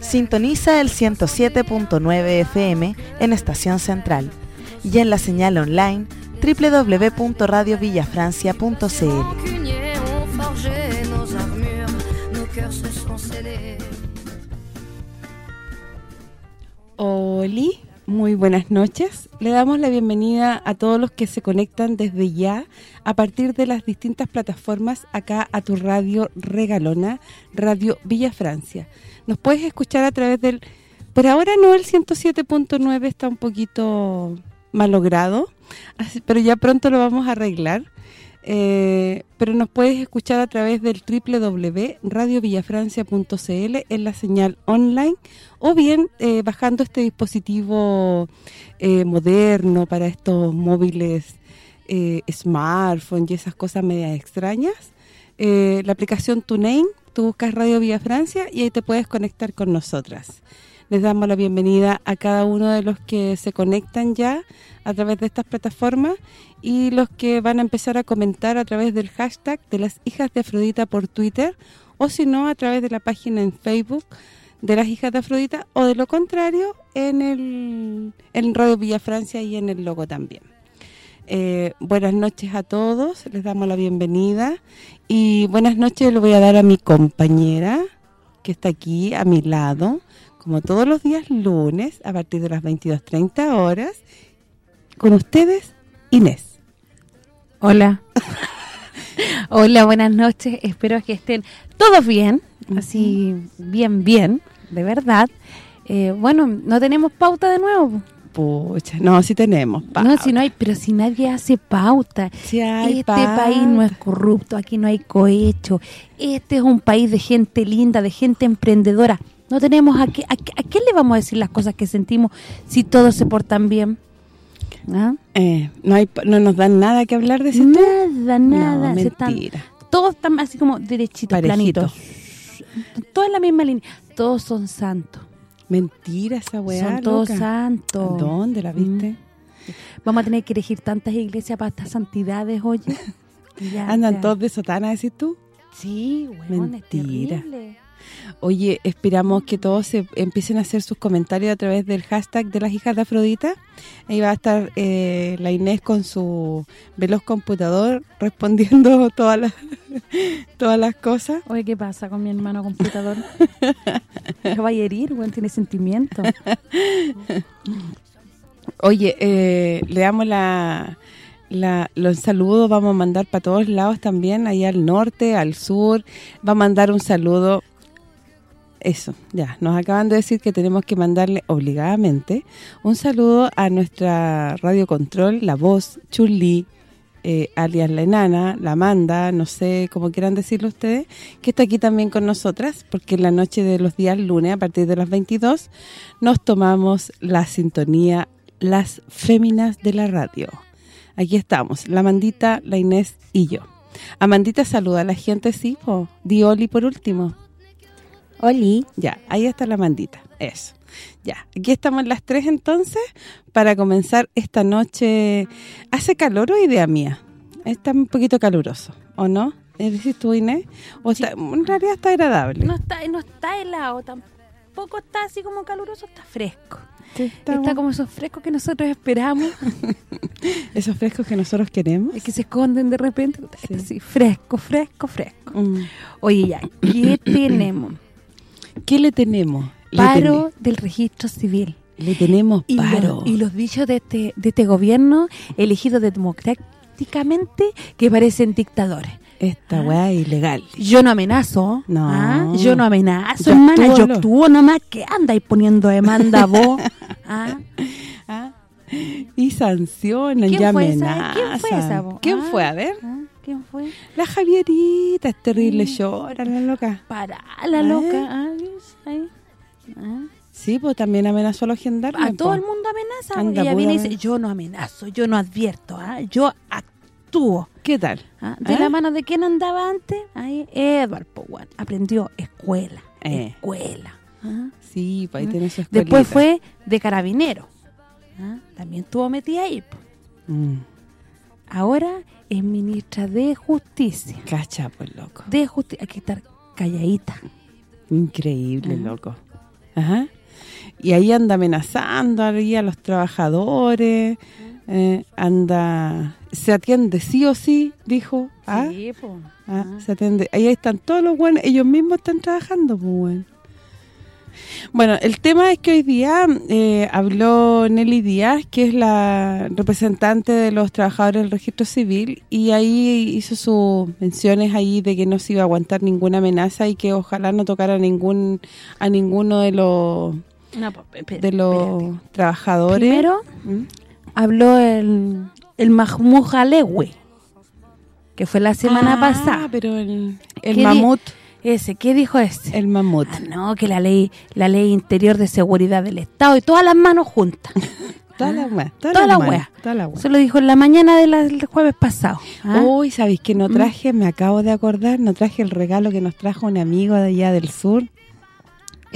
Sintoniza el 107.9 FM en Estación Central y en la señal online www.radiovillafrancia.cl. Oli, muy buenas noches. Le damos la bienvenida a todos los que se conectan desde ya a partir de las distintas plataformas acá a tu radio regalona, Radio Villa Francia. Nos puedes escuchar a través del... Por ahora no, el 107.9 está un poquito malogrado, pero ya pronto lo vamos a arreglar. Eh, pero nos puedes escuchar a través del www.radiovillafrancia.cl en la señal online o bien eh, bajando este dispositivo eh, moderno para estos móviles smartphone y esas cosas medias extrañas. la aplicación TuneIn Tú buscas Radio Vía Francia y ahí te puedes conectar con nosotras. Les damos la bienvenida a cada uno de los que se conectan ya a través de estas plataformas y los que van a empezar a comentar a través del hashtag de las hijas de Afrodita por Twitter o si no a través de la página en Facebook de las hijas de Afrodita o de lo contrario en el en Radio Villa Francia y en el logo también. Eh, buenas noches a todos, les damos la bienvenida y buenas noches le voy a dar a mi compañera que está aquí a mi lado, como todos los días lunes a partir de las 22.30 horas, con ustedes Inés. Hola. Hola, buenas noches, espero que estén todos bien, así bien, bien, de verdad. Eh, bueno, no tenemos pauta de nuevo, no, sí tenemos pauta. No, si no hay, pero si nadie hace pauta. este país no es corrupto, aquí no hay cohecho. Este es un país de gente linda, de gente emprendedora. No tenemos a qué, a, quién le vamos a decir las cosas que sentimos si todos se portan bien. ¿Ah? Eh, no hay no nos dan nada que hablar de ese Nada, nada. mentira. todos están así como derechitos, planitos. Todos en la misma línea. Todos son santos. Mentira esa weá, Son todos santos. ¿Dónde la viste? Mm. Vamos a tener que elegir tantas iglesias para estas santidades, oye. ¿Andan todos de sotana, decís tú? Sí, weón, Mentira. Oye, esperamos que todos se empiecen a hacer sus comentarios a través del hashtag de las hijas de Afrodita. Ahí va a estar eh, la Inés con su veloz computador respondiendo todas las todas las cosas. Oye, ¿qué pasa con mi hermano computador? Se va a herir, bueno, tiene sentimiento. Oye, eh, le damos la los saludos vamos a mandar para todos lados también, allá al norte, al sur. Va a mandar un saludo eso, ya, nos acaban de decir que tenemos que mandarle obligadamente un saludo a nuestra radio control, la voz, Chulí, eh, alias la enana, la Amanda, no sé cómo quieran decirlo ustedes, que está aquí también con nosotras, porque en la noche de los días lunes, a partir de las 22, nos tomamos la sintonía Las Féminas de la Radio. Aquí estamos, la Amandita, la Inés y yo. Amandita saluda a la gente, sí, o di Oli por último. Oli. Ya, ahí está la mandita. Eso. Ya, aquí estamos las tres entonces para comenzar esta noche. ¿Hace calor o idea mía? Está un poquito caluroso, ¿o no? ¿Decís tú, Inés? O en realidad está agradable. No está no está helado, tampoco está así como caluroso, está fresco. Está, como esos frescos que nosotros esperamos. esos frescos que nosotros queremos. Es que se esconden de repente. Sí. fresco, fresco, fresco. Mm. Oye, ya, ¿qué tenemos? ¿Qué le tenemos? Paro del registro civil. Le tenemos paro. Y, los dichos de este, de este gobierno elegido democráticamente que parecen dictadores. Esta weá es ilegal. Yo no amenazo. No. ¿ah? Yo no amenazo, hermana. Yo actúo nomás. ¿Qué andáis poniendo demanda vos? ¿Ah? ¿Ah? Y sancionan y amenazan. ¿Quién fue esa? ¿Quién fue? A ver. ¿Quién fue? La Javierita, es terrible, llora la loca. Para, la loca. Ah, ahí. ¿Ah? Sí, pues también amenazó a los gendarmes. A todo el mundo amenaza. ella viene y dice, yo no amenazo, yo no advierto, ¿ah? yo actúo. ¿Qué tal? ¿Ah? ¿De la mano de quién andaba antes? Ahí, Edward Powan. Aprendió escuela, eh. escuela. Sí, pues ahí tiene su Después fue de carabinero. También estuvo metida ahí. Mm. Ahora es ministra de Justicia. Cacha, pues, loco. De Justicia. Hay que estar calladita. Increíble, loco. Ajá. Y ahí anda amenazando ahí a los trabajadores. Eh, anda... Se atiende sí o sí, dijo. ¿Ah? Sí, pues. se atiende. Ahí están todos los buenos. Ellos mismos están trabajando, pues, bueno. Bueno, el tema es que hoy día eh, habló Nelly Díaz, que es la representante de los trabajadores del registro civil, y ahí hizo sus menciones ahí de que no se iba a aguantar ninguna amenaza y que ojalá no tocara ningún a ninguno de los de los trabajadores. Primero ¿Mm? habló el, el Mahmoud Alewi, que fue la semana ah, pasada. pero el, el mamut... Ese, ¿qué dijo ese? El mamut. Ah, no, que la ley la ley interior de seguridad del Estado y todas las manos juntas. toda la wea, toda, la wea. Se lo dijo en la mañana del jueves pasado. ¿ah? Uy, ¿sabéis que no mm. traje? Me acabo de acordar, no traje el regalo que nos trajo un amigo de allá del sur.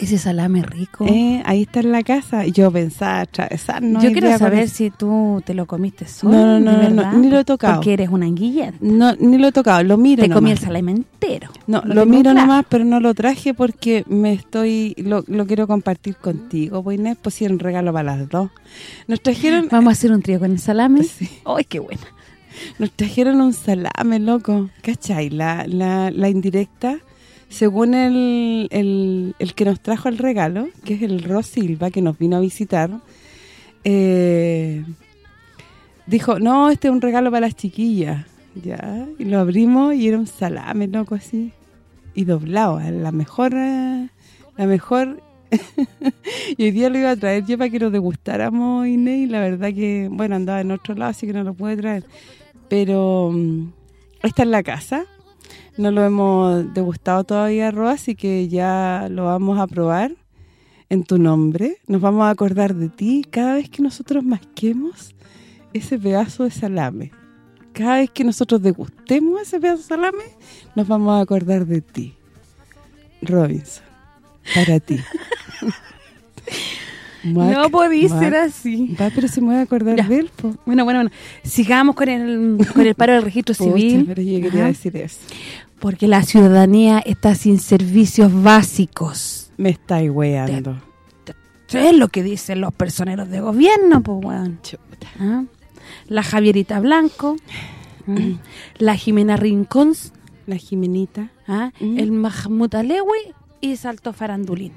Ese salame rico. Eh, ahí está en la casa. Yo pensaba atravesar, no Yo quiero saber si tú te lo comiste solo, No, no, no, ni lo he tocado. Porque eres una anguilla. No, ni lo he tocado, lo miro Te comí el salame entero. No, lo, miro nomás, pero no lo traje porque me estoy lo, quiero compartir contigo, pues Inés, pues sí, un regalo para las dos. Nos trajeron... Vamos a hacer un trío con el salame. Sí. ¡Ay, qué buena! Nos trajeron un salame, loco. ¿Cachai? La, la, la indirecta según el, el, que nos trajo el regalo, que es el Ros Silva, que nos vino a visitar, eh, dijo, no, este es un regalo para las chiquillas. ya Y lo abrimos y era un salame, loco, así. Y doblado, la mejor... La mejor y hoy día lo iba a traer yo para que lo degustáramos, Inés, y la verdad que, bueno, andaba en otro lado, así que no lo puede traer. Pero mm, esta es la casa, no lo hemos degustado todavía, Ro, así que ya lo vamos a probar en tu nombre. Nos vamos a acordar de ti cada vez que nosotros masquemos ese pedazo de salame. Cada vez que nosotros degustemos ese pedazo de salame, nos vamos a acordar de ti. Robinson, para ti. no podía ser así. Va, pero se me voy a acordar de él, Bueno, bueno, bueno. Sigamos con el, con el paro del registro civil. pero yo quería decir eso. Porque la ciudadanía está sin servicios básicos. Me estáis weando. Es lo que dicen los personeros de gobierno, pues, weón. ¿Ah? La Javierita Blanco, ¿Mm? la Jimena Rincón, la Jimenita, ¿Ah? ¿Mm? el Mahmoud Alewi y Salto Farandulín.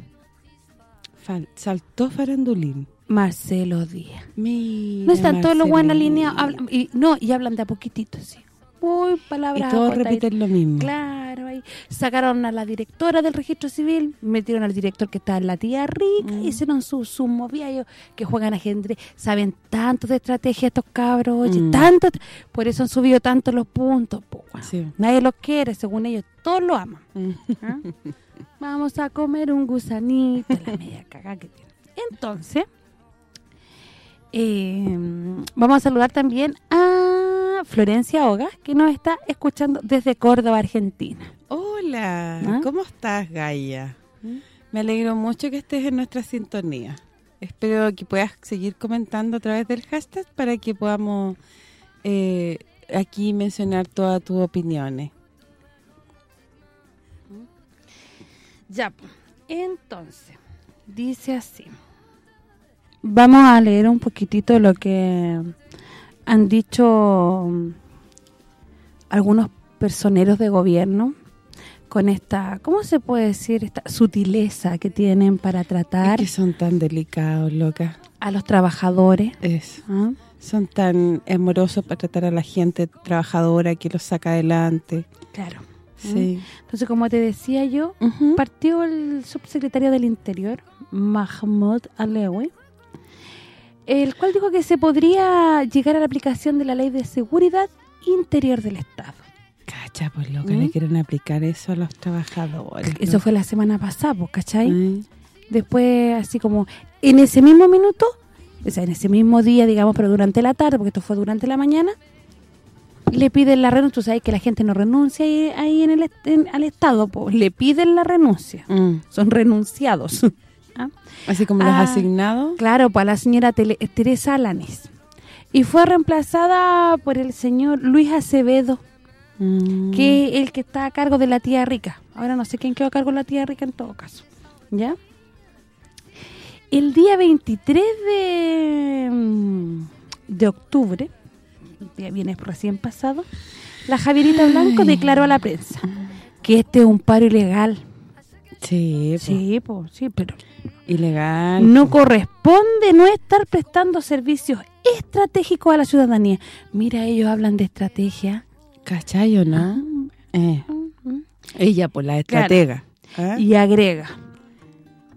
Saltó Farandulín. Marcelo Díaz. no están todos los buenos alineados. y, no, y hablan de a poquitito, sí. Uy, palabras. Y todos repiten lo mismo. Claro, ahí sacaron a la directora del registro civil, metieron al director que está en la tía rica, mm. hicieron sus su movidos que juegan ajedrez, saben tanto de estrategia estos cabros, oye, mm. tanto, por eso han subido tanto los puntos, nadie los quiere, según ellos, todos lo aman. Mm. ¿Ah? Vamos a comer un gusanito, la media caga que tiene. Entonces, eh, vamos a saludar también a Florencia Oga, que nos está escuchando desde Córdoba, Argentina. Hola, ¿Ah? ¿cómo estás, Gaia? ¿Mm? Me alegro mucho que estés en nuestra sintonía. Espero que puedas seguir comentando a través del hashtag para que podamos eh, aquí mencionar todas tus opiniones. Ya, entonces, dice así. Vamos a leer un poquitito lo que han dicho algunos personeros de gobierno con esta, ¿cómo se puede decir? Esta sutileza que tienen para tratar... que son tan delicados, loca. A los trabajadores. Es. ¿Ah? Son tan amorosos para tratar a la gente trabajadora que los saca adelante. Claro. Entonces, como te decía yo, partió el subsecretario del Interior, Mahmoud Alewi, el cual dijo que se podría llegar a la aplicación de la Ley de Seguridad Interior del Estado. Cacha, pues lo que le ¿Mm? quieren aplicar eso a los trabajadores. Eso fue la semana pasada, pues, ¿cachai? después así como en ese mismo minuto, o sea, en ese mismo día, digamos, pero durante la tarde, porque esto fue durante la mañana, le piden la renuncia, tú sabes que la gente no renuncia ahí, en el al Estado, pues le piden la renuncia, mm. son renunciados. ¿Ah? Así como los ah, asignados. Claro, pues a la señora Teresa Alanis. Y fue reemplazada por el señor Luis Acevedo, mm. que es el que está a cargo de la tía rica. Ahora no sé quién quedó a cargo de la tía rica en todo caso. ¿Ya? El día 23 de, mm, de octubre, viene recién pasado, la Javierita Blanco declaró a la prensa que este es un paro ilegal. Sí, Sí, sí, pero Ilegal. No corresponde no estar prestando servicios estratégicos a la ciudadanía. Mira, ellos hablan de estrategia. ¿Cachayo, no? Ah. Eh. Ella, pues, la estratega. ¿Ah? Y agrega,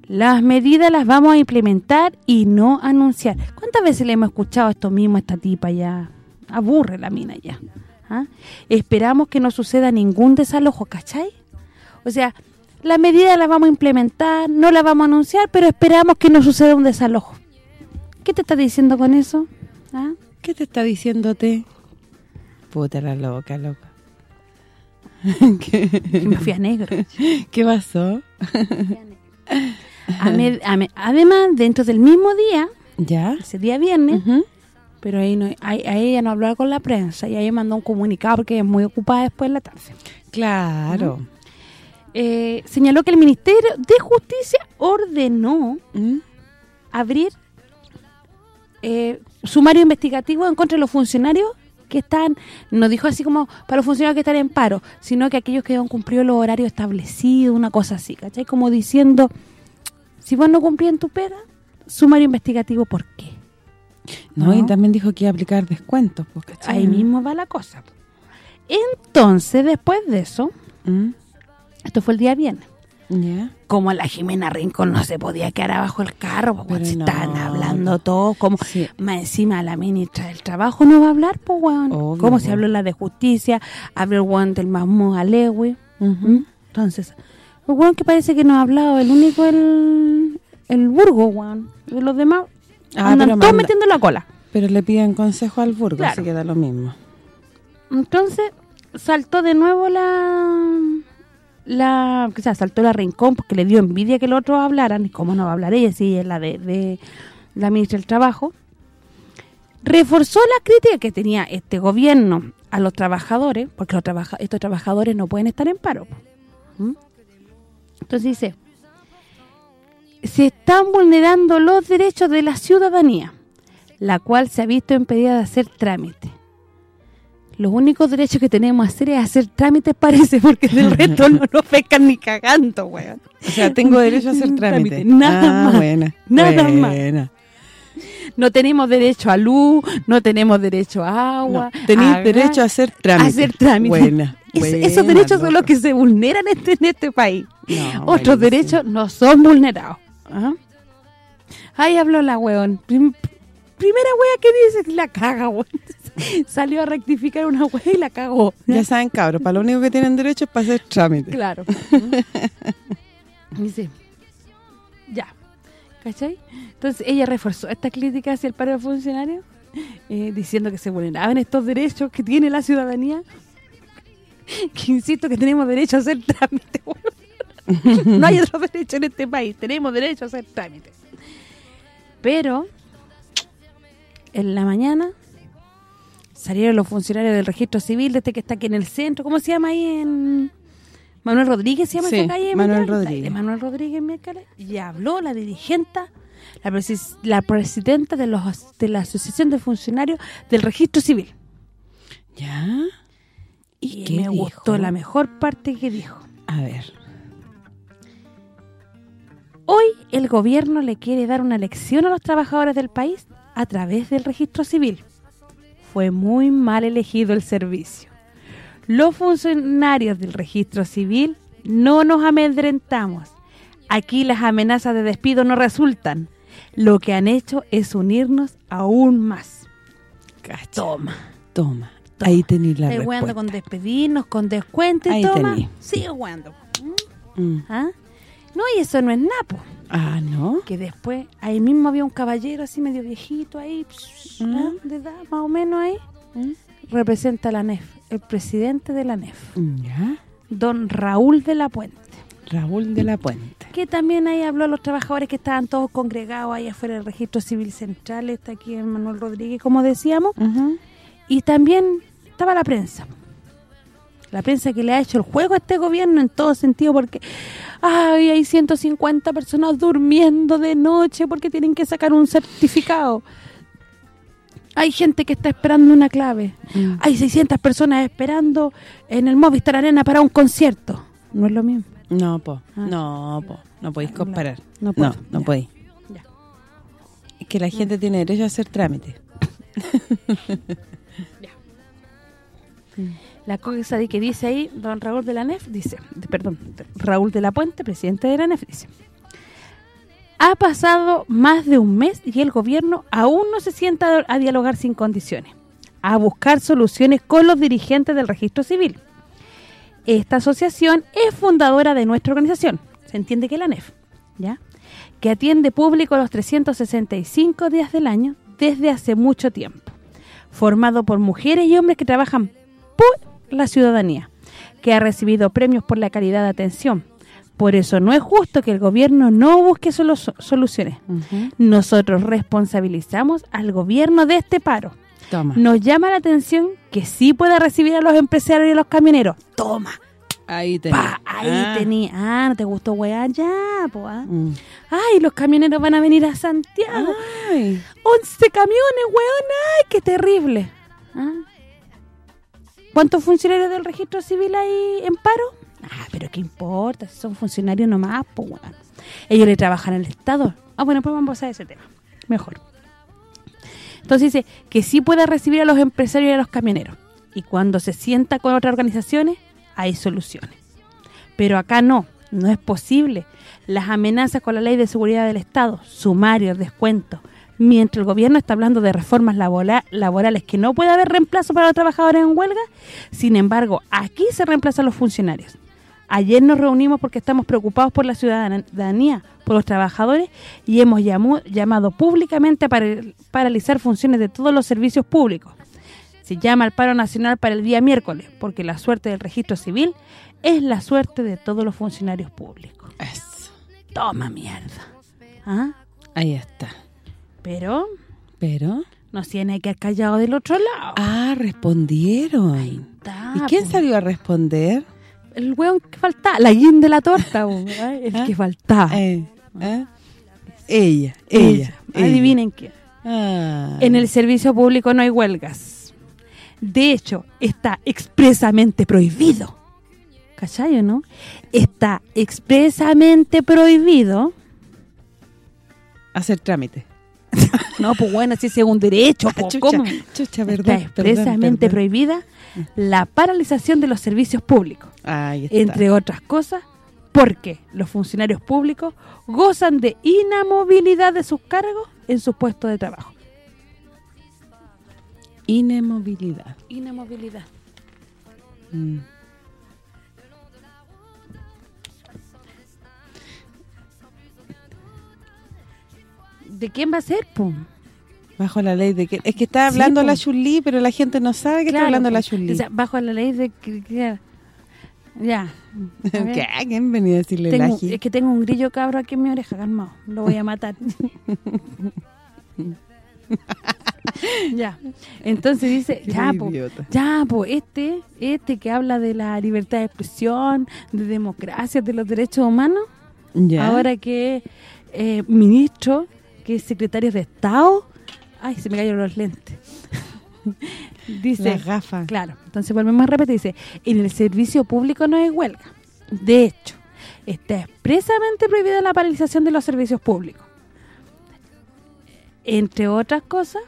las medidas las vamos a implementar y no anunciar. ¿Cuántas veces le hemos escuchado esto mismo a esta tipa ya? Aburre la mina ya. ¿Ah? Esperamos que no suceda ningún desalojo, ¿cachai? O sea, la medida la vamos a implementar, no la vamos a anunciar, pero esperamos que no suceda un desalojo. ¿Qué te está diciendo con eso? ¿Ah? ¿Qué te está diciéndote? Puta la loca, loca. ¿Qué? me fui a negro. ¿Qué pasó? además, dentro del mismo día, ya ese día viernes, pero ahí no ahí, ella no hablaba con la prensa y ahí mandó un comunicado porque es muy ocupada después de la tarde. Claro. Eh, señaló que el Ministerio de Justicia ordenó ¿Mm? abrir eh, sumario investigativo en contra de los funcionarios que están, no dijo así como para los funcionarios que están en paro, sino que aquellos que han cumplido los horarios establecidos, una cosa así, ¿cachai? Como diciendo, si vos no cumplís en tu pega, sumario investigativo, ¿por qué? No, y también dijo que iba a aplicar descuentos, pues, Ahí mismo va la cosa. Entonces, después de eso, ¿Mm? Esto fue el día viernes. Como la Jimena Rincón no se podía quedar abajo el carro, porque se están hablando todos, como más encima la ministra del Trabajo no va a hablar, pues weón. como se habló la de justicia, habló el weón del Mahmoud Alewi. ¿Mm? Entonces, el weón que parece que no ha hablado, el único el, el Burgo, weón. Los demás ah, andan todos metiendo la cola. Pero le piden consejo al Burgo, así que da lo mismo. Entonces, saltó de nuevo la la saltó la rincón porque le dio envidia que los otros hablaran, y cómo no va a hablar ella, si es la de, la ministra del Trabajo, reforzó la crítica que tenía este gobierno a los trabajadores, porque los estos trabajadores no pueden estar en paro. ¿Mm? Entonces dice, se están vulnerando los derechos de la ciudadanía, la cual se ha visto impedida de hacer trámite los únicos derechos que tenemos a hacer es hacer trámites, parece, porque del resto no nos pescan ni cagando, weón. O sea, tengo derecho a hacer trámites. Nada ah, más. Buena, nada más. No tenemos derecho a luz, no tenemos derecho a agua. No, tenéis derecho a hacer trámites. Hacer trámites. Buena, esos derechos son los que se vulneran en este, en este país. Otros derechos no son vulnerados. ¿Ah? Ahí habló la weón. primera wea que dice, la caga, weón. salió a rectificar una wea y la cagó. Ya saben, cabros, para lo único que tienen derecho es para hacer trámite. Claro. Dice, ya, ¿cachai? Entonces ella reforzó esta crítica hacia el paro de funcionarios, eh, diciendo que se vulneraban estos derechos que tiene la ciudadanía, que insisto que tenemos derecho a hacer trámite. no hay otro derecho en este país, tenemos derecho a hacer trámites. Pero, en la mañana salieron los funcionarios del registro civil, de este que está aquí en el centro, ¿cómo se llama ahí en... Manuel Rodríguez se llama esa calle. Manuel Rodríguez. Manuel Rodríguez, y habló la dirigente, la, presidenta de los de la Asociación de Funcionarios del Registro Civil. ¿Ya? ¿Y, me gustó la mejor parte que dijo. A ver. Hoy el gobierno le quiere dar una lección a los trabajadores del país a través del registro civil fue muy mal elegido el servicio. Los funcionarios del registro civil no nos amedrentamos. Aquí las amenazas de despido no resultan. Lo que han hecho es unirnos aún más. Toma. Toma. Ahí tenéis la Estoy respuesta. con despedirnos, con descuento y toma. Sigue jugando. Mm. ¿Ah? No, y eso no es napo. Ah, ¿no? Que después, ahí mismo había un caballero así medio viejito ahí, ¿ah? de edad más o menos ahí. Representa la NEF, el presidente de la NEF. ¿Ya? Don Raúl de la Puente. Raúl de la Puente. Que también ahí habló a los trabajadores que estaban todos congregados ahí afuera del registro civil central, está aquí en Manuel Rodríguez, como decíamos. Y también estaba la prensa. La prensa que le ha hecho el juego a este gobierno en todo sentido, porque ay, hay 150 personas durmiendo de noche porque tienen que sacar un certificado. Hay gente que está esperando una clave. Mm. Hay 600 personas esperando en el Movistar Arena para un concierto. No es lo mismo. No, po. Ah. No, po. No podéis comparar. No, no, no podéis. Es que la gente tiene derecho a hacer trámites. ya. La cosa de que dice ahí, don Raúl de la NEF, dice, perdón, Raúl de la Puente, presidente de la NEF, dice, ha pasado más de un mes y el gobierno aún no se sienta a dialogar sin condiciones, a buscar soluciones con los dirigentes del registro civil. Esta asociación es fundadora de nuestra organización, se entiende que la NEF, ¿ya? que atiende público los 365 días del año desde hace mucho tiempo, formado por mujeres y hombres que trabajan la ciudadanía, que ha recibido premios por la calidad de atención. Por eso no es justo que el gobierno no busque solo soluciones. Nosotros responsabilizamos al gobierno de este paro. Nos llama la atención que sí pueda recibir a los empresarios y a los camioneros. Toma. Ahí tenía. ahí ah. tenía. Ah, ¿no te gustó, weá? Ya, po, ah. mm. Ay, los camioneros van a venir a Santiago. Ay. 11 camiones, weón. Ay, qué terrible. ¿Ah? ¿Cuántos funcionarios del registro civil hay en paro? Ah, pero qué importa, son funcionarios nomás, pues bueno. Ellos le trabajan al Estado. Ah, bueno, pues vamos a ese tema. Mejor. Entonces dice que sí puede recibir a los empresarios y a los camioneros. Y cuando se sienta con otras organizaciones, hay soluciones. Pero acá no, no es posible. Las amenazas con la ley de seguridad del Estado, sumarios, descuentos, mientras el gobierno está hablando de reformas laborales que no puede haber reemplazo para los trabajadores en huelga, sin embargo, aquí se reemplazan los funcionarios. Ayer nos reunimos porque estamos preocupados por la ciudadanía, por los trabajadores y hemos llamado públicamente a paralizar funciones de todos los servicios públicos. Se llama al paro nacional para el día miércoles, porque la suerte del registro civil es la suerte de todos los funcionarios públicos. Eso. Toma mierda. ¿Ah? Ahí está. Pero... Pero... Nos tiene que haber callado del otro lado. Ah, respondieron. Ahí está, ¿Y quién salió a responder? El hueón que faltaba, la guin de la torta, el ¿Ah? que faltaba. Eh, ¿eh? Ella, ella, Adivinen qué. Ah. En el servicio público no hay huelgas. De hecho, está expresamente prohibido. ¿Cachai no? Está expresamente prohibido hacer trámite. no, pues bueno, si es un derecho, ah, ¿cómo? Chucha, verdad, Está expresamente prohibida la paralización de los servicios públicos. Entre otras cosas, porque los funcionarios públicos gozan de inamovilidad de sus cargos en sus puestos de trabajo. Inamovilidad. Inamovilidad. Mm. ¿De quién va a ser, pum? Bajo la ley de que es que está hablando la Chulí, pero la gente no sabe que está hablando la Chulí. O sea, bajo la ley de que, ya. ¿Qué? ¿Quién venía a decirle tengo, Es que tengo un grillo cabro aquí en mi oreja, calmado. Lo voy a matar. ya. Entonces dice, ya, po, ya, po, este, este que habla de la libertad de expresión, de democracia, de los derechos humanos, ya. ahora que eh, ministro que es secretario de Estado. Ay, se me cayeron los lentes. dice, Las gafas. Claro, entonces volvemos a repetir, dice, en el servicio público no hay huelga. De hecho, está expresamente prohibida la paralización de los servicios públicos. Entre otras cosas,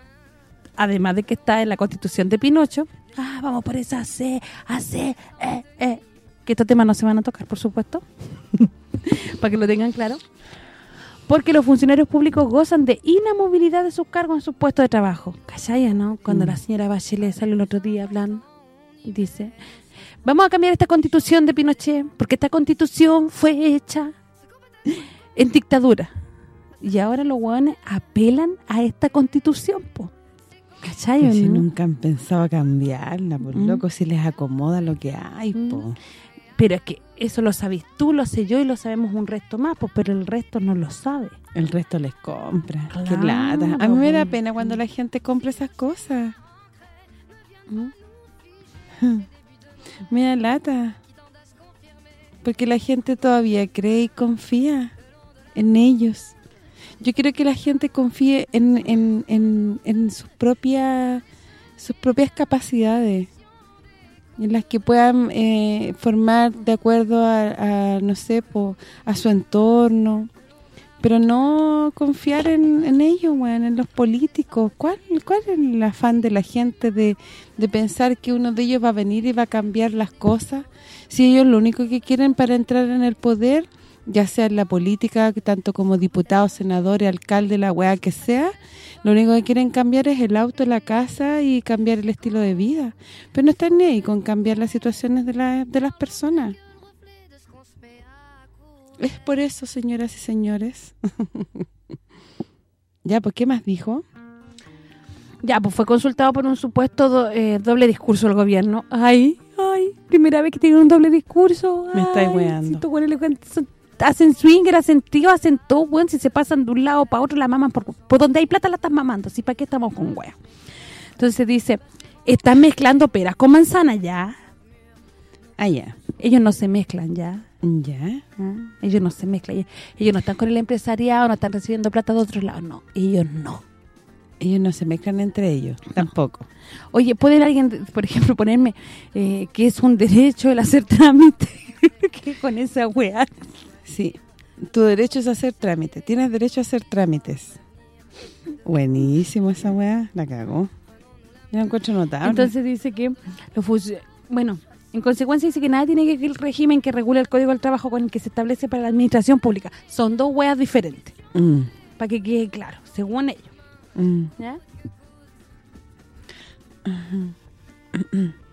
además de que está en la Constitución de Pinocho, ah, vamos por esa C, A, C, E, E, que estos temas no se van a tocar, por supuesto, para que lo tengan claro porque los funcionarios públicos gozan de inamovilidad de sus cargos en sus puestos de trabajo. Callaya, ¿no? Cuando la mm. señora Bachelet salió el otro día hablando, dice, vamos a cambiar esta constitución de Pinochet, porque esta constitución fue hecha en dictadura. Y ahora los hueones apelan a esta constitución, po. ¿Cachai? Si nunca han pensado cambiarla, por mm. loco, si les acomoda lo que hay, mm. po. Pero es que eso lo sabes tú, lo sé yo y lo sabemos un resto más, pues pero el resto no lo sabe. El resto les compra. Qué lata. A mí me da pena cuando la gente compra esas cosas. ¿Mm? me da lata. Porque la gente todavía cree y confía en ellos. Yo quiero que la gente confíe en, en, en, sus propias sus propias capacidades en las que puedan eh, formar de acuerdo a, no sé, a su entorno, pero no confiar en, ellos, en los políticos. ¿Cuál, ¿Cuál es el afán de la gente de, de pensar que uno de ellos va a venir y va a cambiar las cosas? Si ellos lo único que quieren para entrar en el poder, ya sea en la política, tanto como diputado, senador, alcalde, la weá que sea, lo único que quieren cambiar es el auto, la casa y cambiar el estilo de vida. Pero no están ni ahí con cambiar las situaciones de, de las personas. Es por eso, señoras y señores. ya, pues, ¿qué más dijo? Ya, pues fue consultado por un supuesto eh, doble discurso del gobierno. Ay, ay, primera vez que tiene un doble discurso. Me estáis weando. Si hacen swinger, hacen tío, hacen todo, bueno, si se pasan de un lado para otro, la maman por, por donde hay plata la están mamando, ¿sí? ¿Para qué estamos con wea? Entonces dice, están mezclando peras con manzana ya. Ah, ya. Ellos no se mezclan ya. Ya. ¿Ah? Ellos no se mezclan. Ellos no están con el empresariado, no están recibiendo plata de otro lado. No, ellos no. Ellos no se mezclan entre ellos, tampoco. Oye, ¿puede alguien, por ejemplo, ponerme eh, que es un derecho el hacer trámite? que con esa weá. Sí, tu derecho es hacer trámite. Tienes derecho a hacer trámites. Buenísimo esa weá, la cagó. Yo encuentro notable. Entonces dice que, bueno, en consecuencia dice que nada tiene que ver el régimen que regula el Código del Trabajo con el que se establece para la administración pública. Son dos weas diferentes. Mm. Para que quede claro, según ellos. Mm. ¿Ya?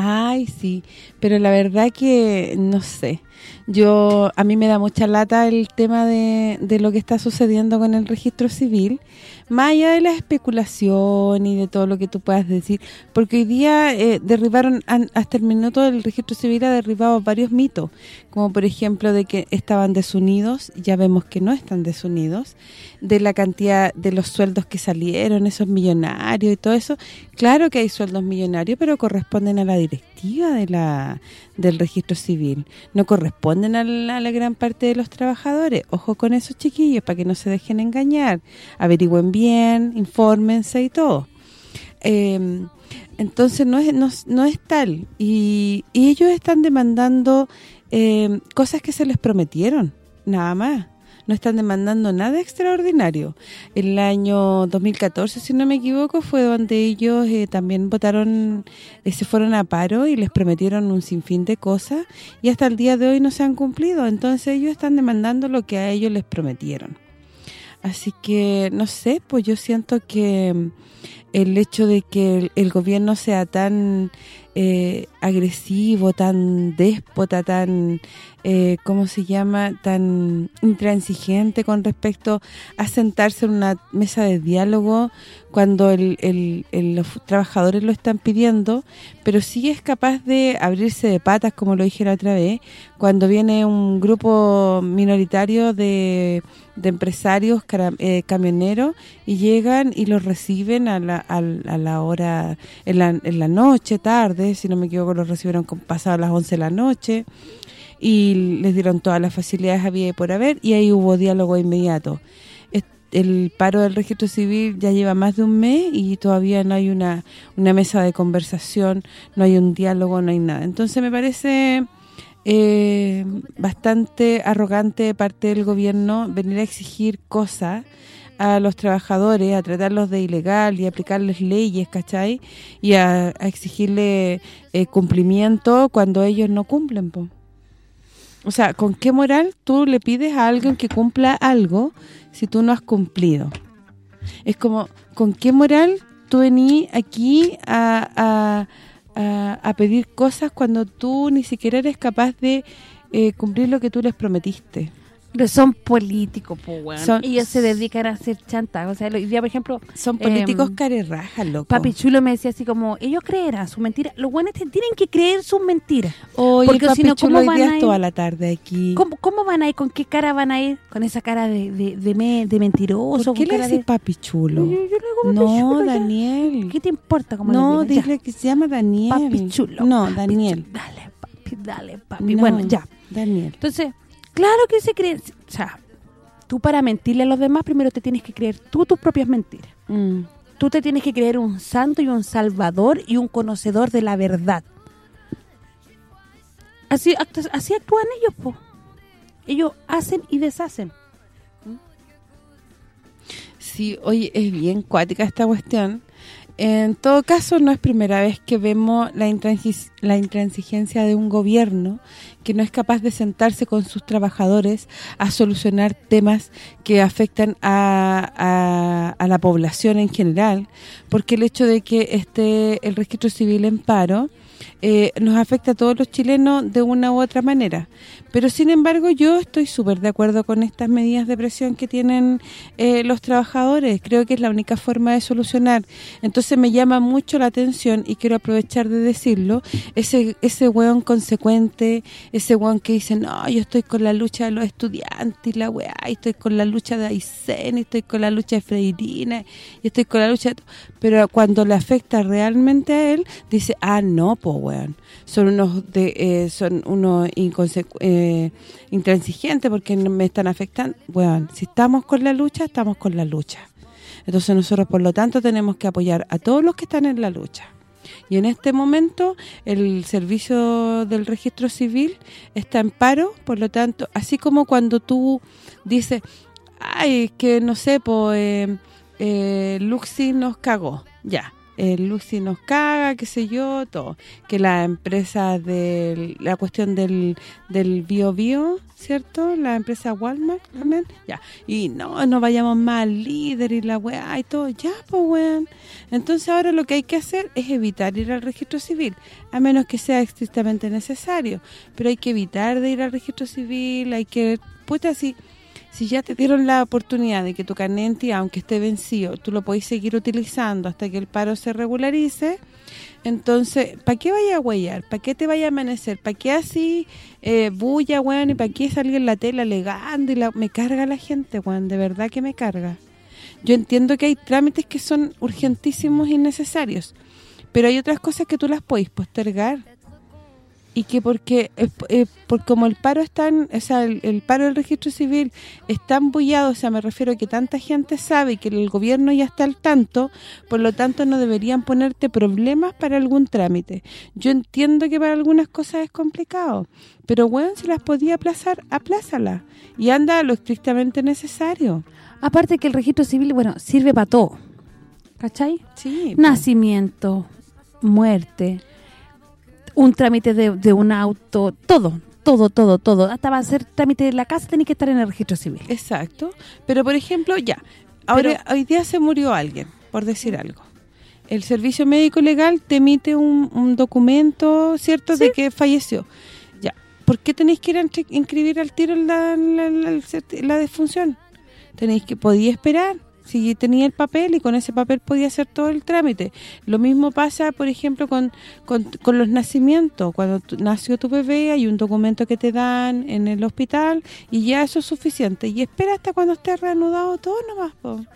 Ay, sí, pero la verdad que no sé. Yo a mí me da mucha lata el tema de, de lo que está sucediendo con el registro civil, más allá de la especulación y de todo lo que tú puedas decir, porque hoy día eh, derribaron, hasta el minuto del registro civil ha derribado varios mitos, como por ejemplo de que estaban desunidos, ya vemos que no están desunidos, de la cantidad de los sueldos que salieron, esos millonarios y todo eso, claro que hay sueldos millonarios, pero corresponden a la directiva de la del registro civil, no corresponden a la, gran parte de los trabajadores. Ojo con esos chiquillos para que no se dejen engañar, averigüen bien, infórmense y todo. Em, entonces no es, no, es tal y, ellos están demandando em, cosas que se les prometieron, nada más no están demandando nada extraordinario. El año 2014, si no me equivoco, fue donde ellos eh, también votaron, eh, se fueron a paro y les prometieron un sinfín de cosas y hasta el día de hoy no se han cumplido. Entonces ellos están demandando lo que a ellos les prometieron. Así que, no sé, pues yo siento que mm, el hecho de que el, gobierno sea tan eh, agresivo, tan déspota, tan eh, ¿cómo se llama?, tan intransigente con respecto a sentarse en una mesa de diálogo cuando los trabajadores lo están pidiendo, pero sí es capaz de abrirse de patas, como lo dije la otra vez, cuando viene un grupo minoritario de, empresarios eh, camioneros y llegan y los reciben a la, a, la hora, en la, en la noche, tarde, si no me equivoco, los recibieron pasadas las 11 de la noche, y les dieron todas las facilidades había por haber y ahí hubo diálogo inmediato. El paro del registro civil ya lleva más de un mes y todavía no hay una, una mesa de conversación, no hay un diálogo, no hay nada. Entonces me parece eh, bastante arrogante de parte del gobierno venir a exigir cosas a los trabajadores, a tratarlos de ilegal y aplicarles leyes, ¿cachai? Y a, exigirle eh, cumplimiento cuando ellos no cumplen, pues. O sea, ¿con qué moral tú le pides a alguien que cumpla algo si tú no has cumplido? Es como, ¿con qué moral tú venís aquí a, pedir cosas cuando tú ni siquiera eres capaz de eh, cumplir lo que tú les prometiste? Pero son políticos, pues, weón. Ellos se dedican a hacer chantas. O sea, hoy día, por ejemplo... Son políticos eh, carerrajas, loco. Papi Chulo me decía así como, ellos creerán su mentira. Los buenos tienen que creer sus mentiras. Oye, Porque Papi si no, ¿cómo van a ir? toda la tarde aquí. ¿Cómo, van a ir? ¿Con qué cara van a ir? ¿Con esa cara de, de, de, mentiroso? ¿Por qué le haces Papi Chulo? Yo, le Papi no, Daniel. ¿Qué te importa cómo No, dile que se llama Daniel. Papi Chulo. No, Daniel. Dale, papi, dale, papi. bueno, ya. Daniel. Entonces, claro que se creen... O sea, tú para mentirle a los demás primero te tienes que creer tú tus propias mentiras. Mm. Tú te tienes que creer un santo y un salvador y un conocedor de la verdad. Así así actúan ellos, po. Ellos hacen y deshacen. Sí, oye, es bien cuática esta cuestión. En todo caso, no es primera vez que vemos la, la intransigencia de un gobierno que no es capaz de sentarse con sus trabajadores a solucionar temas que afectan a, a, la población en general, porque el hecho de que esté el registro civil en paro eh, nos afecta a todos los chilenos de una u otra manera. Pero sin embargo yo estoy súper de acuerdo con estas medidas de presión que tienen eh, los trabajadores. Creo que es la única forma de solucionar. Entonces me llama mucho la atención y quiero aprovechar de decirlo, ese ese hueón consecuente, ese hueón que dice, no, yo estoy con la lucha de los estudiantes la weá, y estoy con la lucha de Aysén, y estoy con la lucha de Freirina, y estoy con la lucha... Pero cuando le afecta realmente a él, dice, ah, no, po, weón. Son unos de eh, son unos eh, intransigente porque me están afectando. Bueno, si estamos con la lucha, estamos con la lucha. Entonces nosotros, por lo tanto, tenemos que apoyar a todos los que están en la lucha. Y en este momento el servicio del registro civil está en paro, por lo tanto, así como cuando tú dices, ay, que no sé, pues eh, Luxi nos cagó, ya, el Lucy nos caga, qué sé yo, todo. Que la empresa de la cuestión del, del bio bio, ¿cierto? La empresa Walmart también, ya. Y no, no vayamos más al líder y la weá y todo, ya, pues weón. Entonces ahora lo que hay que hacer es evitar ir al registro civil, a menos que sea estrictamente necesario. Pero hay que evitar de ir al registro civil, hay que, pues así ya te dieron la oportunidad de que tu carnet aunque esté vencido, tú lo podés seguir utilizando hasta que el paro se regularice, entonces, ¿para qué vaya a huellar? ¿Para qué te vaya a amanecer? ¿Para qué así eh, bulla, weón? ¿Y para qué salir en la tela alegando? Y la, me carga la gente, weón, de verdad que me carga. Yo entiendo que hay trámites que son urgentísimos y necesarios, pero hay otras cosas que tú las podés postergar y que porque eh, por como el paro está en, o sea, el, paro del registro civil está embullado, o sea, me refiero a que tanta gente sabe que el gobierno ya está al tanto, por lo tanto no deberían ponerte problemas para algún trámite. Yo entiendo que para algunas cosas es complicado, pero bueno, si las podía aplazar, aplázala y anda lo estrictamente necesario. Aparte que el registro civil, bueno, sirve para todo. ¿Cachai? Sí. Nacimiento, muerte, un trámite de, un auto, todo, todo, todo, todo. Hasta va a ser trámite de la casa, tiene que estar en el registro civil. Exacto. Pero, por ejemplo, ya, ahora hoy día se murió alguien, por decir algo. El servicio médico legal te emite un, documento, ¿cierto?, de que falleció. Ya, ¿por qué tenéis que ir a inscribir al tiro la, la, la defunción? Tenéis que, podía esperar si tenía el papel y con ese papel podía hacer todo el trámite. Lo mismo pasa, por ejemplo, con, con, los nacimientos. Cuando nació tu bebé hay un documento que te dan en el hospital y ya eso es suficiente. Y espera hasta cuando esté reanudado todo nomás,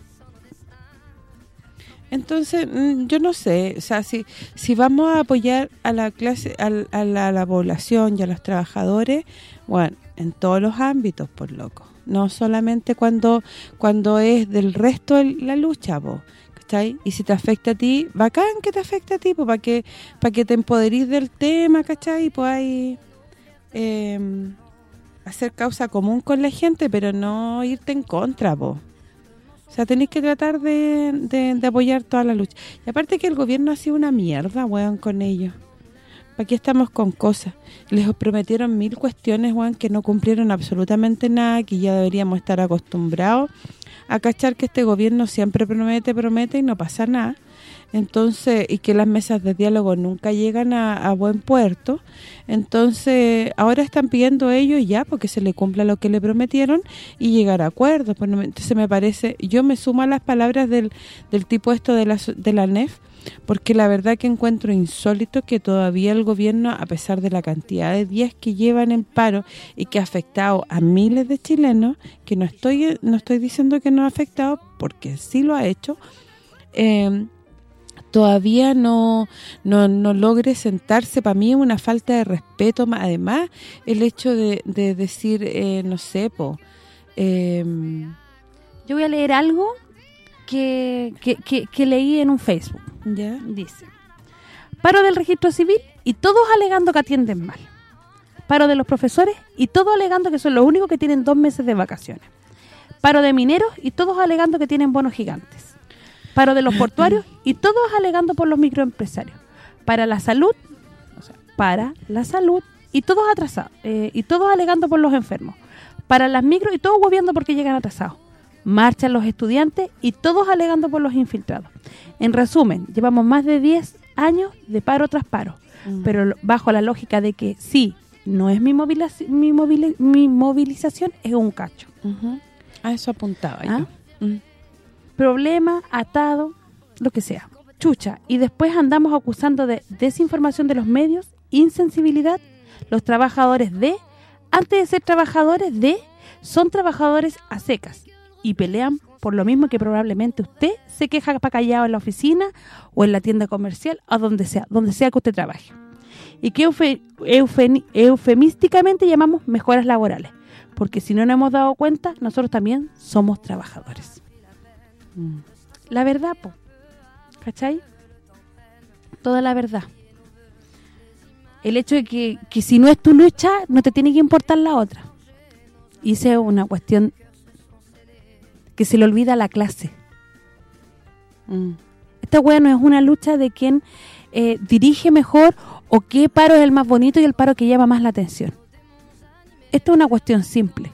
Entonces, mm, yo no sé, o sea, si, si vamos a apoyar a la clase a, la, a la población y a los trabajadores, bueno, en todos los ámbitos, por loco no solamente cuando cuando es del resto la lucha, vos, ¿cachai? Y si te afecta a ti, bacán que te afecte a ti, para que para que te empoderís del tema, ¿cachai? Podáis em, hacer causa común con la gente, pero no irte en contra, vos. O sea, tenéis que tratar de, de, de, apoyar toda la lucha. Y aparte que el gobierno ha sido una mierda, weón, con ellos. Aquí estamos con cosas. Les prometieron mil cuestiones, Juan, que no cumplieron absolutamente nada, que ya deberíamos estar acostumbrados a cachar que este gobierno siempre promete, promete y no pasa nada. entonces y que las mesas de diálogo nunca llegan a, buen puerto, entonces ahora están pidiendo ellos ya porque se le cumpla lo que le prometieron y llegar a acuerdos. Pues, entonces me parece, yo me sumo a las palabras del, del tipo esto de la, de la NEF, porque la verdad que encuentro insólito que todavía el gobierno, a pesar de la cantidad de días que llevan en paro y que ha afectado a miles de chilenos, que no estoy no estoy diciendo que no ha afectado, porque sí lo ha hecho, eh, todavía no, no, no logre sentarse, para mí es una falta de respeto, además el hecho de, decir, eh, no sé, po, em, yo voy a leer algo que, que, leí en un Facebook. ¿Ya? Dice, paro del registro civil y todos alegando que atienden mal. Paro de los profesores y todos alegando que son los únicos que tienen dos meses de vacaciones. Paro de mineros y todos alegando que tienen bonos gigantes paro de los portuarios y todos alegando por los microempresarios. Para la salud, o sea, para la salud y todos atrasados, eh, y todos alegando por los enfermos. Para las micro y todos gobierno porque llegan atrasados. Marchan los estudiantes y todos alegando por los infiltrados. En resumen, llevamos más de 10 años de paro tras paro, mm. pero bajo la lógica de que sí, no es mi, mi, mi movilización, es un cacho. A eso apuntaba ¿Ah? yo. Mm problema, atado, lo que sea. Chucha. Y después andamos acusando de desinformación de los medios, insensibilidad, los trabajadores de, antes de ser trabajadores de, son trabajadores a secas y pelean por lo mismo que probablemente usted se queja para callado en la oficina o en la tienda comercial o donde sea, donde sea que usted trabaje. Y que eufemísticamente llamamos mejoras laborales, porque si no nos hemos dado cuenta, nosotros también somos trabajadores. La verdad, po. ¿Cachai? Toda la verdad. El hecho de que, si no es tu lucha, no te tiene que importar la otra. Es una cuestión que se le olvida la clase. Mm. Esta weá no es una lucha de quién eh, dirige mejor o qué paro es el más bonito y el paro que llama más la atención. Esto es una cuestión simple.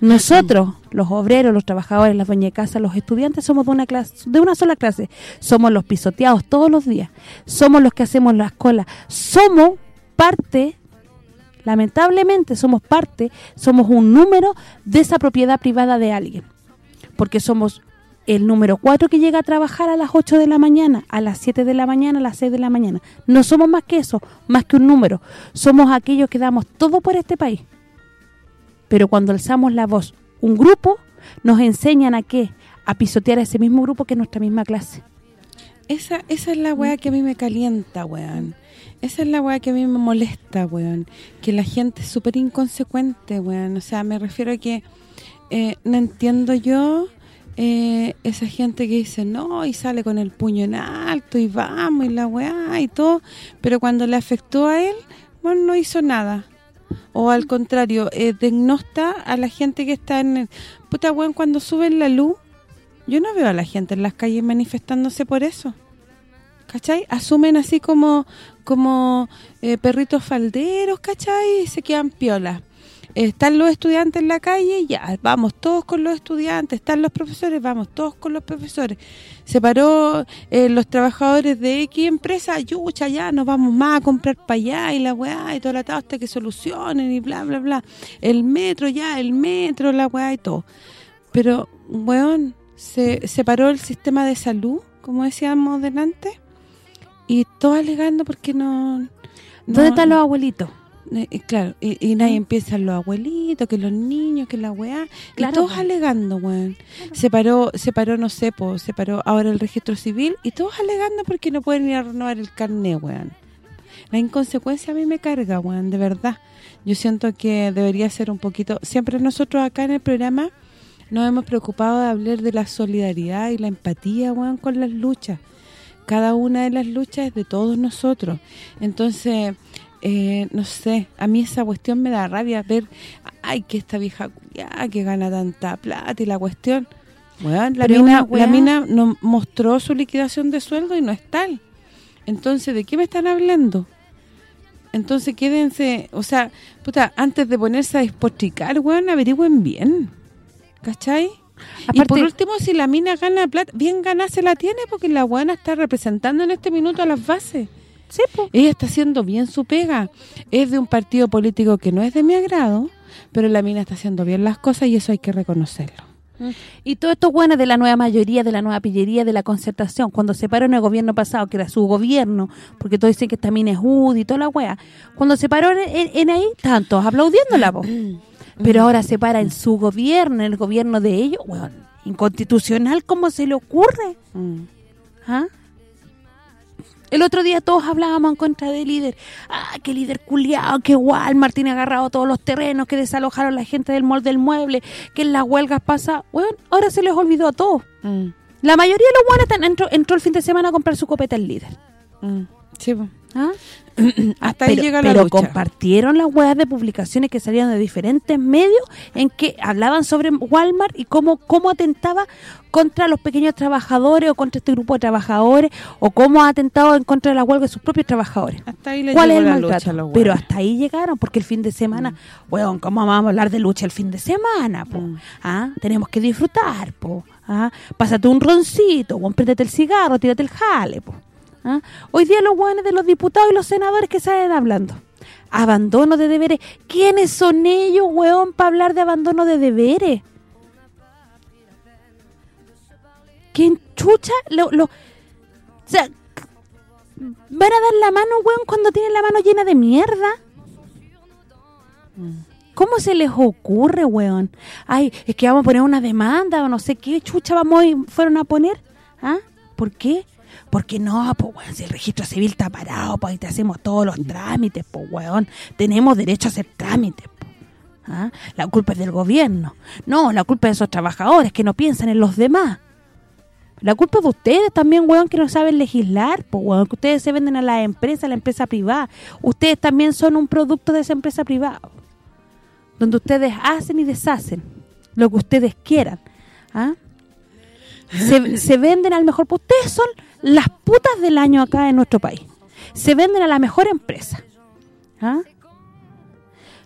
Nosotros, los obreros, los trabajadores, las dueñas de casa, los estudiantes, somos de una clase de una sola clase. Somos los pisoteados todos los días. Somos los que hacemos la escuela. Somos parte, lamentablemente somos parte, somos un número de esa propiedad privada de alguien. Porque somos el número 4 que llega a trabajar a las 8 de la mañana, a las 7 de la mañana, a las 6 de la mañana. No somos más que eso, más que un número. Somos aquellos que damos todo por este país pero cuando alzamos la voz, un grupo, nos enseñan a qué? A pisotear a ese mismo grupo que es nuestra misma clase. Esa esa es la weá que a mí me calienta, weón. Esa es la weá que a mí me molesta, weón. Que la gente es súper inconsecuente, weón. O sea, me refiero a que eh, no entiendo yo eh, esa gente que dice no y sale con el puño en alto y vamos y la weá y todo. Pero cuando le afectó a él, bueno, no hizo nada o al contrario, eh, a la gente que está en... Puta, weón, cuando suben la luz, yo no veo a la gente en las calles manifestándose por eso. ¿Cachai? Asumen así como como eh, perritos falderos, ¿cachai? Y se quedan piolas están los estudiantes en la calle, ya, vamos todos con los estudiantes, están los profesores, vamos todos con los profesores. Se paró eh, los trabajadores de X empresa, yucha, ya, nos vamos más a comprar para allá y la weá y toda la hasta que solucionen y bla, bla, bla. El metro ya, el metro, la weá y todo. Pero, weón, se, se paró el sistema de salud, como decíamos delante, y todo alegando porque no... ¿Dónde están los abuelitos? Eh, claro, y, nadie empieza los abuelitos, que los niños, que la weá, y todos alegando, weón. Se paró, se paró, no sé, po, se paró ahora el registro civil y todos alegando porque no pueden ir a renovar el carnet, weón. La inconsecuencia a mí me carga, weón, de verdad. Yo siento que debería ser un poquito... Siempre nosotros acá en el programa nos hemos preocupado de hablar de la solidaridad y la empatía, weón, con las luchas. Cada una de las luchas es de todos nosotros. Entonces eh, no sé, a mí esa cuestión me da rabia ver, ay, que esta vieja ya que gana tanta plata y la cuestión. Bueno, la mina, la mina nos mostró su liquidación de sueldo y no es tal. Entonces, ¿de qué me están hablando? Entonces, quédense, o sea, puta, antes de ponerse a despotricar, weón, averigüen bien. ¿Cachai? y por último, si la mina gana plata, bien gana se la tiene porque la buena está representando en este minuto a las bases. Sí, Ella está haciendo bien su pega. Es de un partido político que no es de mi agrado, pero la mina está haciendo bien las cosas y eso hay que reconocerlo. Mm. Y todo esto bueno de la nueva mayoría, de la nueva pillería, de la concertación. Cuando se paró en el gobierno pasado, que era su gobierno, porque todos dicen que también es UDI y toda la wea. Cuando se paró en, ahí, tantos aplaudiéndola, voz. Pero ahora se para en su gobierno, en el gobierno de ellos, bueno, inconstitucional, ¿cómo se le ocurre? Mm. ¿Ah? El otro día todos hablábamos en contra del líder. Ah, qué líder culiado, que Walmart tiene agarrado todos los terrenos, que desalojaron la gente del molde del mueble, que en las huelgas pasa... Bueno, ahora se les olvidó a todos. Mm. La mayoría de los buenos entró, entró, el fin de semana a comprar su copeta el líder. Mm. Sí, ¿Ah? Hasta ahí llega la pero compartieron las huevas de publicaciones que salían de diferentes medios en que hablaban sobre Walmart y cómo cómo atentaba contra los pequeños trabajadores o contra este grupo de trabajadores o cómo ha atentado en contra de la huelga de sus propios trabajadores. Hasta ahí ¿Cuál es el maltrato? Pero hasta ahí llegaron porque el fin de semana, mm. ¿cómo vamos a hablar de lucha el fin de semana? Mm. ¿Ah? Tenemos que disfrutar, po. ¿Ah? Pásate un roncito, préndete el cigarro, tírate el jale, po. ¿Ah? Hoy día los buenos de los diputados y los senadores que salen hablando. Abandono de deberes. ¿Quiénes son ellos, weón, para hablar de abandono de deberes? ¿Quién chucha? Lo, lo, o sea, ¿van a dar la mano, weón, cuando tienen la mano llena de mierda? ¿Cómo se les ocurre, weón? Ay, es que vamos a poner una demanda o no sé qué chucha vamos fueron a poner. ¿Ah? ¿Por qué? Porque no, pues, weón, si el registro civil está parado, pues ahí te hacemos todos los trámites, pues, weón. Tenemos derecho a hacer trámites, ¿Ah? La culpa es del gobierno. No, la culpa es de esos trabajadores que no piensan en los demás. La culpa es de ustedes también, weón, que no saben legislar, pues, weón, que ustedes se venden a la empresa, a la empresa privada. Ustedes también son un producto de esa empresa privada, donde ustedes hacen y deshacen lo que ustedes quieran. ¿ah? Se, se, venden al mejor... Ustedes son las putas del año acá en nuestro país. Se venden a la mejor empresa. ¿Ah?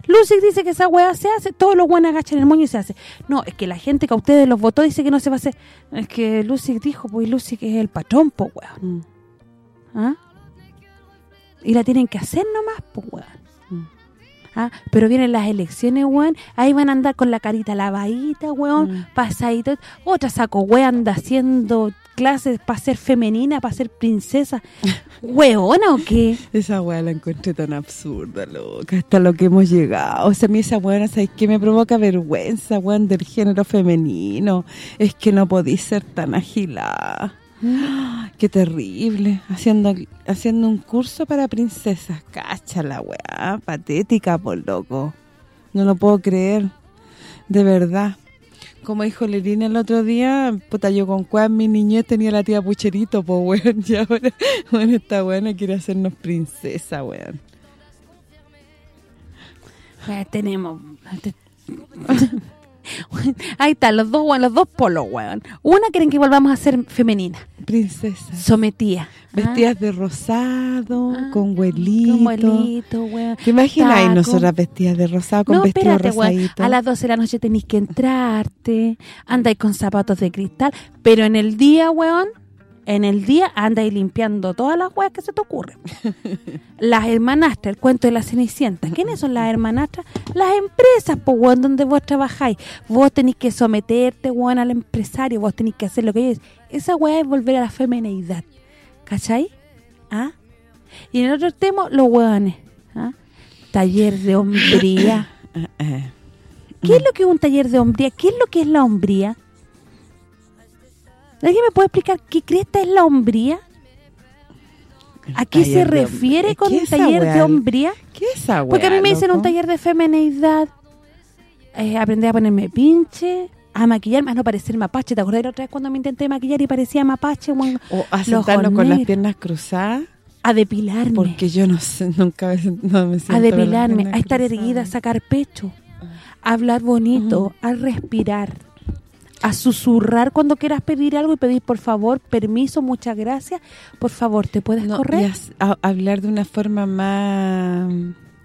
Lucy dice que esa weá se hace, todos los buenos agachan el moño y se hace. No, es que la gente que a ustedes los votó dice que no se va a hacer. Es que Lucy dijo, pues Lucy que es el patrón, pues weón. ¿Ah? Y la tienen que hacer nomás, pues weón. ¿Ah? Pero vienen las elecciones, weón, ahí van a andar con la carita lavadita, weón, mm. pasadita. Otra saco, weón, anda haciendo clases para ser femenina, para ser princesa. ¿Hueona o qué? Esa weá la encontré tan absurda, loca, hasta lo que hemos llegado. O sea, a mí esa weá, ¿sabes qué? Me provoca vergüenza, weón, del género femenino. Es que no podís ser tan agilada. Qué terrible, haciendo haciendo un curso para princesas. Cacha la weá, patética, por loco. No lo puedo creer, de verdad. Como dijo Lerina el otro día, puta, yo con cuál mi niñez tenía la tía Pucherito, pues, weón, y ahora, bueno, esta weona quiere hacernos princesa, weón. tenemos... Ahí están, los dos, los dos polos, weón. Una quieren que volvamos a ser femenina. Princesa. Sometía. Vestidas de rosado, ah, con huelito. Con huelito, weón. ¿Te imaginas nosotras vestidas de rosado con no, vestido espérate, A las 12 de la noche tenéis que entrarte, andáis con zapatos de cristal, pero en el día, weón, en el día andáis limpiando todas las huevas que se te ocurren. las hermanastras, el cuento de la Cenicienta. ¿Quiénes son las hermanastras? Las empresas, pues, weón, donde vos trabajáis. Vos tenéis que someterte, weón, al empresario. Vos tenéis que hacer lo que es. Esa hueá es volver a la femenidad. ¿Cachai? ¿Ah? Y en el otro tema, los hueones. ¿ah? Taller de hombría. ¿Qué es lo que es un taller de hombría? ¿Qué es lo que es la hombría? ¿Alguien me puede explicar qué cresta es la hombría? ¿A qué se refiere con un taller de hombría? ¿Qué es esa Porque a mí me dicen un taller de femenidad. Eh, aprender a ponerme pinche, a maquillarme, a no parecer mapache. ¿Te acuerdas de la otra vez cuando me intenté maquillar y parecía mapache? o a sentarnos con las piernas cruzadas. A depilarme. Porque yo no sé, nunca no me siento A depilarme, a estar erguida, a sacar pecho, a hablar bonito, a respirar a susurrar cuando quieras pedir algo y pedir por favor, permiso, muchas gracias, por favor, ¿te puedes correr? A, hablar de una forma más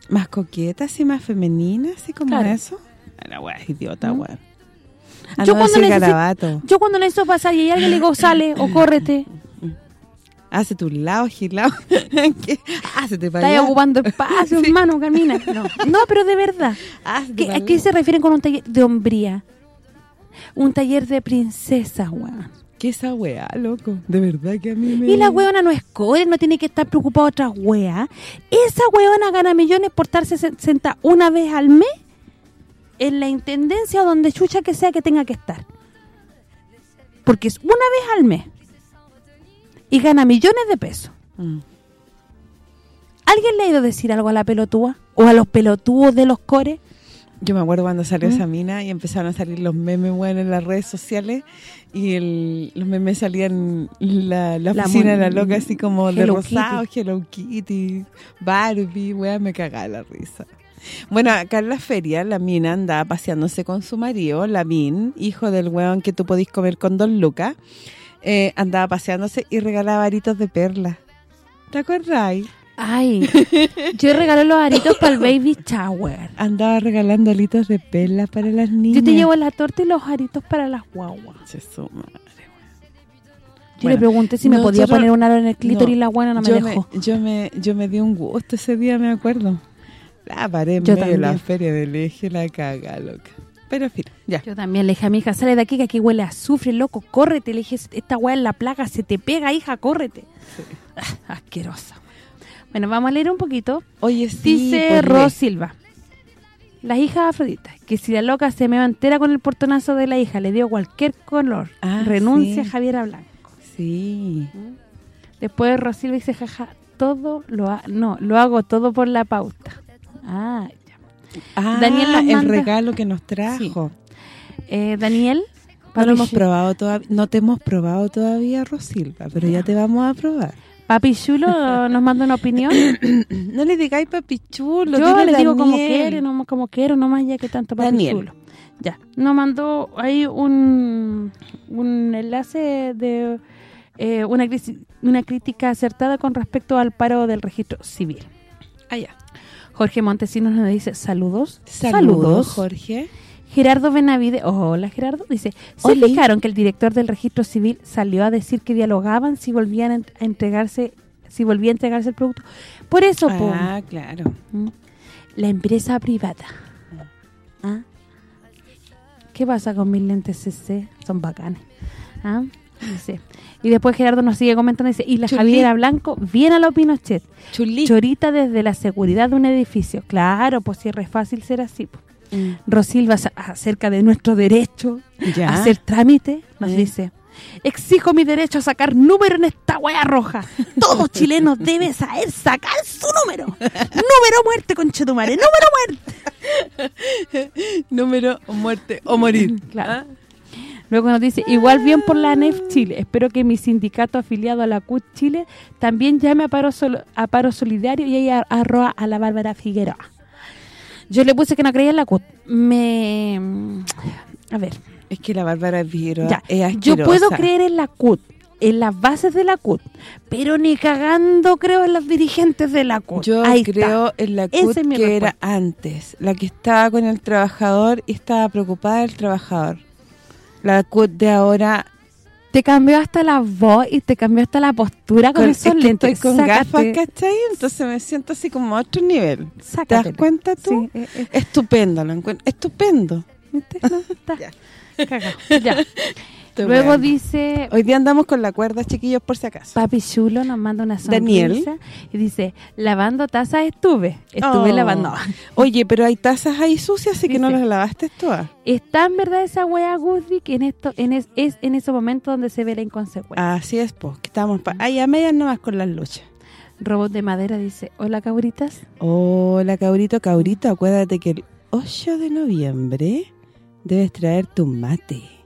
más coqueta, así más femenina, así como eso. La weá es idiota, mm. Ah, yo, cuando necesito, yo cuando necesito pasar y alguien le digo, sale o córrete. Hace tu lado, gilado. Hacete para Estás ocupando espacio, hermano, camina. No. no, pero de verdad. ¿A qué se refieren con un taller de hombría? Un taller de princesa, weón. ¿Qué esa weá, loco? De verdad que a mí me... Y la weona no es core, no tiene que estar preocupada otras weas. Esa weona gana millones por estarse sentada una vez al mes en la intendencia o donde chucha que sea que tenga que estar. Porque es una vez al mes. Y gana millones de pesos. Mm. ¿Alguien le ha ido a decir algo a la pelotúa? ¿O a los pelotudos de los cores? Yo me acuerdo cuando salió ¿Mm? esa mina y empezaron a salir los memes buenos en las redes sociales y los memes salían la, la, oficina de la loca así como de rosado, Hello Kitty, Barbie, weá, me cagaba la risa. Bueno, acá en la feria la mina andaba paseándose con su marido, la Min, hijo del weón que tú podís comer con Don Lucas, eh, andaba paseándose y regalaba aritos de perla. ¿Te acuerdas? Ay, yo regalé los aritos para el baby shower. Andaba regalando aritos de perla para las niñas. Yo te llevo la torta y los aritos para las guaguas. Yo le pregunté si me podía poner un aro en el clítoris y la buena no me dejó. yo me yo me di un gusto ese día, me acuerdo. La paré en medio de la feria del eje, la caga, loca. Pero en fin, ya. Yo también le dije a mi hija, sale de aquí que aquí huele a azufre, loco, córrete. Le dije, esta weá en la plaga, se te pega, hija, córrete. Ah, asquerosa. Bueno, vamos a leer un poquito. Oye, sí. Dice Ros Silva. Las hijas Afrodita, que si la loca se me va entera con el portonazo de la hija, le dio cualquier color, ah, renuncia a Javiera Blanco. Sí. Después Ros Silva dice, jaja, todo lo no, lo hago todo por la pauta. Ah, ya. Ah, Daniel el regalo que nos trajo. Eh, Daniel, no lo hemos probado todavía, no te hemos probado todavía, Rosilva, pero ya te vamos a probar. Papi Chulo nos manda una opinión. no le digáis Papi Chulo. Yo le digo como quiero, no, como quiero, no más ya que tanto Papi Chulo. Ya, nos mandó ahí un, un enlace de eh, una, una crítica acertada con respecto al paro del registro civil. Allá. Ah, Jorge Montesinos nos dice saludos. Saludos, Jorge. Gerardo Benavide, hola Gerardo, dice, ¿se fijaron que el director del registro civil salió a decir que dialogaban si volvían a entregarse si volvía a entregarse el producto? Por eso, Ah, claro. ¿Mm? La empresa privada. ¿Ah? ¿Qué pasa con mis lentes CC? Son bacanes. ¿Ah? Y después Gerardo nos sigue comentando, dice, y la Javiera Blanco viene a la Pinochet. Chorita desde la seguridad de un edificio. Claro, pues si es fácil ser así. Pues. Mm. Rosilva acerca de nuestro derecho a hacer trámite, nos dice, exijo mi derecho a sacar número en esta hueá roja. Todo chileno debe saber sacar su número. número muerte, conchetumare, número muerte. número muerte o morir. Claro. ¿Ah? Luego nos dice, igual bien por la ANEF Chile. Espero que mi sindicato afiliado a la CUT Chile también llame a paro, a paro solidario y ahí arroa a la Bárbara Figueroa. Yo le puse que no creía en la CUT. Me... A ver. Es que la Bárbara Figueroa es Yo puedo creer en la CUT, en las bases de la CUT, pero ni cagando creo en los dirigentes de la CUT. Yo creo en la CUT que era antes, la que estaba con el trabajador y estaba preocupada del trabajador. La CUT de ahora te cambió hasta la voz y te cambió hasta la postura con, esos lentes. Estoy con gafas, ¿cachai? Entonces me siento así como a otro nivel. ¿Te das cuenta tú? Sí, eh, eh. Estupendo, lo encuentro. Estupendo. ya. ya. Luego dice... Hoy día andamos con la cuerda, chiquillos, por si acaso. Papi Chulo nos manda una sonrisa. Daniel. Y dice, lavando tazas estuve. Estuve oh. lavando. Oye, pero hay tazas ahí sucias, así que no las lavaste todas. Está en verdad esa wea Guzzi que en esto en es, en ese momento donde se ve la inconsecuencia. Así es, pues. Que estamos ahí a medias nomás con las luchas. Robot de madera dice, hola cabritas. Hola cabrito, cabrito, acuérdate que el 8 de noviembre debes traer tu mate.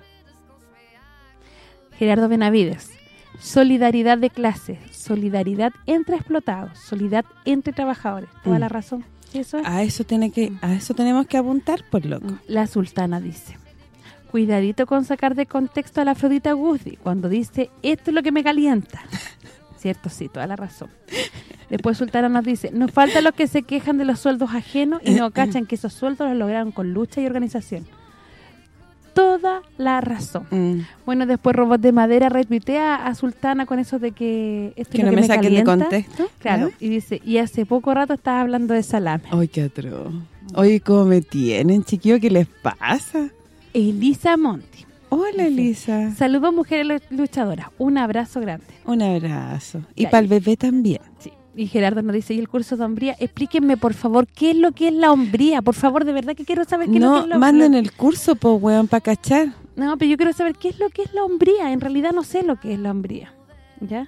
Gerardo Benavides. Solidaridad de clase, solidaridad entre explotados, solidaridad entre trabajadores. Toda la mm. razón. Eso A eso tiene que a eso tenemos que apuntar, por loco. Mm, la sultana dice. Cuidadito con sacar de contexto a la Afrodita Guzzi cuando dice, esto es lo que me calienta. Cierto, sí, toda la razón. Después Sultana nos dice, nos falta los que se quejan de los sueldos ajenos y no cachan que esos sueldos los lograron con lucha y organización. Toda la razón. Mm. Bueno, después Robot de Madera retuitea a Sultana con eso de que esto que no me, saquen de contexto. Claro, y dice, y hace poco rato estaba hablando de salame. Ay, qué atroz. Oye, ¿cómo me tienen, chiquillo? ¿Qué les pasa? Elisa Monti. Hola, Elisa. Saludos, mujeres luchadoras. Un abrazo grande. Un abrazo. Y para el bebé también. Sí. Y Gerardo nos dice, ¿y el curso de hombría? Explíquenme, por favor, ¿qué es lo que es la hombría? Por favor, de verdad que quiero saber qué es lo que es la hombría. No, manden el curso, pues, weón, para cachar. No, pero yo quiero saber qué es lo que es la hombría. En realidad no sé lo que es la hombría. ¿Ya?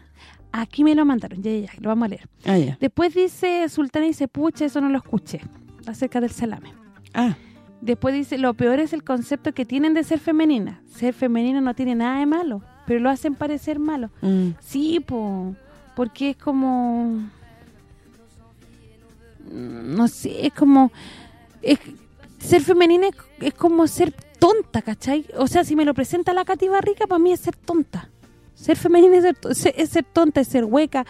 Aquí me lo mandaron, ya, ya, lo vamos a leer. Ah, ya. Después dice, Sultana dice, pucha, eso no lo escuché, acerca del salame. Ah. Después dice, lo peor es el concepto que tienen de ser femenina. Ser femenina no tiene nada de malo, pero lo hacen parecer malo. Mm. Sí, po, porque es como... No sé, es como... ser femenina es, como ser tonta, ¿cachai? O sea, si me lo presenta la cativa rica, para mí es ser tonta. Ser femenina es ser, tonta, es ser hueca.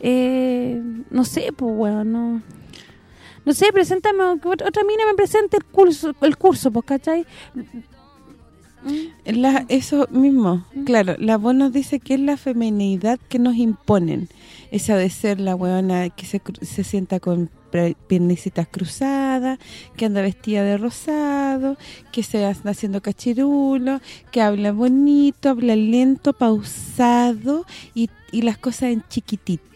Eh, no sé, pues, bueno, no... No sé, preséntame, otra mina me presente el curso, el curso pues, ¿cachai? La, eso mismo, mm. claro, la voz nos dice que es la feminidad que nos imponen, esa de ser la weona que se, se sienta con piernecitas cruzadas, que anda vestida de rosado, que se anda haciendo cachirulo, que habla bonito, habla lento, pausado y, y las cosas en chiquitito.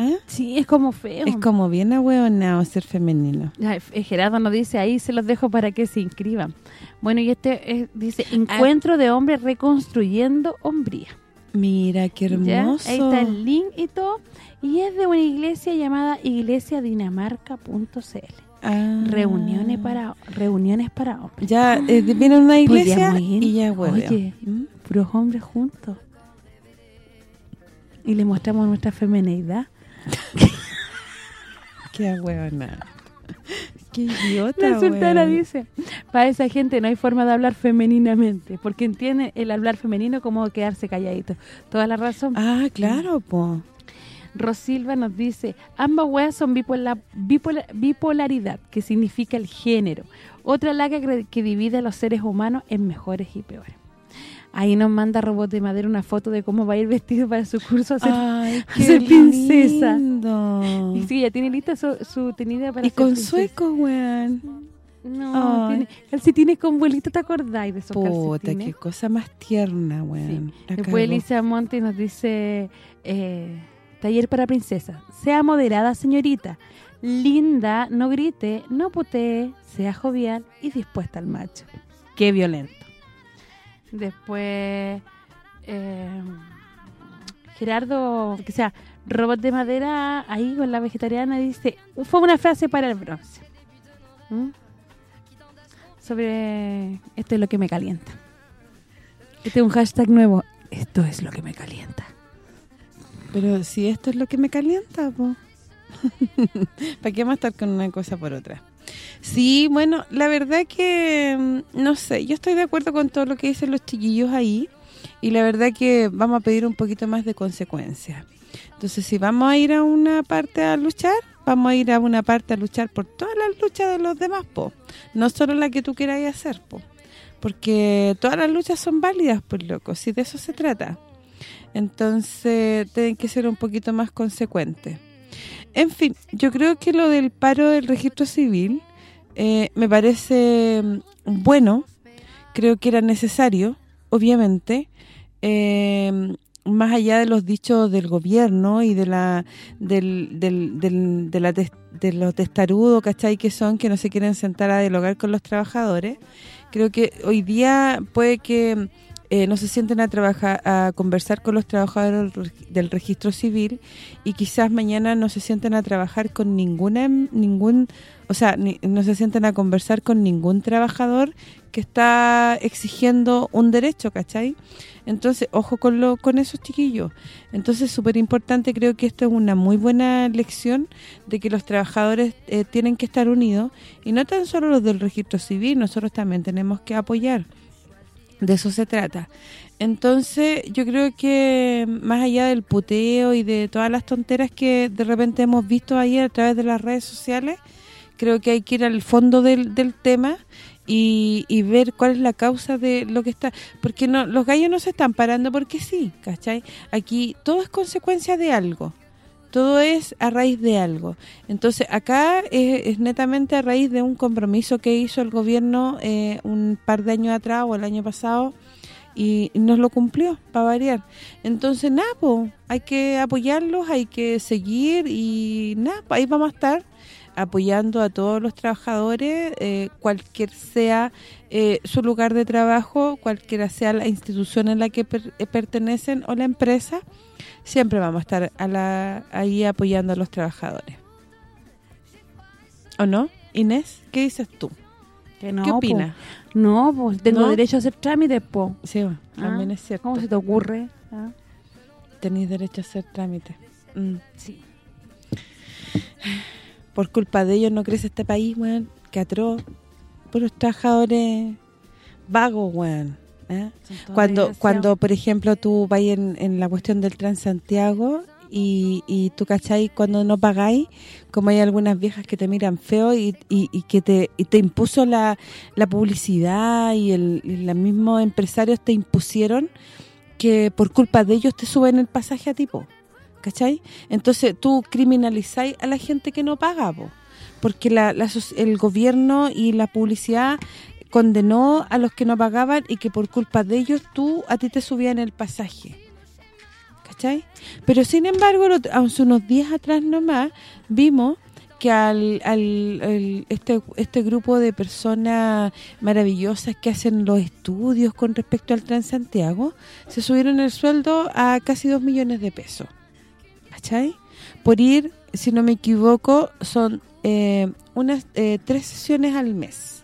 ¿Eh? Sí, es como feo. Es como bien ahueonado ser femenino. Gerardo nos dice, ahí se los dejo para que se inscriban. Bueno, y este dice, encuentro de hombres reconstruyendo hombría. Mira, qué hermoso. Ahí está el link y todo. Y es de una iglesia llamada iglesiadinamarca.cl. Ah. Reuniones para reuniones para hombres. Ya eh, viene una iglesia y ya huele. Oye, ¿Mm? puros hombres juntos. Y le mostramos nuestra femenidad. Qué huevona. Qué idiota, La sultana dice, para esa gente no hay forma de hablar femeninamente, porque entiende el hablar femenino como quedarse calladito. Toda la razón. Ah, claro, po. Rosilva nos dice, ambas weas son bipolaridad, que significa el género. Otra laga que divide a los seres humanos en mejores y peores. Ahí nos manda Robot de Madera una foto de cómo va a ir vestido para su curso a ser, Ay, princesa. Lindo. Y sí, ya tiene lista su, su tenida para y con suecos, weón. No, tiene, calcetines con vuelito, ¿te acordáis de esos Puta, qué cosa más tierna, weón. Después Elisa Monte nos dice, eh, taller para princesa. Sea moderada, señorita. Linda, no grite, no putee, sea jovial y dispuesta al macho. Qué violento. Después, eh, Gerardo, que sea, robot de madera, ahí con la vegetariana, dice, fue una frase para el bronce. ¿Mm? Sobre, esto es lo que me calienta. Este es un hashtag nuevo, esto es lo que me calienta. Pero si esto es lo que me calienta, ¿para qué a estar con una cosa por otra? Sí, bueno, la verdad que, mm, no sé, yo estoy de acuerdo con todo lo que dicen los chiquillos ahí y la verdad que vamos a pedir un poquito más de consecuencia. Entonces, si vamos a ir a una parte a luchar, vamos a ir a una parte a luchar por todas las luchas de los demás, po. No solo la que tú quieras hacer, po. Porque todas las luchas son válidas, pues loco, si de eso se trata. Entonces, tienen que ser un poquito más consecuentes. En fin, yo creo que lo del paro del registro civil eh, me parece mm, bueno, creo que era necesario, obviamente, eh, más allá de los dichos del gobierno y de la del, del, de, la de los testarudos, ¿cachai? Que son, que no se quieren sentar a dialogar con los trabajadores, creo que hoy día puede que eh, no se sienten a trabajar a conversar con los trabajadores del registro civil y quizás mañana no se sienten a trabajar con ninguna ningún o sea, no se sienten a conversar con ningún trabajador que está exigiendo un derecho, ¿cachai? Entonces, ojo con lo con esos chiquillos. Entonces, súper importante, creo que esto es una muy buena lección de que los trabajadores eh, tienen que estar unidos y no tan solo los del registro civil, nosotros también tenemos que apoyar de eso se trata. Entonces, yo creo que más allá del puteo y de todas las tonteras que de repente hemos visto ahí a través de las redes sociales, creo que hay que ir al fondo del, del tema y, y, ver cuál es la causa de lo que está... Porque no los gallos no se están parando porque sí, ¿cachai? Aquí todo es consecuencia de algo. Todo es a raíz de algo. Entonces, acá es, netamente a raíz de un compromiso que hizo el gobierno eh, un par de años atrás o el año pasado y nos lo cumplió, para variar. Entonces, nada, hay que apoyarlos, hay que seguir y nada, ahí vamos a estar apoyando a todos los trabajadores, eh, cualquier sea eh, su lugar de trabajo, cualquiera sea la institución en la que eh, pertenecen o la empresa, siempre vamos a estar a la, ahí apoyando a los trabajadores. ¿O no? Inés, ¿qué dices tú? ¿Qué opinas? no, pues tengo derecho a hacer trámites, po. Sí, también ah, es cierto. ¿Cómo se te ocurre? ¿Ah? Tenéis derecho a hacer trámites. Mm. Sí. Por culpa de ellos no crece este país, weón. Que atroz. Por los trabajadores vagos, weón. ¿eh? Cuando, cuando por ejemplo, tú vas en, en la cuestión del Transantiago y, y tú, ¿cachai? Cuando no pagáis, como hay algunas viejas que te miran feo y, y, que te, te impuso la, la publicidad y, el, los mismos empresarios te impusieron que por culpa de ellos te suben el pasaje a tipo, ¿cachai? Entonces tú criminalizáis a la gente que no paga, porque la, el gobierno y la publicidad condenó a los que no pagaban y que por culpa de ellos tú a ti te subían el pasaje. Pero sin embargo, hace unos días atrás nomás, vimos que al, este, este grupo de personas maravillosas que hacen los estudios con respecto al Transantiago, se subieron el sueldo a casi dos millones de pesos. ¿Cachai? Por ir, si no me equivoco, son eh, unas eh, tres sesiones al mes.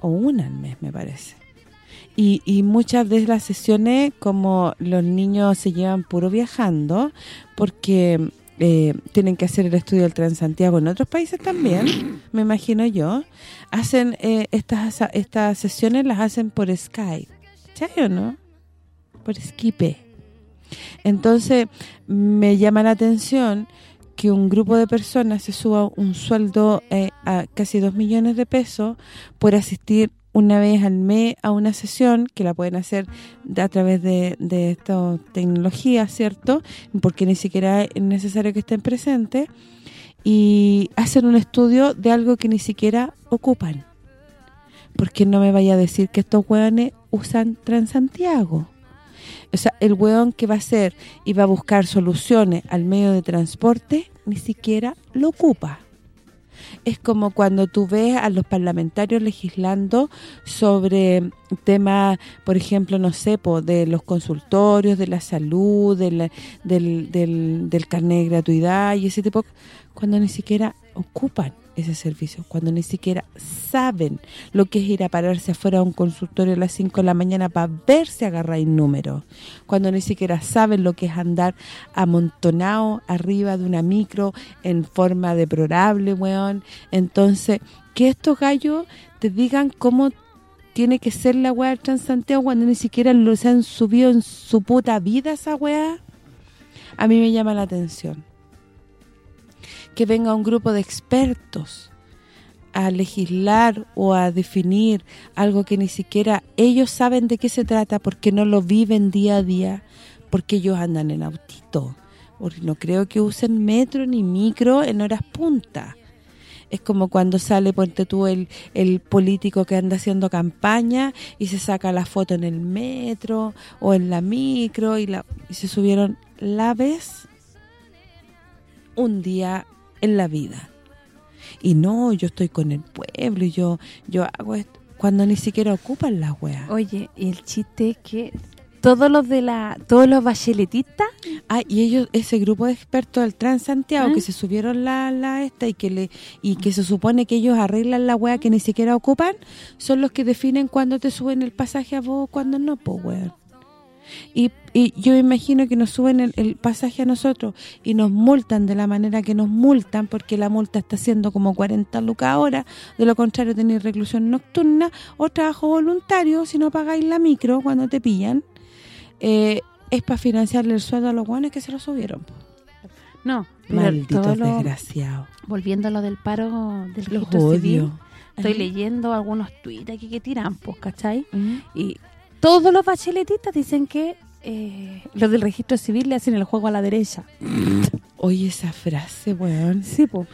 O una al mes, me parece. Y, muchas de las sesiones, como los niños se llevan puro viajando, porque eh, tienen que hacer el estudio del Transantiago en otros países también, me imagino yo, hacen eh, estas estas sesiones las hacen por Skype, ¿sabes o no? Por Skype. Entonces, me llama la atención que un grupo de personas se suba un sueldo eh, a casi 2 millones de pesos por asistir una vez al mes a una sesión que la pueden hacer a través de, de esta tecnología, ¿cierto? Porque ni siquiera es necesario que estén presentes y hacen un estudio de algo que ni siquiera ocupan. Porque no me vaya a decir que estos hueones usan Transantiago. O sea, el hueón que va a hacer y va a buscar soluciones al medio de transporte ni siquiera lo ocupa. Es como cuando tú ves a los parlamentarios legislando sobre temas, por ejemplo, no sé, de los consultorios, de la salud, del, del, del carnet de gratuidad y ese tipo, cuando ni siquiera ocupan ese servicio, cuando ni siquiera saben lo que es ir a pararse afuera a un consultorio a las 5 de la mañana para ver si agarráis número, cuando ni siquiera saben lo que es andar amontonado arriba de una micro en forma deplorable, weón. Entonces, que estos gallos te digan cómo tiene que ser la weá del Transantiago cuando ni siquiera lo se han subido en su puta vida esa weá, a mí me llama la atención que venga un grupo de expertos a legislar o a definir algo que ni siquiera ellos saben de qué se trata porque no lo viven día a día, porque ellos andan en autito, no creo que usen metro ni micro en horas punta. Es como cuando sale, ponte tú, el, el político que anda haciendo campaña y se saca la foto en el metro o en la micro y, la, y se subieron la vez un día en la vida. Y no, yo estoy con el pueblo y yo yo hago esto cuando ni siquiera ocupan la wea. Oye, y el chiste es que todos los de la todos los bacheletistas ah y ellos ese grupo de expertos del Transantiago ¿Ah? que se subieron la, la esta y que le y que se supone que ellos arreglan la wea que ni siquiera ocupan son los que definen cuándo te suben el pasaje a vos cuándo no pues weón y, y yo imagino que nos suben el, pasaje a nosotros y nos multan de la manera que nos multan, porque la multa está siendo como 40 lucas ahora, de lo contrario tenéis reclusión nocturna o trabajo voluntario si no pagáis la micro cuando te pillan, eh, es para financiarle el sueldo a los guanes que se lo subieron. No, malditos desgraciados. Volviendo a lo del paro del los odio. estoy leyendo algunos tweets aquí que tiran, pues, ¿cachai? Y todos los bacheletistas dicen que eh, los del registro civil le hacen el juego a la derecha. Oye, esa frase, weón. Sí, pues.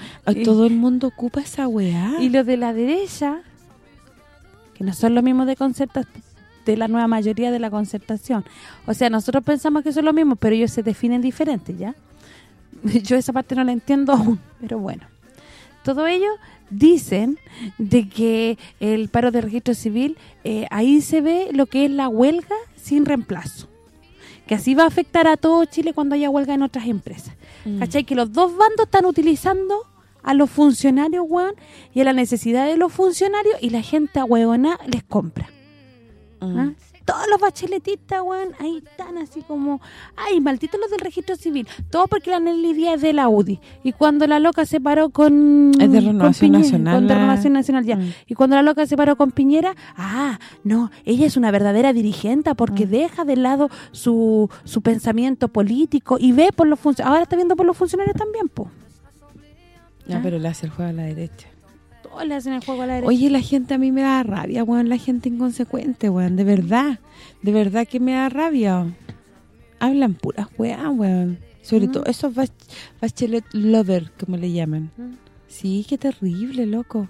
Todo el mundo ocupa esa weá. Y los de la derecha, que no son los mismos de concertación, de la nueva mayoría de la concertación. O sea, nosotros pensamos que son los mismos, pero ellos se definen diferentes, ¿ya? Yo esa parte no la entiendo aún, pero bueno. Todo ello dicen de que el paro de registro civil, eh, ahí se ve lo que es la huelga sin reemplazo. Que así va a afectar a todo Chile cuando haya huelga en otras empresas. Mm. ¿Cachai? Que los dos bandos están utilizando a los funcionarios, weón, y a la necesidad de los funcionarios, y la gente a huevona les compra. Mm. ¿Ah? Todos los bacheletistas, weón, ahí están así como... Ay, malditos los del registro civil. Todo porque la Nelly Díaz es de la UDI. Y cuando la loca se paró con... Es de Renovación Nacional. Con de Renovación Nacional, ya. Mm. Y cuando la loca se paró con Piñera, ah, no, ella es una verdadera dirigente porque mm. deja de lado su, su pensamiento político y ve por los funcionarios. Ahora está viendo por los funcionarios también, po. Ya, ¿Ah? pero le hace el juego a la derecha le hacen el juego al Oye, la gente a mí me da rabia, weón, la gente inconsecuente, weón, de verdad. De verdad que me da rabia. Hablan puras weón, weón. Sobre todo esos bachelet lover, como le llaman. Sí, qué terrible, loco.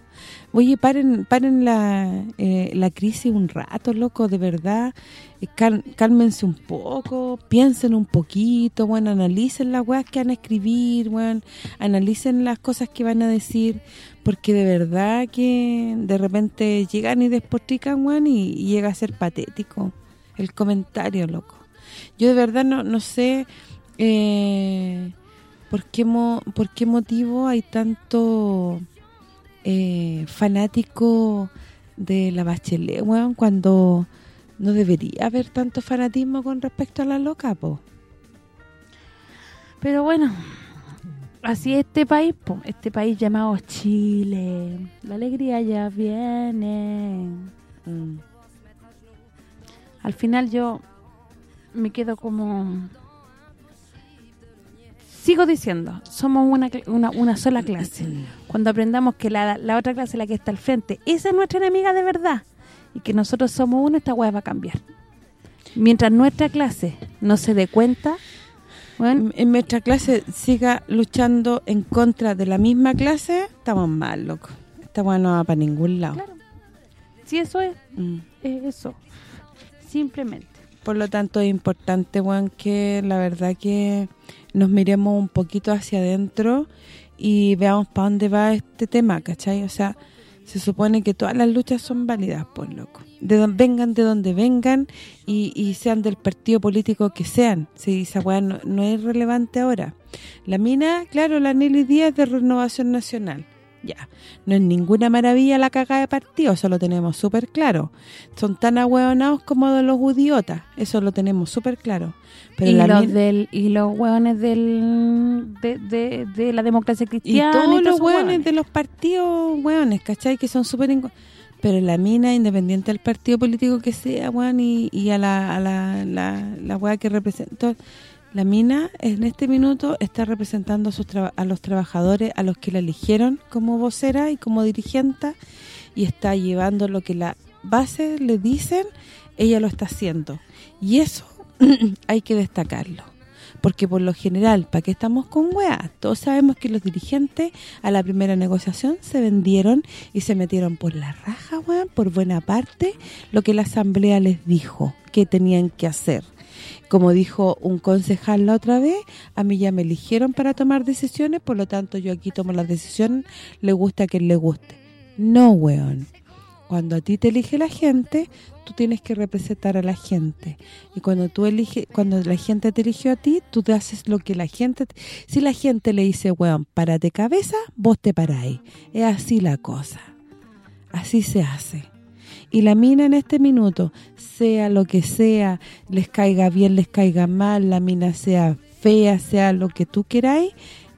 Oye, paren paren la, eh, la crisis un rato, loco, de verdad. Eh, cálmense un poco, piensen un poquito, bueno, analicen las weas que van a escribir, bueno, analicen las cosas que van a decir, porque de verdad que de repente llegan y despotrican, weón, y, llega a ser patético el comentario, loco. Yo de verdad no, no sé... Eh, ¿Por qué, por qué motivo hay tanto eh, fanático de la Bachelet, weón, cuando no debería haber tanto fanatismo con respecto a la loca, po? Pero bueno, así este país, este país llamado Chile, la alegría ya viene. Mm. Al final yo me quedo como sigo diciendo, somos una, una, sola clase. Cuando aprendamos que la, otra clase, la que está al frente, esa es nuestra enemiga de verdad, y que nosotros somos uno, esta hueá va a cambiar. Mientras nuestra clase no se dé cuenta... Bueno, en nuestra clase siga luchando en contra de la misma clase, estamos mal, loco. Esta no va para ningún lado. Claro. Si eso es, mm. es eso. Simplemente. Por lo tanto, es importante, Juan, que la verdad que nos miremos un poquito hacia adentro y veamos para dónde va este tema, ¿cachai? O sea, se supone que todas las luchas son válidas, pues, loco. De vengan de donde vengan y, sean del partido político que sean. Si esa weá no, es relevante ahora. La mina, claro, la Nelly Díaz de Renovación Nacional ya, no es ninguna maravilla la caga de partido, eso lo tenemos súper claro. Son tan ahueonados como de los idiotas, eso lo tenemos súper claro. Pero y, los del, y los hueones del, de, la democracia cristiana. Y todos los hueones de los partidos hueones, ¿cachai? Que son súper... Pero la mina, independiente del partido político que sea, hueón, y, y a la, a la, la, la que representa la mina en este minuto está representando a, los trabajadores, a los que la eligieron como vocera y como dirigente y está llevando lo que la base le dicen, ella lo está haciendo. Y eso hay que destacarlo. Porque por lo general, ¿para qué estamos con weá? Todos sabemos que los dirigentes a la primera negociación se vendieron y se metieron por la raja, weá, por buena parte, lo que la asamblea les dijo que tenían que hacer como dijo un concejal la otra vez, a mí ya me eligieron para tomar decisiones, por lo tanto yo aquí tomo las decisiones, le gusta a quien le guste. No, weón. Cuando a ti te elige la gente, tú tienes que representar a la gente. Y cuando tú eliges, cuando la gente te eligió a ti, tú te haces lo que la gente... Si la gente le dice, weón, párate cabeza, vos te paráis. Es así la cosa. Así se hace. Y la mina en este minuto, sea lo que sea, les caiga bien, les caiga mal, la mina sea fea, sea lo que tú queráis,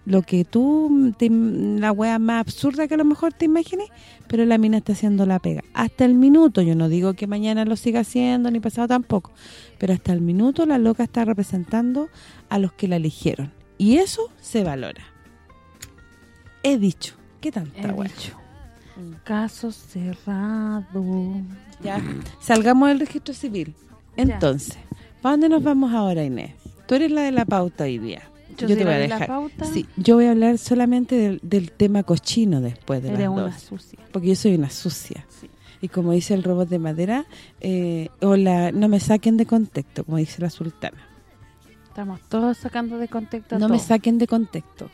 lo que tú, la wea más absurda que a lo mejor te imagines, pero la mina está haciendo la pega. Hasta el minuto, yo no digo que mañana lo siga haciendo, ni pasado tampoco, pero hasta el minuto la loca está representando a los que la eligieron. Y eso se valora. He dicho. ¿Qué tanta He Caso cerrado. Ya, salgamos del registro civil. Entonces, ¿para dónde nos vamos ahora, Inés? Tú eres la de la pauta hoy día. Yo, te voy a dejar. La pauta. Sí, yo voy a hablar solamente del, tema cochino después de Eres una sucia. Porque yo soy una sucia. Y como dice el robot de madera, eh, o la, no me saquen de contexto, como dice la sultana. Estamos todos sacando de contexto No me saquen de contexto.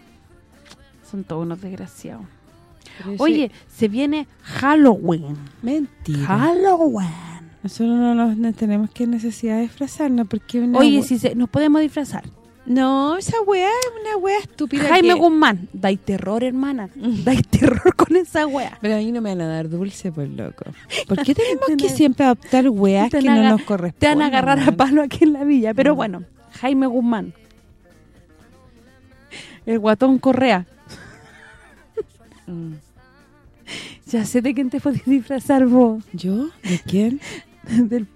Son todos unos desgraciados. Oye, se viene Halloween. Mentira. Halloween. Nosotros no, nos, tenemos que necesidad de disfrazarnos porque Oye, si se, nos podemos disfrazar. No, esa weá es una weá estúpida Jaime Guzmán, dais terror, hermana. Dais terror con esa weá. Pero a mí no me van a dar dulce, por loco. ¿Por qué tenemos que siempre adoptar weas que no nos corresponden? Te van a agarrar a palo aquí en la villa. Pero mm. bueno, Jaime Guzmán. El guatón Correa. Mm. Ya sé de quién te puedes disfrazar vos. ¿Yo? ¿De quién? del,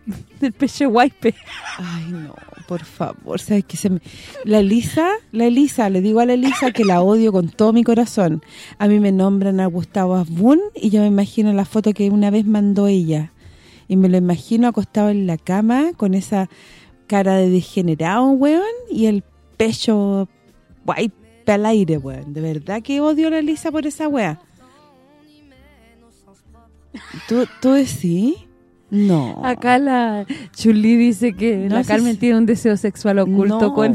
del peche guaype. Ay, no, por favor. ¿Sabes qué? Se me... La Elisa, la Elisa, le digo a la Elisa que la odio con todo mi corazón. A mí me nombran a Gustavo Asbun y yo me imagino la foto que una vez mandó ella. Y me lo imagino acostado en la cama con esa cara de degenerado, weón, y el pecho guaype al aire, weón. De verdad que odio a la Elisa por esa weá. ¿Tú, ¿Tú decís? No. Acá la Chuli dice que la Carmen tiene un deseo sexual oculto con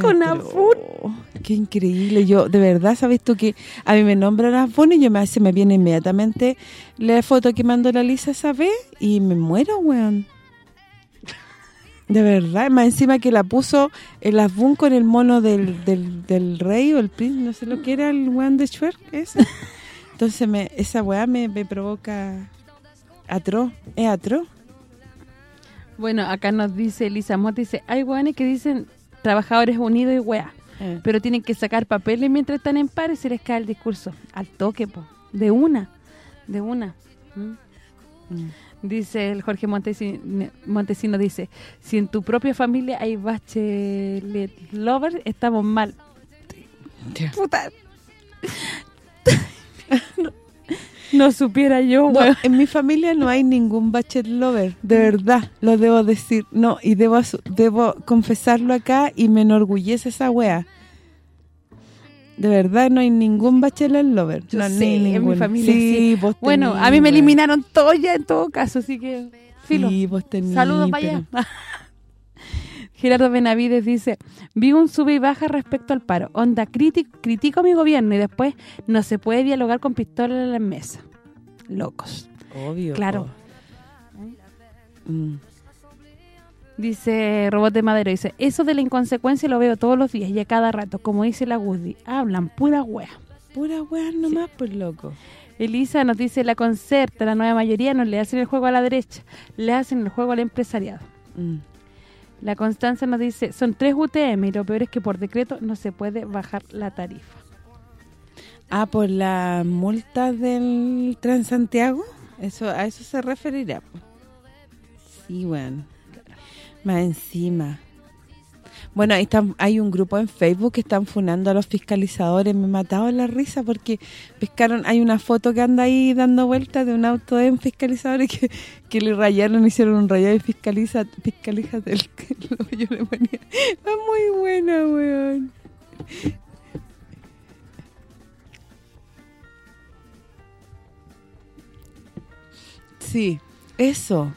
con Afun. Qué increíble. Yo, de verdad, ¿sabes tú que a mí me nombran Afun y yo me, se me viene inmediatamente la foto que mandó la Lisa esa vez y me muero, weón. De verdad, más encima que la puso el Afun con el mono del, del, rey o el príncipe, no sé lo que era, el weón de Schwerk, ese. Entonces me, esa weá me, me provoca Atro, es atro. Bueno, acá nos dice Elisa Mott, dice, hay weones que dicen trabajadores unidos y weá, eh. pero tienen que sacar papeles mientras están en par y se les cae el discurso. Al toque, po. De una, de una. ¿Mm? Mm. Dice el Jorge Montesino, dice, si en tu propia familia hay bachelet lover, estamos mal. Puta. No supiera yo, En mi familia no hay ningún bachet lover, de verdad, lo debo decir. No, y debo debo confesarlo acá y me enorgullece esa wea. De verdad no hay ningún bachelor lover. no, en mi familia sí. bueno, a mí me eliminaron todo ya en todo caso, así que filo. Sí, vos Saludos para allá. Gerardo Benavides dice, vi un sube y baja respecto al paro. Onda, critico a mi gobierno y después no se puede dialogar con pistola en la mesa. Locos. Obvio. Claro. Mm. Dice Robot de Madero, dice, eso de la inconsecuencia lo veo todos los días y a cada rato, como dice la Woody, hablan pura wea. Pura wea nomás, por loco. Elisa nos dice, la concerta, la nueva mayoría no le hacen el juego a la derecha, le hacen el juego al empresariado. Mm. La Constanza nos dice, son tres UTM y lo peor es que por decreto no se puede bajar la tarifa. Ah, por la multa del Transantiago, eso a eso se referirá. Sí, bueno. Más encima. Bueno, ahí hay un grupo en Facebook que están funando a los fiscalizadores. Me he matado la risa porque pescaron, hay una foto que anda ahí dando vueltas de un auto de un fiscalizador que, que le rayaron, hicieron un rayado y fiscaliza, fiscaliza del yo le ponía. Es muy buena, weón. Sí, eso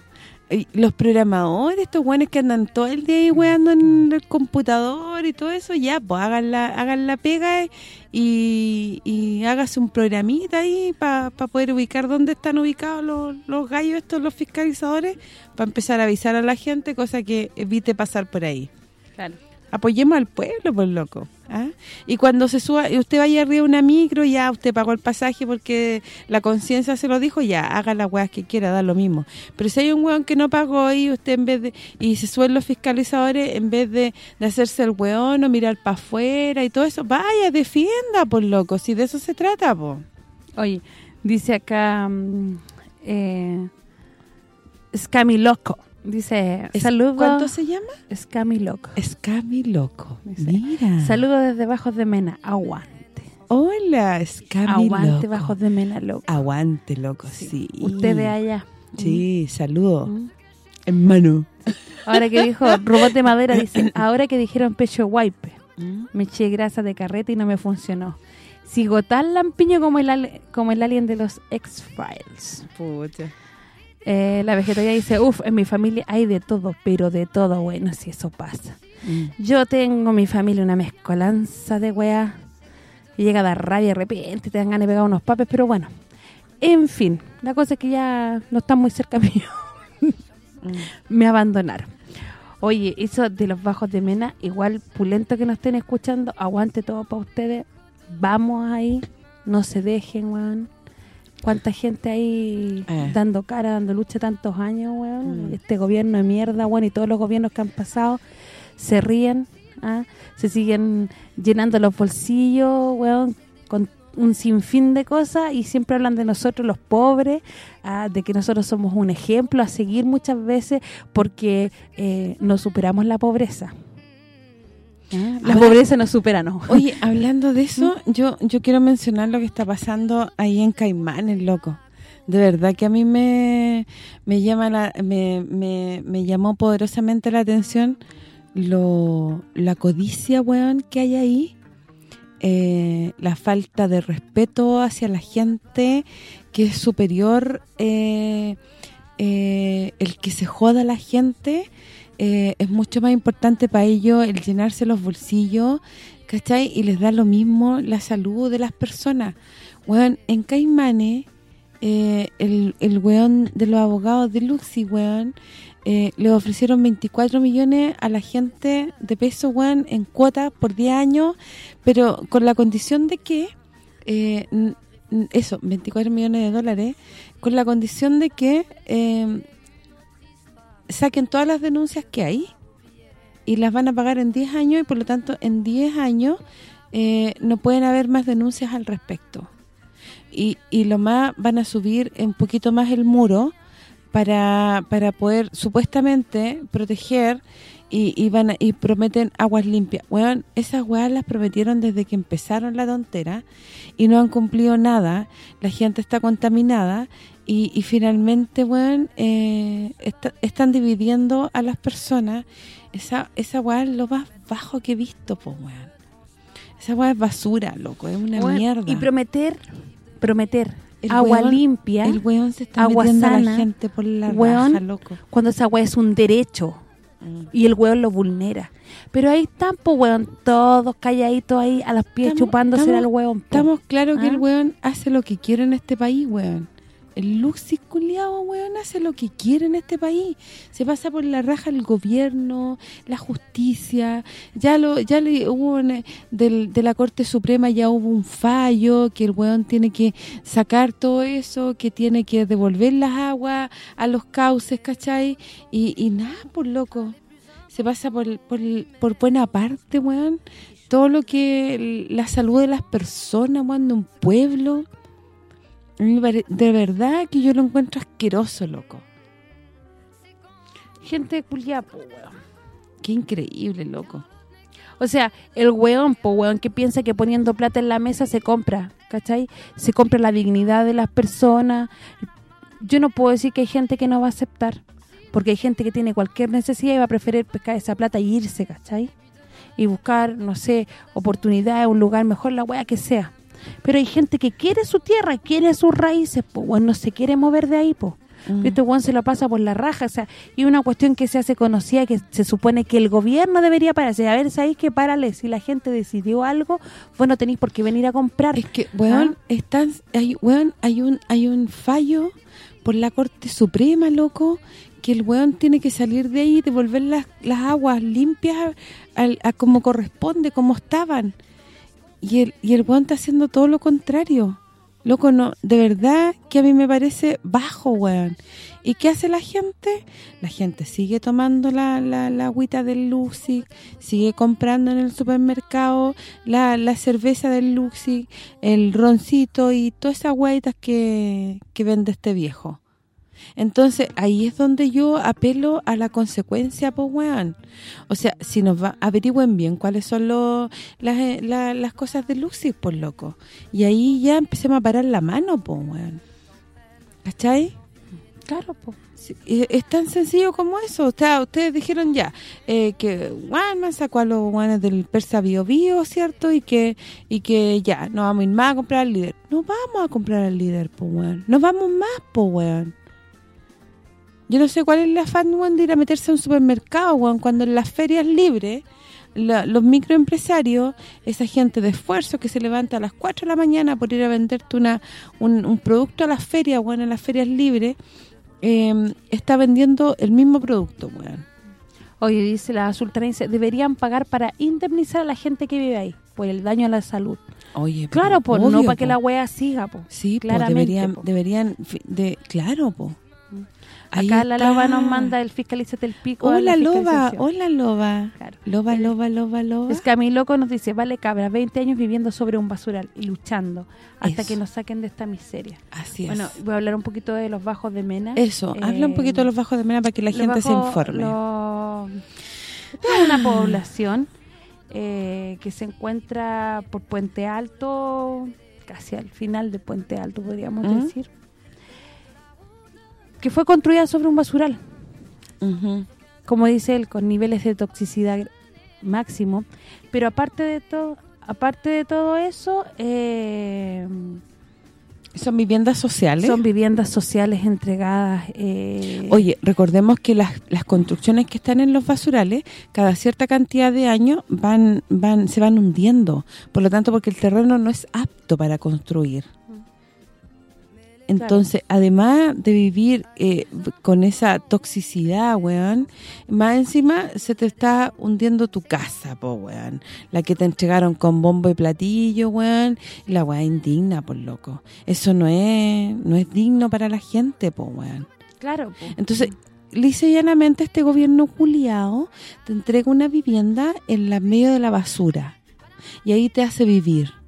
los programadores, estos buenos que andan todo el día ahí weando en el computador y todo eso, ya, pues hagan la, hagan la pega y, y hágase un programita ahí para poder ubicar dónde están ubicados los, los gallos estos, los fiscalizadores, para empezar a avisar a la gente, cosa que evite pasar por ahí. Claro apoyemos al pueblo, pues loco. ¿ah? Y cuando se suba, usted vaya arriba de una micro, ya usted pagó el pasaje porque la conciencia se lo dijo, ya, haga las weas que quiera, da lo mismo. Pero si hay un weón que no pagó y usted en vez de, y se suben los fiscalizadores, en vez de, hacerse el weón o mirar para afuera y todo eso, vaya, defienda, por loco, si de eso se trata, pues. Oye, dice acá, mm, eh, Scamiloco Dice, saludos. ¿Cuánto se llama? Escami Loco. Escami Loco. Mira. Saludos desde Bajos de Mena. Aguante. Hola, Scami Aguante Bajos de Mena, loco. Aguante, loco, sí. Ustedes allá. Sí, saludo. Mm. Hermano. Ahora que dijo robot de madera, dice, ahora que dijeron pecho wipe, mm. me eché grasa de carreta y no me funcionó. Sigo tan lampiño como el, como el alien de los X-Files. Pucha. Eh, la vegetariana dice, uff, en mi familia hay de todo, pero de todo, bueno, si eso pasa. Mm. Yo tengo mi familia una mezcolanza de weá. Y llega a dar rabia de repente, te dan ganas de pegar unos papes, pero bueno. En fin, la cosa es que ya no están muy cerca mío. Mm. Me abandonaron. Oye, eso de los bajos de Mena, igual pulento que nos estén escuchando, aguante todo para ustedes. Vamos ahí, no se dejen, weón cuánta gente ahí eh. dando cara, dando lucha tantos años, weón. Mm. Este gobierno de mierda, weón, y todos los gobiernos que han pasado se ríen, ¿ah? se siguen llenando los bolsillos, weón, con un sinfín de cosas y siempre hablan de nosotros los pobres, ¿ah? de que nosotros somos un ejemplo a seguir muchas veces porque eh, no superamos la pobreza. Ah, la pobreza nos supera, ¿no? Oye, hablando de eso, yo yo quiero mencionar lo que está pasando ahí en Caimán, el loco. De verdad que a mí me, me llama la, me, me, llamó poderosamente la atención lo la codicia, weón, que hay ahí. Eh, la falta de respeto hacia la gente que es superior eh, eh, el que se joda a la gente eh, es mucho más importante para ellos el llenarse los bolsillos, ¿cachai? Y les da lo mismo la salud de las personas. Weón, en Caimane, eh, el, el weón de los abogados de Luxi, weón, eh, le ofrecieron 24 millones a la gente de peso, weón, en cuotas por 10 años, pero con la condición de que, eso, 24 millones de dólares, con la condición de que saquen todas las denuncias que hay y las van a pagar en 10 años y por lo tanto en 10 años eh, no pueden haber más denuncias al respecto. Y, y lo más van a subir un poquito más el muro para, para poder supuestamente proteger y, y, van y prometen aguas limpias. Bueno, esas weas las prometieron desde que empezaron la tontera y no han cumplido nada. La gente está contaminada y, finalmente, weón, eh, están dividiendo a las personas. Esa esa weá es lo más bajo que he visto, pues, weón. Esa weá es basura, loco, es una mierda. Y prometer, prometer agua limpia, el weón se está agua sana, a la gente por la weón, loco. Cuando esa weá es un derecho mm. y el weón lo vulnera. Pero ahí están, pues, weón, todos calladitos ahí a los pies chupándose al weón. Estamos claros que el ¿Ah? weón hace lo que quiere en este país, weón. El Luxis culiado, weón, hace lo que quiere en este país. Se pasa por la raja el gobierno, la justicia. Ya lo ya le hubo de la Corte Suprema ya hubo un fallo que el weón tiene que sacar todo eso, que tiene que devolver las aguas a los cauces, ¿cachai? Y, y nada, por loco. Se pasa por, por, por buena parte, weón. Todo lo que la salud de las personas, weón, de un pueblo de verdad que yo lo encuentro asqueroso, loco. Gente de culiapo, weón. Qué increíble, loco. O sea, el weón, po, weón, que piensa que poniendo plata en la mesa se compra, ¿cachai? Se compra la dignidad de las personas. Yo no puedo decir que hay gente que no va a aceptar, porque hay gente que tiene cualquier necesidad y va a preferir pescar esa plata y irse, ¿cachai? Y buscar, no sé, oportunidades, un lugar mejor, la wea que sea. Pero hay gente que quiere su tierra, quiere sus raíces, pues bueno, no se quiere mover de ahí, pues. Este Juan se lo pasa por la raja, o sea, y una cuestión que se hace conocida que se supone que el gobierno debería pararse. A ver, ¿sabéis qué? Párale, si la gente decidió algo, bueno, tenéis por qué venir a comprar. Es que, weón, ¿Ah? están, hay, weón, hay un hay un fallo por la Corte Suprema, loco, que el weón tiene que salir de ahí y devolver las, las aguas limpias a como corresponde, como estaban. Y el, y el weón está haciendo todo lo contrario. Loco, no, de verdad que a mí me parece bajo, weón. ¿Y qué hace la gente? La gente sigue tomando la, la, agüita del Luxi, sigue comprando en el supermercado la, la cerveza del Luxi, el roncito y todas esas agüitas que, que vende este viejo. Entonces, ahí es donde yo apelo a la consecuencia, pues, weón. O sea, si nos va, averigüen bien cuáles son los, las, eh, las cosas de Lucy, pues, loco. Y ahí ya empecemos a parar la mano, pues, weón. ¿Cachai? Claro, pues. es tan sencillo como eso. O sea, ustedes dijeron ya eh, que Juan sacó a los guanes del Persa Bio Bio, ¿cierto? Y que y que ya, no vamos a ir más a comprar al líder. No vamos a comprar al líder, pues, weón. No vamos más, pues, weón. Yo no sé cuál es la afán de ir a meterse a un supermercado, cuando en las ferias libres, los microempresarios, esa gente de esfuerzo que se levanta a las 4 de la mañana por ir a venderte una un, producto a las ferias, bueno, en las ferias libres, em, está vendiendo el mismo producto, bueno. Oye, dice la sultana, deberían pagar para indemnizar a la gente que vive ahí por el daño a la salud. Oye, claro, pues no para que la wea siga, pues. Sí, deberían deberían de claro, Acá la loba nos manda el fiscalízate el pico. Hola loba, hola loba. Loba, loba, loba, loba. Es que a mí loco nos dice, vale cabra, 20 años viviendo sobre un basural y luchando hasta que nos saquen de esta miseria. Así es. Bueno, voy a hablar un poquito de los bajos de Mena. Eso, habla un poquito de los bajos de Mena para que la gente se informe. Es una población eh, que se encuentra por Puente Alto, casi al final de Puente Alto podríamos ¿Mm? decir que fue construida sobre un basural. Como dice él, con niveles de toxicidad máximo. Pero aparte de todo aparte de todo eso... Eh, ¿Son viviendas sociales? Son viviendas sociales entregadas. Eh, Oye, recordemos que las, las construcciones que están en los basurales, cada cierta cantidad de años van van se van hundiendo. Por lo tanto, porque el terreno no es apto para construir. Entonces, además de vivir eh, con esa toxicidad, weón, más encima se te está hundiendo tu casa, po, weón. La que te entregaron con bombo y platillo, weón. la weá indigna, por loco. Eso no es no es digno para la gente, po, weón. Claro, po. Entonces, lisa y llanamente este gobierno juliado te entrega una vivienda en la medio de la basura. Y ahí te hace vivir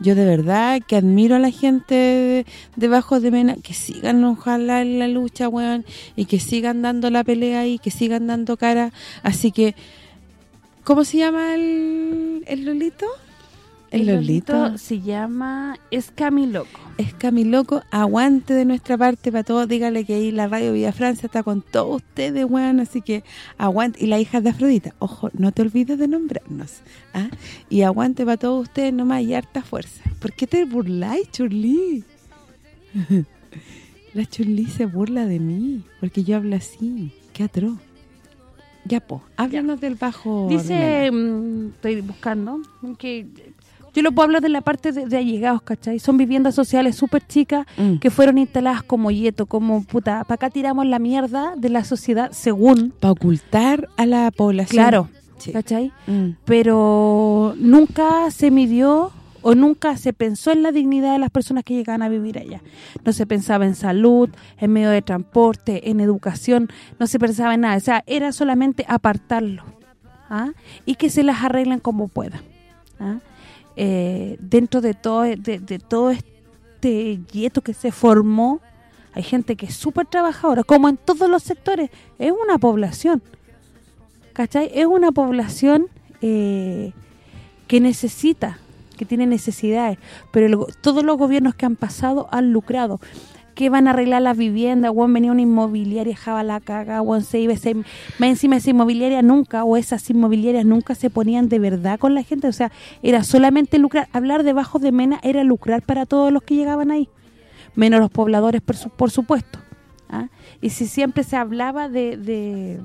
yo de verdad que admiro a la gente debajo de Mena, que sigan ojalá en la lucha, weón, y que sigan dando la pelea y que sigan dando cara. Así que, ¿cómo se llama el, el? El, Lolito, se llama Escamiloco. Escamiloco, aguante de nuestra parte para todos. Dígale que ahí la Radio Villa Francia está con todos ustedes, weón. Así que aguante. Y la hija de Afrodita, ojo, no te olvides de nombrarnos. ¿ah? Y aguante para todos ustedes nomás y harta fuerza. ¿Por qué te burláis, Churli? la Churli se burla de mí porque yo hablo así. Qué atroz. Ya, po, háblanos del bajo. Dice, mm, estoy buscando, que yo lo puedo hablar de la parte de, allegados, ¿cachai? Son viviendas sociales súper chicas mm. que fueron instaladas como yeto, como puta, para acá tiramos la mierda de la sociedad según... Para ocultar a la población. Claro, ¿cachai? Mm. Pero nunca se midió o nunca se pensó en la dignidad de las personas que llegaban a vivir allá. No se pensaba en salud, en medio de transporte, en educación, no se pensaba en nada. O sea, era solamente apartarlo ¿ah? y que se las arreglen como puedan. ¿ah? Eh, dentro de todo de, todo este yeto que se formó, hay gente que es súper trabajadora, como en todos los sectores, es una población, ¿cachai? Es una población eh, que necesita, que tiene necesidades, pero todos los gobiernos que han pasado han lucrado que van a arreglar las viviendas, o venía una inmobiliaria, jaba la caga, o se iba, se, más encima esa inmobiliaria nunca, o esas inmobiliarias nunca se ponían de verdad con la gente, o sea, era solamente lucrar, hablar debajo de Mena era lucrar para todos los que llegaban ahí, menos los pobladores, por, supuesto. ¿ah? Y si siempre se hablaba de, de,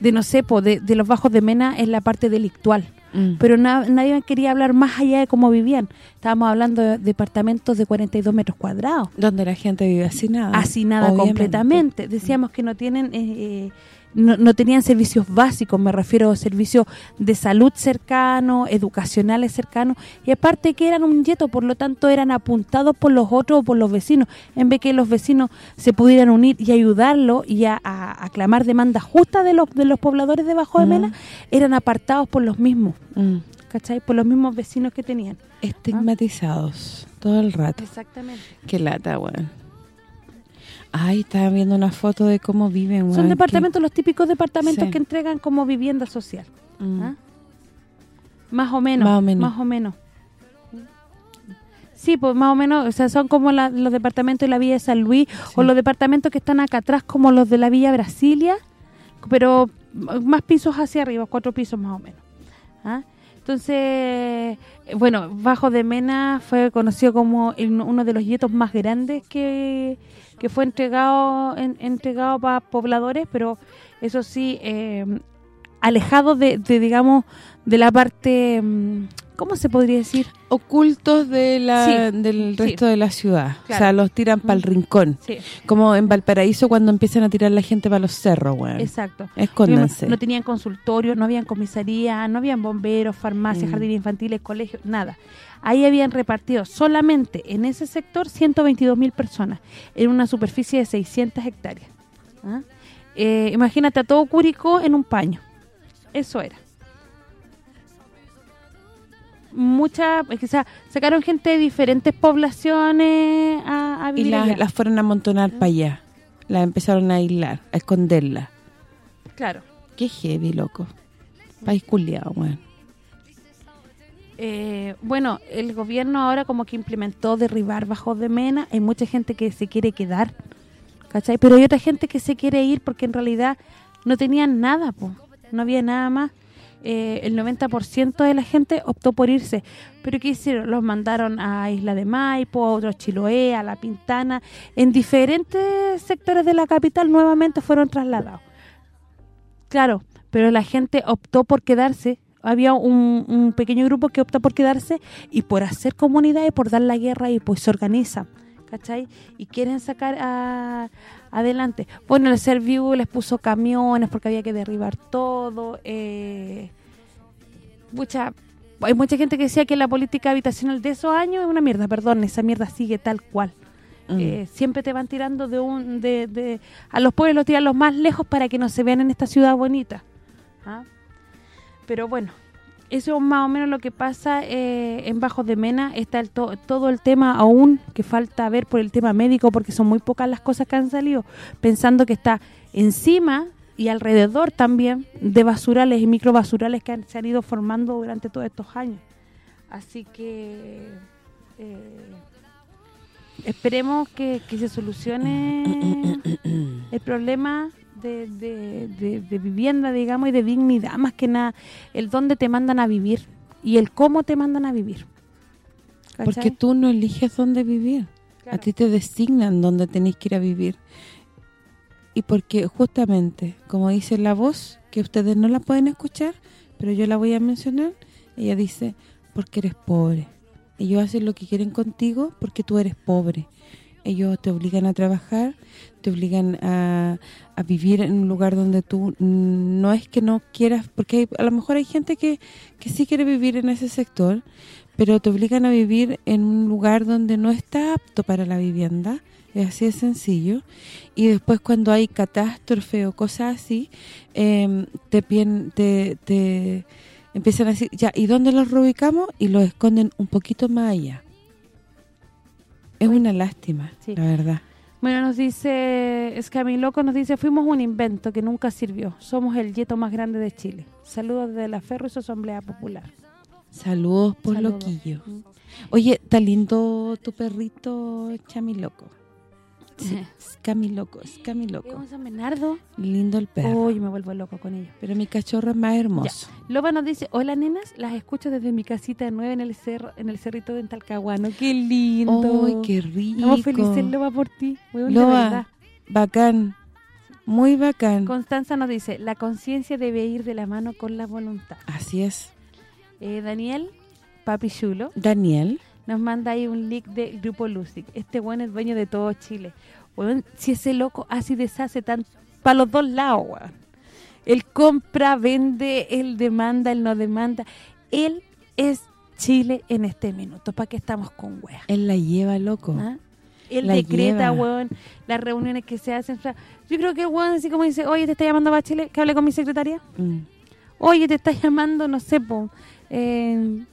de no sé, de, de los bajos de Mena en la parte delictual, Mm. Pero nadie quería hablar más allá de cómo vivían. Estábamos hablando de departamentos de 42 metros cuadrados. Donde la gente vive nada así nada completamente. Decíamos que no tienen... Eh, eh no, tenían servicios básicos, me refiero a servicios de salud cercanos, educacionales cercanos, y aparte que eran un yeto, por lo tanto eran apuntados por los otros o por los vecinos, en vez que los vecinos se pudieran unir y ayudarlo y a, aclamar demandas justas de los, de los pobladores de Bajo de Mena, eran apartados por los mismos, mm. ¿cachai? Por los mismos vecinos que tenían. Estigmatizados todo el rato. Exactamente. Qué lata, weón. Ay, estaba viendo una foto de cómo viven. Son departamentos, los típicos departamentos que entregan como vivienda social. Mm. ¿ah? Más o menos. Más o menos. Más o menos. Sí, pues más o menos, o sea, son como los departamentos de la Villa de San Luis o los departamentos que están acá atrás como los de la Villa Brasilia, pero más pisos hacia arriba, cuatro pisos más o menos. ¿ah? Entonces, bueno, Bajo de Mena fue conocido como uno de los yetos más grandes que, fue entregado entregado para pobladores, pero eso sí, eh, alejado de, digamos, de la parte... Mm, ¿cómo se podría decir? Ocultos de la, del resto de la ciudad. O sea, los tiran para el rincón. Como en Valparaíso cuando empiezan a tirar la gente para los cerros, güey. Exacto. Escóndanse. No tenían consultorio, no habían comisaría, no habían bomberos, farmacias, mm. jardines infantiles, colegios, nada. Ahí habían repartido solamente en ese sector 122 mil personas en una superficie de 600 hectáreas. ¿Ah? Eh, imagínate a todo Curicó en un paño. Eso era mucha, quizás sacaron gente de diferentes poblaciones a, vivir Y las fueron a amontonar para allá. Las empezaron a aislar, a esconderlas. Claro. Qué heavy, loco. País culiado, bueno. Eh, bueno, el gobierno ahora como que implementó derribar bajo de Mena. Hay mucha gente que se quiere quedar, ¿cachai? Pero hay otra gente que se quiere ir porque en realidad no tenían nada, pues no había nada más. Eh, el 90% de la gente optó por irse. ¿Pero qué hicieron? Los mandaron a Isla de Maipo, a otros Chiloé, a La Pintana. En diferentes sectores de la capital nuevamente fueron trasladados. Claro, pero la gente optó por quedarse. Había un, pequeño grupo que optó por quedarse y por hacer comunidad y por dar la guerra y pues se organizan. ¿cachai? Y quieren sacar adelante. Bueno, el Serviu les puso camiones porque había que derribar todo. Eh, mucha hay mucha gente que decía que la política habitacional de esos años es una mierda, perdón, esa mierda sigue tal cual. Mm. Eh, siempre te van tirando de un de, a los pueblos los tiran los más lejos para que no se vean en esta ciudad bonita. ¿ah? Pero bueno, eso es más o menos lo que pasa eh, en Bajos de Mena. Está el todo el tema aún que falta ver por el tema médico porque son muy pocas las cosas que han salido. Pensando que está encima y alrededor también de basurales y microbasurales que se han ido formando durante todos estos años. Así que eh, esperemos que, se solucione el problema de, de, vivienda, digamos, y de dignidad, más que nada, el dónde te mandan a vivir y el cómo te mandan a vivir. Porque tú no eliges dónde vivir. A ti te designan dónde tenés que ir a vivir y porque justamente, como dice la voz, que ustedes no la pueden escuchar, pero yo la voy a mencionar, ella dice, porque eres pobre. Ellos hacen lo que quieren contigo porque tú eres pobre. Ellos te obligan a trabajar, te obligan a, vivir en un lugar donde tú no es que no quieras, porque a lo mejor hay gente que, que sí quiere vivir en ese sector, pero te obligan a vivir en un lugar donde no está apto para la vivienda, es así de sencillo. Y después cuando hay catástrofe o cosas así, em, te, te, te empiezan a decir, ya, ¿y dónde los reubicamos? Y los esconden un poquito más allá. Es una lástima, la verdad. Bueno, nos dice, es que a mi loco nos dice, fuimos un invento que nunca sirvió. Somos el yeto más grande de Chile. Saludos desde la Ferro y su Asamblea Popular. Saludos por loquillo. Oye, está lindo tu perrito Chamiloco. Sí, es Camiloco, es Camiloco. ¿Es un San Bernardo? Lindo el perro. Uy, me vuelvo loco con ellos. Pero mi cachorro es más hermoso. Loba nos dice, hola nenas, las escucho desde mi casita de nueve en el cerro, en el cerrito de Talcahuano. ¡Qué lindo! ¡Uy, qué rico! Estamos felices, Loba, por ti. Loba, bacán. Muy bacán. Constanza nos dice, la conciencia debe ir de la mano con la voluntad. Así es. Eh, Daniel, papi chulo. Daniel nos manda ahí un link del Grupo Lucic. Este bueno es dueño de todo Chile. Bueno, si ese loco así deshace tan para los dos lados, weón. Él compra, vende, él demanda, él no demanda. Él es Chile en este minuto. ¿Para qué estamos con weón? Él la lleva, loco. ¿Ah? Él decreta, weón, las reuniones que se hacen. Yo creo que weón así como dice, oye, te está llamando a Chile, que hable con mi secretaria. Mm. Oye, te está llamando, no sé, po, eh,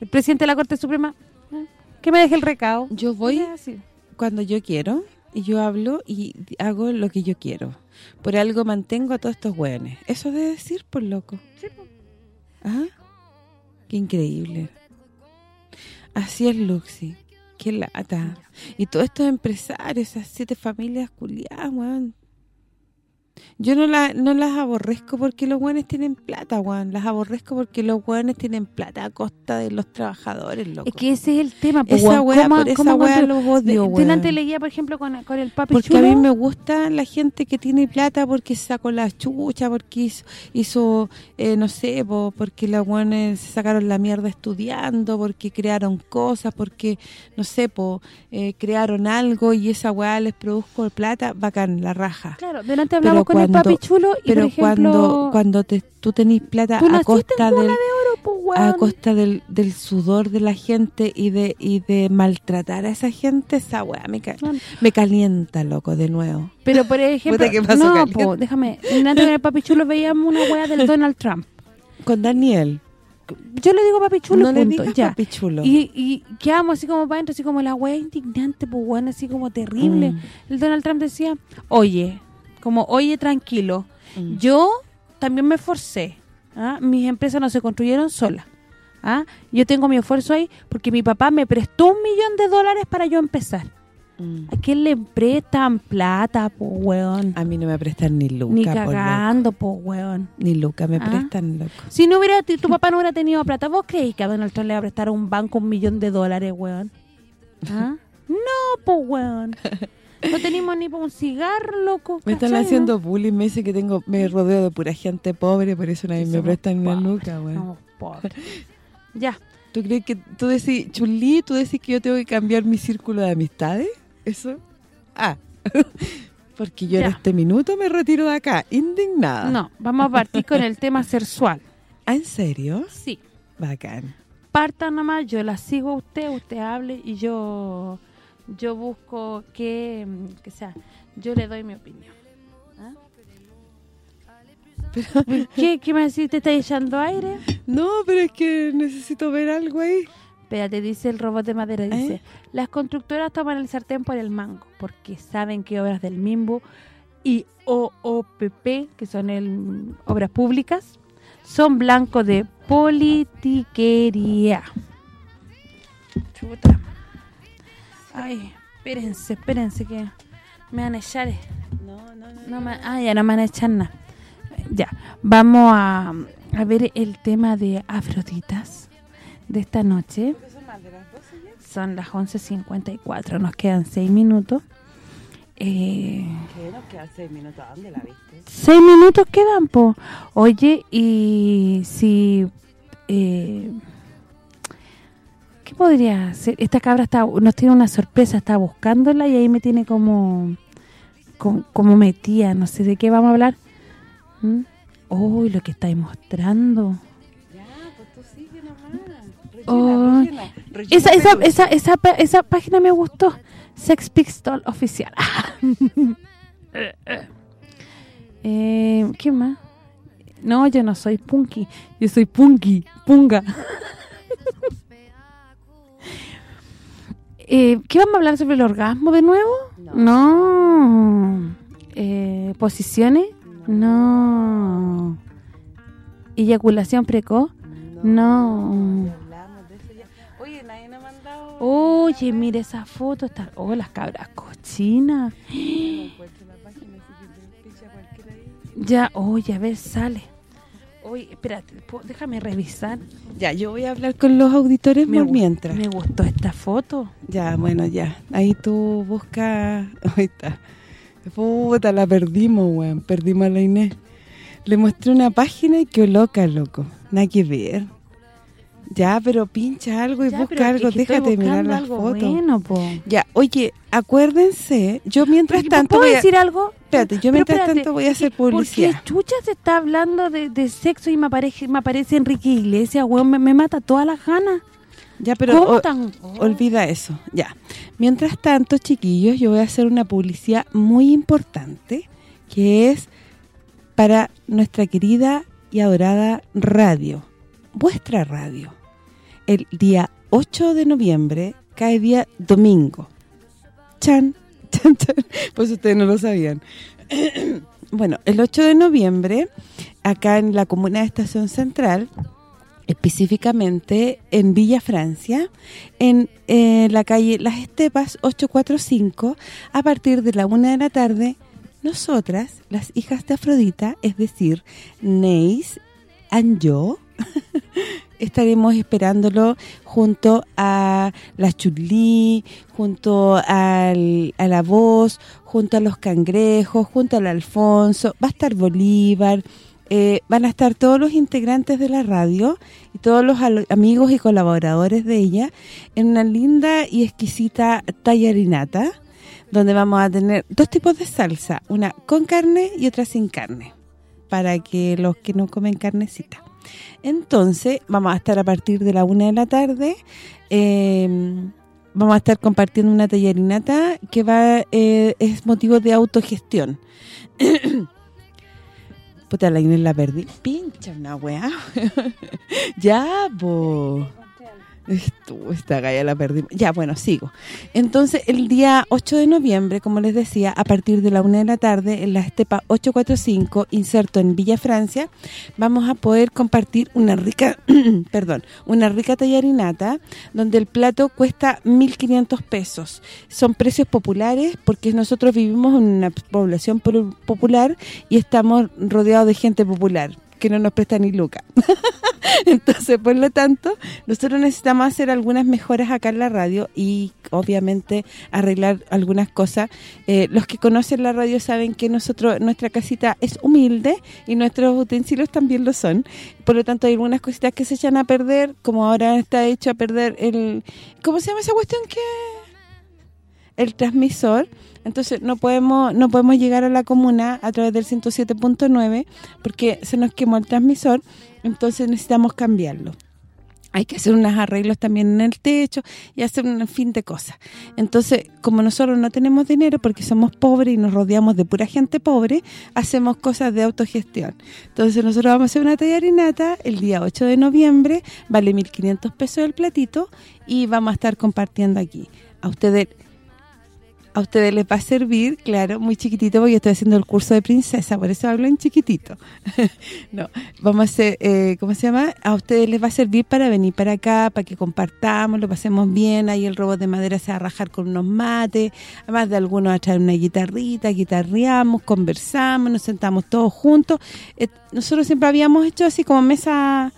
el presidente de la Corte Suprema, que me deje el recado. Yo voy cuando yo quiero. y yo hablo y hago lo que yo quiero. Por algo mantengo a todos estos hueones. Eso de decir, por loco. Sí, ¿Ah? Qué increíble. Así es Luxi. Qué lata. Y todos estos empresarios, esas siete familias culiadas, weón. Yo no, la, no las aborrezco porque los buenos tienen plata, weón. Las aborrezco porque los buenos tienen plata a costa de los trabajadores, loco. Es que ese es el tema. Pues, esa weá, por esa weá los odio, weón. Delante leía, por ejemplo, con, con el papi Porque a mí me gusta la gente que tiene plata porque sacó la chucha, porque hizo, hizo eh, no sé, porque los se sacaron la mierda estudiando, porque crearon cosas, porque, no sé, po, eh, crearon algo y esa weá les produjo plata, bacán, la raja. Claro, delante hablamos con el papi chulo y pero por ejemplo, cuando cuando te, tú tenés plata a costa del a costa del, del, sudor de la gente y de y de maltratar a esa gente esa weá me, me calienta loco de nuevo pero por ejemplo no po, déjame antes en el papi chulo veíamos una weá del Donald Trump con Daniel yo le digo papi chulo, no le digas ya. papi chulo. Y, y quedamos así como para adentro, así como la weá indignante, pues así como terrible. Mm. El Donald Trump decía, oye, como, oye, tranquilo, mm. yo también me esforcé, ¿ah? mis empresas no se construyeron solas. ¿ah? Yo tengo mi esfuerzo ahí porque mi papá me prestó un millón de dólares para yo empezar. Mm. ¿A quién le prestan plata, po, weón? A mí no me prestan ni luca, Ni cagando, po, weón. Ni luca me ¿Ah? prestan, loco. Si no hubiera tu papá no hubiera tenido plata, ¿vos creéis que a Donald Trump le va a prestar a un banco un millón de dólares, weón? ¿Ah? no, po, weón. No tenemos ni para un cigarro, loco. Me están haciendo bullying, me dicen que tengo me rodeo de pura gente pobre, por eso nadie me prestan una nuca, güey. ya. ¿Tú crees que tú decís, Chulí, tú decís que yo tengo que cambiar mi círculo de amistades? ¿Eso? Ah, porque yo en este minuto me retiro de acá, indignada. No, vamos a partir con el tema sexual. ¿Ah, en serio? Sí. Bacán. Parta nomás, yo la sigo a usted, usted hable y yo yo busco que, que sea, yo le doy mi opinión. ¿Ah? ¿Qué, ¿Qué decís? ¿Te está echando aire? No, pero es que necesito ver algo ahí. Espérate, dice el robot de madera, ¿Eh? dice, las constructoras toman el sartén por el mango, porque saben que obras del MIMBU y OOPP, que son el, obras públicas, son blancos de politiquería. Chuta. Ay, espérense, espérense que me van a echar. No, no, no. no ah, ya no me van a echar nada. Ya, vamos a, a ver el tema de Afroditas de esta noche. Son las 11.54, nos quedan 6 minutos. Eh, ¿Qué nos quedan 6 minutos? ¿A dónde la viste? 6 minutos quedan, po. Oye, y si... Eh, ¿Qué podría ser? Esta cabra está, nos tiene una sorpresa, está buscándola y ahí me tiene como como, metía, no sé de qué vamos a hablar. ¿Mm? Uy, lo que estáis mostrando. Ya, pues tú sigue nomás. esa, esa, esa, esa, esa página me gustó. Sex Pistol Oficial. eh, ¿Qué más? No, yo no soy punky. Yo soy punky, punga. Eh, ¿Qué vamos a hablar sobre el orgasmo de nuevo? No. Eh, ¿Posiciones? No. ¿Eyaculación precoz? No. Oye, nadie me ha mandado... Oye, mire esa foto. Está... Oh, las cabras cochinas. Ya, oye, a ver, sale. Oye, espérate, déjame revisar. Ya, yo voy a hablar con los auditores por mientras. Me gustó esta foto. Ya, bueno, ya. Ahí tú buscas... Ahí está. Puta, la perdimos, weón. Perdimos a la Inés. Le mostré una página y qué loca, loco. Nada que ver. Ya, pero pincha algo y busca algo, déjate mirar las fotos. Bueno, po. Ya, oye, acuérdense, yo mientras tanto ¿Puedo decir algo? Espérate, yo mientras tanto voy a hacer publicidad. Porque Chucha se está hablando de, sexo y me aparece me aparece Enrique Iglesias, weón, me, mata todas las ganas. Ya, pero olvida eso, ya. Mientras tanto, chiquillos, yo voy a hacer una publicidad muy importante, que es para nuestra querida y adorada radio, vuestra radio el día 8 de noviembre cae día domingo. Chan, pues ustedes no lo sabían. bueno, el 8 de noviembre, acá en la comuna de Estación Central, específicamente en Villa Francia, en eh, la calle Las Estepas 845, a partir de la una de la tarde, nosotras, las hijas de Afrodita, es decir, Neis, and yo, estaremos esperándolo junto a la Chulí, junto al, a la voz, junto a los cangrejos, junto al Alfonso, va a estar Bolívar, eh, van a estar todos los integrantes de la radio y todos los amigos y colaboradores de ella en una linda y exquisita tallarinata donde vamos a tener dos tipos de salsa, una con carne y otra sin carne, para que los que no comen carnecita. Entonces, vamos a estar a partir de la una de la tarde, em, vamos a estar compartiendo una tallarinata que va eh, es motivo de autogestión. Puta, la Inés la perdí. Pincha una weá. ya, bo. esta galla la perdí. Ya, bueno, sigo. Entonces, el día 8 de noviembre, como les decía, a partir de la una de la tarde, en la Estepa 845, inserto en Villa Francia, vamos a poder compartir una rica, perdón, una rica tallarinata, donde el plato cuesta 1.500 pesos. Son precios populares, porque nosotros vivimos en una población popular y estamos rodeados de gente popular que no nos presta ni luca. Entonces, por lo tanto, nosotros necesitamos hacer algunas mejoras acá en la radio y obviamente arreglar algunas cosas. Eh, los que conocen la radio saben que nosotros nuestra casita es humilde y nuestros utensilios también lo son. Por lo tanto, hay algunas cositas que se echan a perder, como ahora está hecho a perder el... ¿Cómo se llama esa cuestión que...? El transmisor entonces no podemos no podemos llegar a la comuna a través del 107.9 porque se nos quemó el transmisor, entonces necesitamos cambiarlo. Hay que hacer unos arreglos también en el techo y hacer un fin de cosas. Entonces, como nosotros no tenemos dinero porque somos pobres y nos rodeamos de pura gente pobre, hacemos cosas de autogestión. Entonces, nosotros vamos a hacer una tallarinata el día 8 de noviembre, vale 1.500 pesos el platito y vamos a estar compartiendo aquí. A ustedes a ustedes les va a servir, claro, muy chiquitito, porque yo estoy haciendo el curso de princesa, por eso hablo en chiquitito. no, vamos a hacer, eh, ¿cómo se llama? A ustedes les va a servir para venir para acá, para que compartamos, lo pasemos bien, ahí el robot de madera se va a rajar con unos mates, además de algunos a traer una guitarrita, guitarreamos, conversamos, nos sentamos todos juntos. Eh, nosotros siempre habíamos hecho así como mesa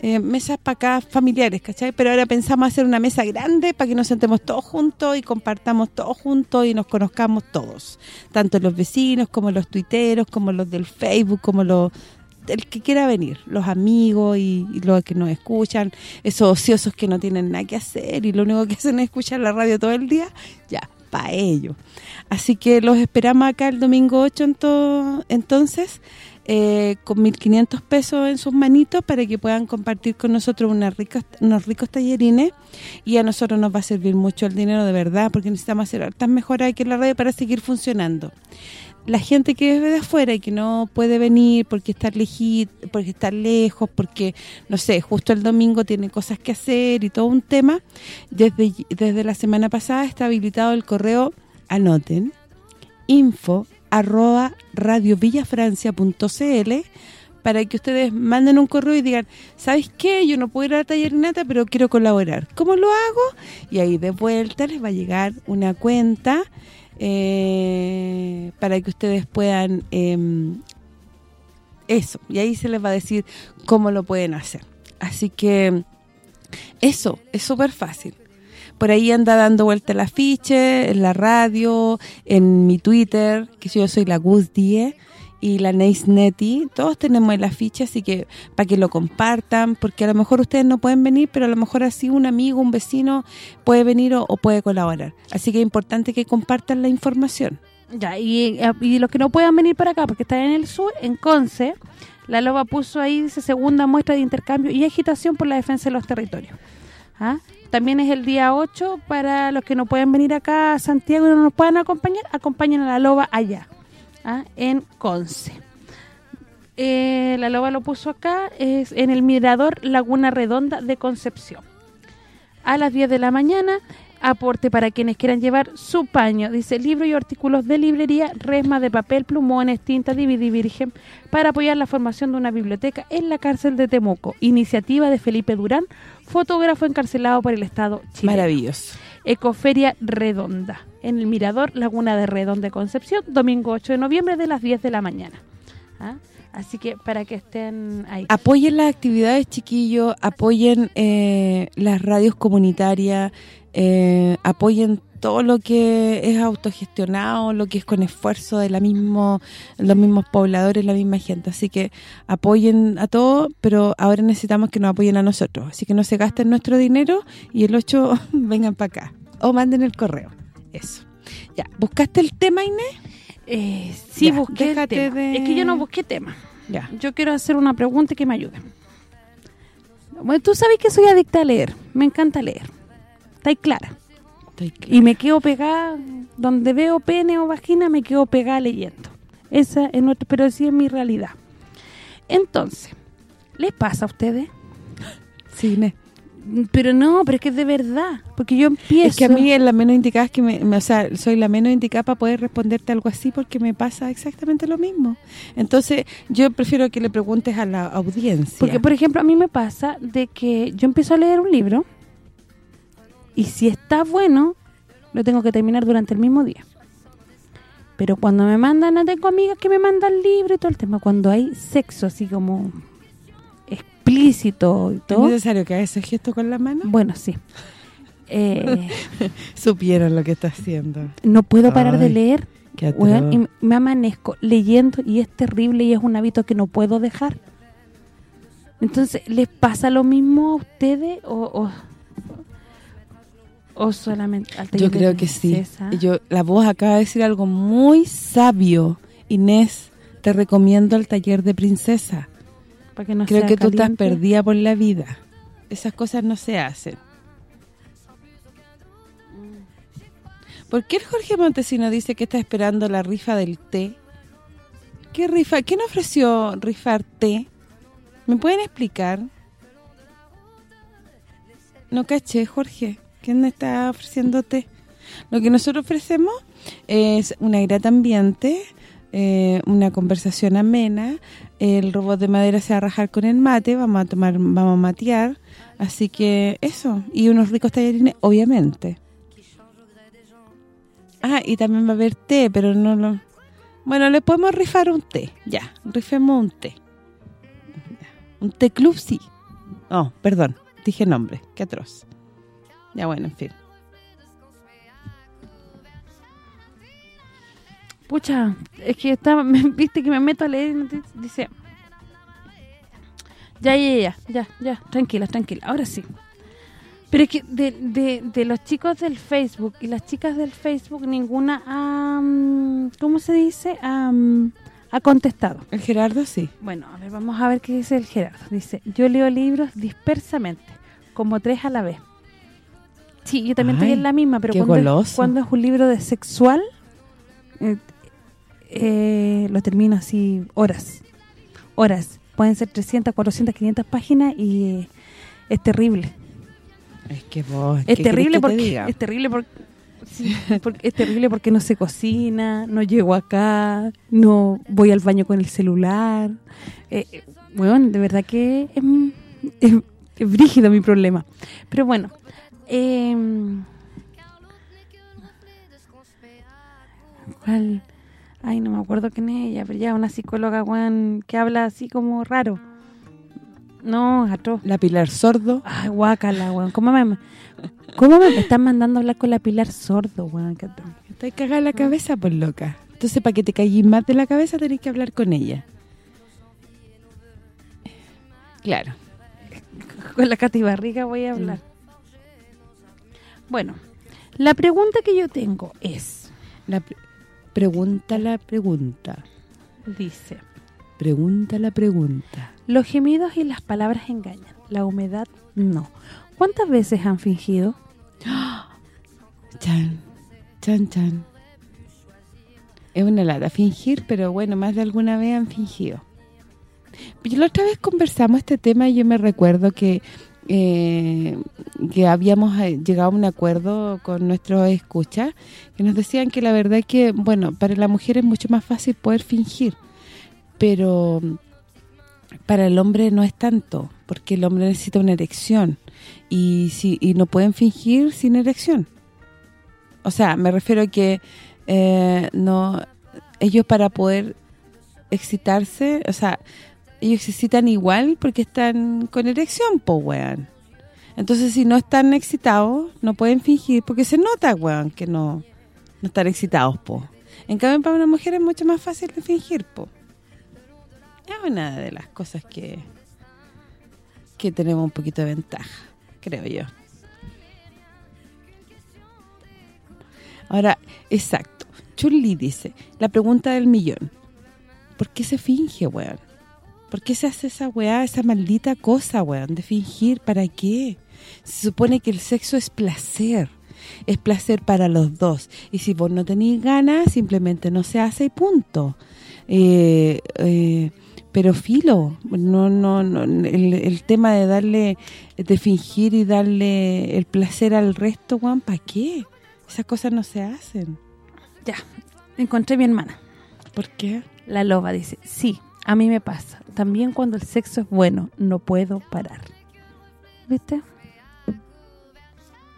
eh, mesas para acá familiares, ¿cachai? Pero ahora pensamos hacer una mesa grande para que nos sentemos todos juntos y compartamos todos juntos y nos conozcamos todos. Tanto los vecinos como los tuiteros, como los del Facebook, como los el que quiera venir, los amigos y, los que nos escuchan, esos ociosos que no tienen nada que hacer y lo único que hacen es escuchar la radio todo el día, ya, para ellos. Así que los esperamos acá el domingo 8 entonces eh, con 1.500 pesos en sus manitos para que puedan compartir con nosotros unas ricas, unos ricos tallerines y a nosotros nos va a servir mucho el dinero de verdad porque necesitamos hacer hartas mejoras aquí en la red para seguir funcionando. La gente que vive de afuera y que no puede venir porque está, porque está lejos, porque, no sé, justo el domingo tiene cosas que hacer y todo un tema, desde, desde la semana pasada está habilitado el correo, anoten, info arroba radiovillafrancia.cl para que ustedes manden un correo y digan, ¿sabes qué? Yo no puedo ir a la tallerenata, pero quiero colaborar. ¿Cómo lo hago? Y ahí de vuelta les va a llegar una cuenta eh, para que ustedes puedan... Em, eso, y ahí se les va a decir cómo lo pueden hacer. Así que eso, es súper fácil por ahí anda dando vuelta el afiche, en la radio, en mi Twitter, que yo soy la Gus Die y la Neis Neti, todos tenemos el afiche, así que para que lo compartan, porque a lo mejor ustedes no pueden venir, pero a lo mejor así un amigo, un vecino puede venir o, puede colaborar. Así que es importante que compartan la información. Ya, y, y los que no puedan venir para acá, porque están en el sur, en Conce, la Loba puso ahí, dice, segunda muestra de intercambio y agitación por la defensa de los territorios. ¿Ah? También es el día 8 para los que no pueden venir acá a Santiago y no nos puedan acompañar, acompañen a la loba allá, ¿ah? en Conce. Eh, la loba lo puso acá, es en el Mirador Laguna Redonda de Concepción. A las 10 de la mañana aporte para quienes quieran llevar su paño. Dice, libros y artículos de librería, resma de papel, plumones, tinta, DVD virgen, para apoyar la formación de una biblioteca en la cárcel de Temuco. Iniciativa de Felipe Durán, fotógrafo encarcelado por el Estado chileno. Maravilloso. Ecoferia Redonda, en el Mirador Laguna de Redonda Concepción, domingo 8 de noviembre de las 10 de la mañana. ¿Ah? Así que para que estén ahí. Apoyen las actividades, chiquillos, apoyen eh, las radios comunitarias, eh, apoyen todo lo que es autogestionado, lo que es con esfuerzo de la mismo, los mismos pobladores, la misma gente. Así que apoyen a todos, pero ahora necesitamos que nos apoyen a nosotros. Así que no se gasten nuestro dinero y el 8 vengan para acá. O manden el correo. Eso. Ya, ¿buscaste el tema, Inés? Eh, sí, busqué el tema. Es que yo no busqué tema. Ya. Yo quiero hacer una pregunta que me ayude. Bueno, tú sabes que soy adicta a leer. Me encanta leer. Está clara. Y me quedo pegada, donde veo pene o vagina, me quedo pegada leyendo. Esa es nuestra, pero sí es mi realidad. Entonces, ¿les pasa a ustedes? Sí. Pero no, pero es que es de verdad, porque yo empiezo... Es que a mí es la menos indicada, es que me, o sea, soy la menos indicada para poder responderte algo así porque me pasa exactamente lo mismo. Entonces, yo prefiero que le preguntes a la audiencia. Porque, por ejemplo, a mí me pasa de que yo empiezo a leer un libro y si está bueno, lo tengo que terminar durante el mismo día. Pero cuando me mandan, no tengo amigas que me mandan libro y todo el tema, cuando hay sexo así como explícito y todo. ¿Es necesario que haga ese gesto con la mano? Bueno, sí. Eh, Supieron lo que está haciendo. No puedo parar de leer. y me amanezco leyendo y es terrible y es un hábito que no puedo dejar. Entonces, ¿les pasa lo mismo a ustedes o, o, solamente al Yo creo que sí. Yo La voz acaba de decir algo muy sabio. Inés, te recomiendo el taller de princesa. Creo que tú estás perdida por la vida. Esas cosas no se hacen. ¿Por qué el Jorge Montesino dice que está esperando la rifa del té? ¿Qué rifa? ¿Quién ofreció rifar té? ¿Me pueden explicar? No caché, Jorge. ¿Quién está ofreciendo té? Lo que nosotros ofrecemos es una grata ambiente, eh, una conversación amena, el robot de madera se va a rajar con el mate, vamos a tomar, vamos a matear, así que eso, y unos ricos tallarines, obviamente. Ah, y también va a haber té, pero no lo... Bueno, le podemos rifar un té, ya, rifemos un té. Un té club, sí. Oh, perdón, dije nombre, qué atroz. Ya bueno, en fin. Pucha, es que está, viste que me meto a leer dice... Ya, ya, ya, ya, ya, tranquila, tranquila, ahora sí. Pero es que de, de, de, los chicos del Facebook y las chicas del Facebook, ninguna ha, ¿cómo se dice? Ha, ha contestado. ¿El Gerardo sí? Bueno, a ver, vamos a ver qué dice el Gerardo. Dice, yo leo libros dispersamente, como tres a la vez. Sí, yo también estoy en la misma, pero cuando es, cuando es, un libro de sexual, eh, eh, lo termino así horas, horas. Pueden ser 300, 400, 500 páginas y eh, es terrible. Es que vos, es terrible porque es terrible porque, es terrible porque no se cocina, no llego acá, no voy al baño con el celular. Eh, bueno, de verdad que es, es, brígido mi problema. Pero bueno, eh, ¿cuál? Ay, no me acuerdo quién es ella, pero ya una psicóloga, Juan, que habla así como raro. No, gato. ¿La Pilar Sordo? Ay, guácala, weón. ¿Cómo me, ¿Cómo me están mandando a hablar con la Pilar Sordo, weón? Estoy cagada la cabeza, por loca. Entonces, para que te caigas más de la cabeza, tenés que hablar con ella. Claro. Con la Cati Barriga voy a hablar. Bueno, la pregunta que yo tengo es... La Pregunta la pregunta. Dice. Pregunta la pregunta. Los gemidos y las palabras engañan. La humedad no. ¿Cuántas veces han fingido? Chan, chan, chan. Es una lata fingir, pero bueno, más de alguna vez han fingido. Yo la otra vez conversamos este tema y yo me recuerdo que eh, que habíamos eh, llegado a un acuerdo con nuestros escuchas que nos decían que la verdad es que, bueno, para la mujer es mucho más fácil poder fingir, pero para el hombre no es tanto, porque el hombre necesita una erección y si y no pueden fingir sin erección. O sea, me refiero a que eh, no ellos para poder excitarse, o sea, ellos se excitan igual porque están con erección, po, weón. Entonces, si no están excitados, no pueden fingir, porque se nota, weón, que no, no están excitados, po. En cambio, para una mujer es mucho más fácil de fingir, po. Es una de las cosas que que tenemos un poquito de ventaja, creo yo. Ahora, exacto. Chulli dice, la pregunta del millón. ¿Por qué se finge, weón? ¿Por qué se hace esa weá, esa maldita cosa, weón, de fingir? ¿Para qué? Se supone que el sexo es placer. Es placer para los dos. Y si vos no tenéis ganas, simplemente no se hace y punto. Eh, eh, pero filo, no no, no el, el, tema de darle, de fingir y darle el placer al resto, Juan, ¿para qué? Esas cosas no se hacen. Ya, encontré a mi hermana. ¿Por qué? La loba dice, sí, a mí me pasa. También cuando el sexo es bueno, no puedo parar. ¿Viste?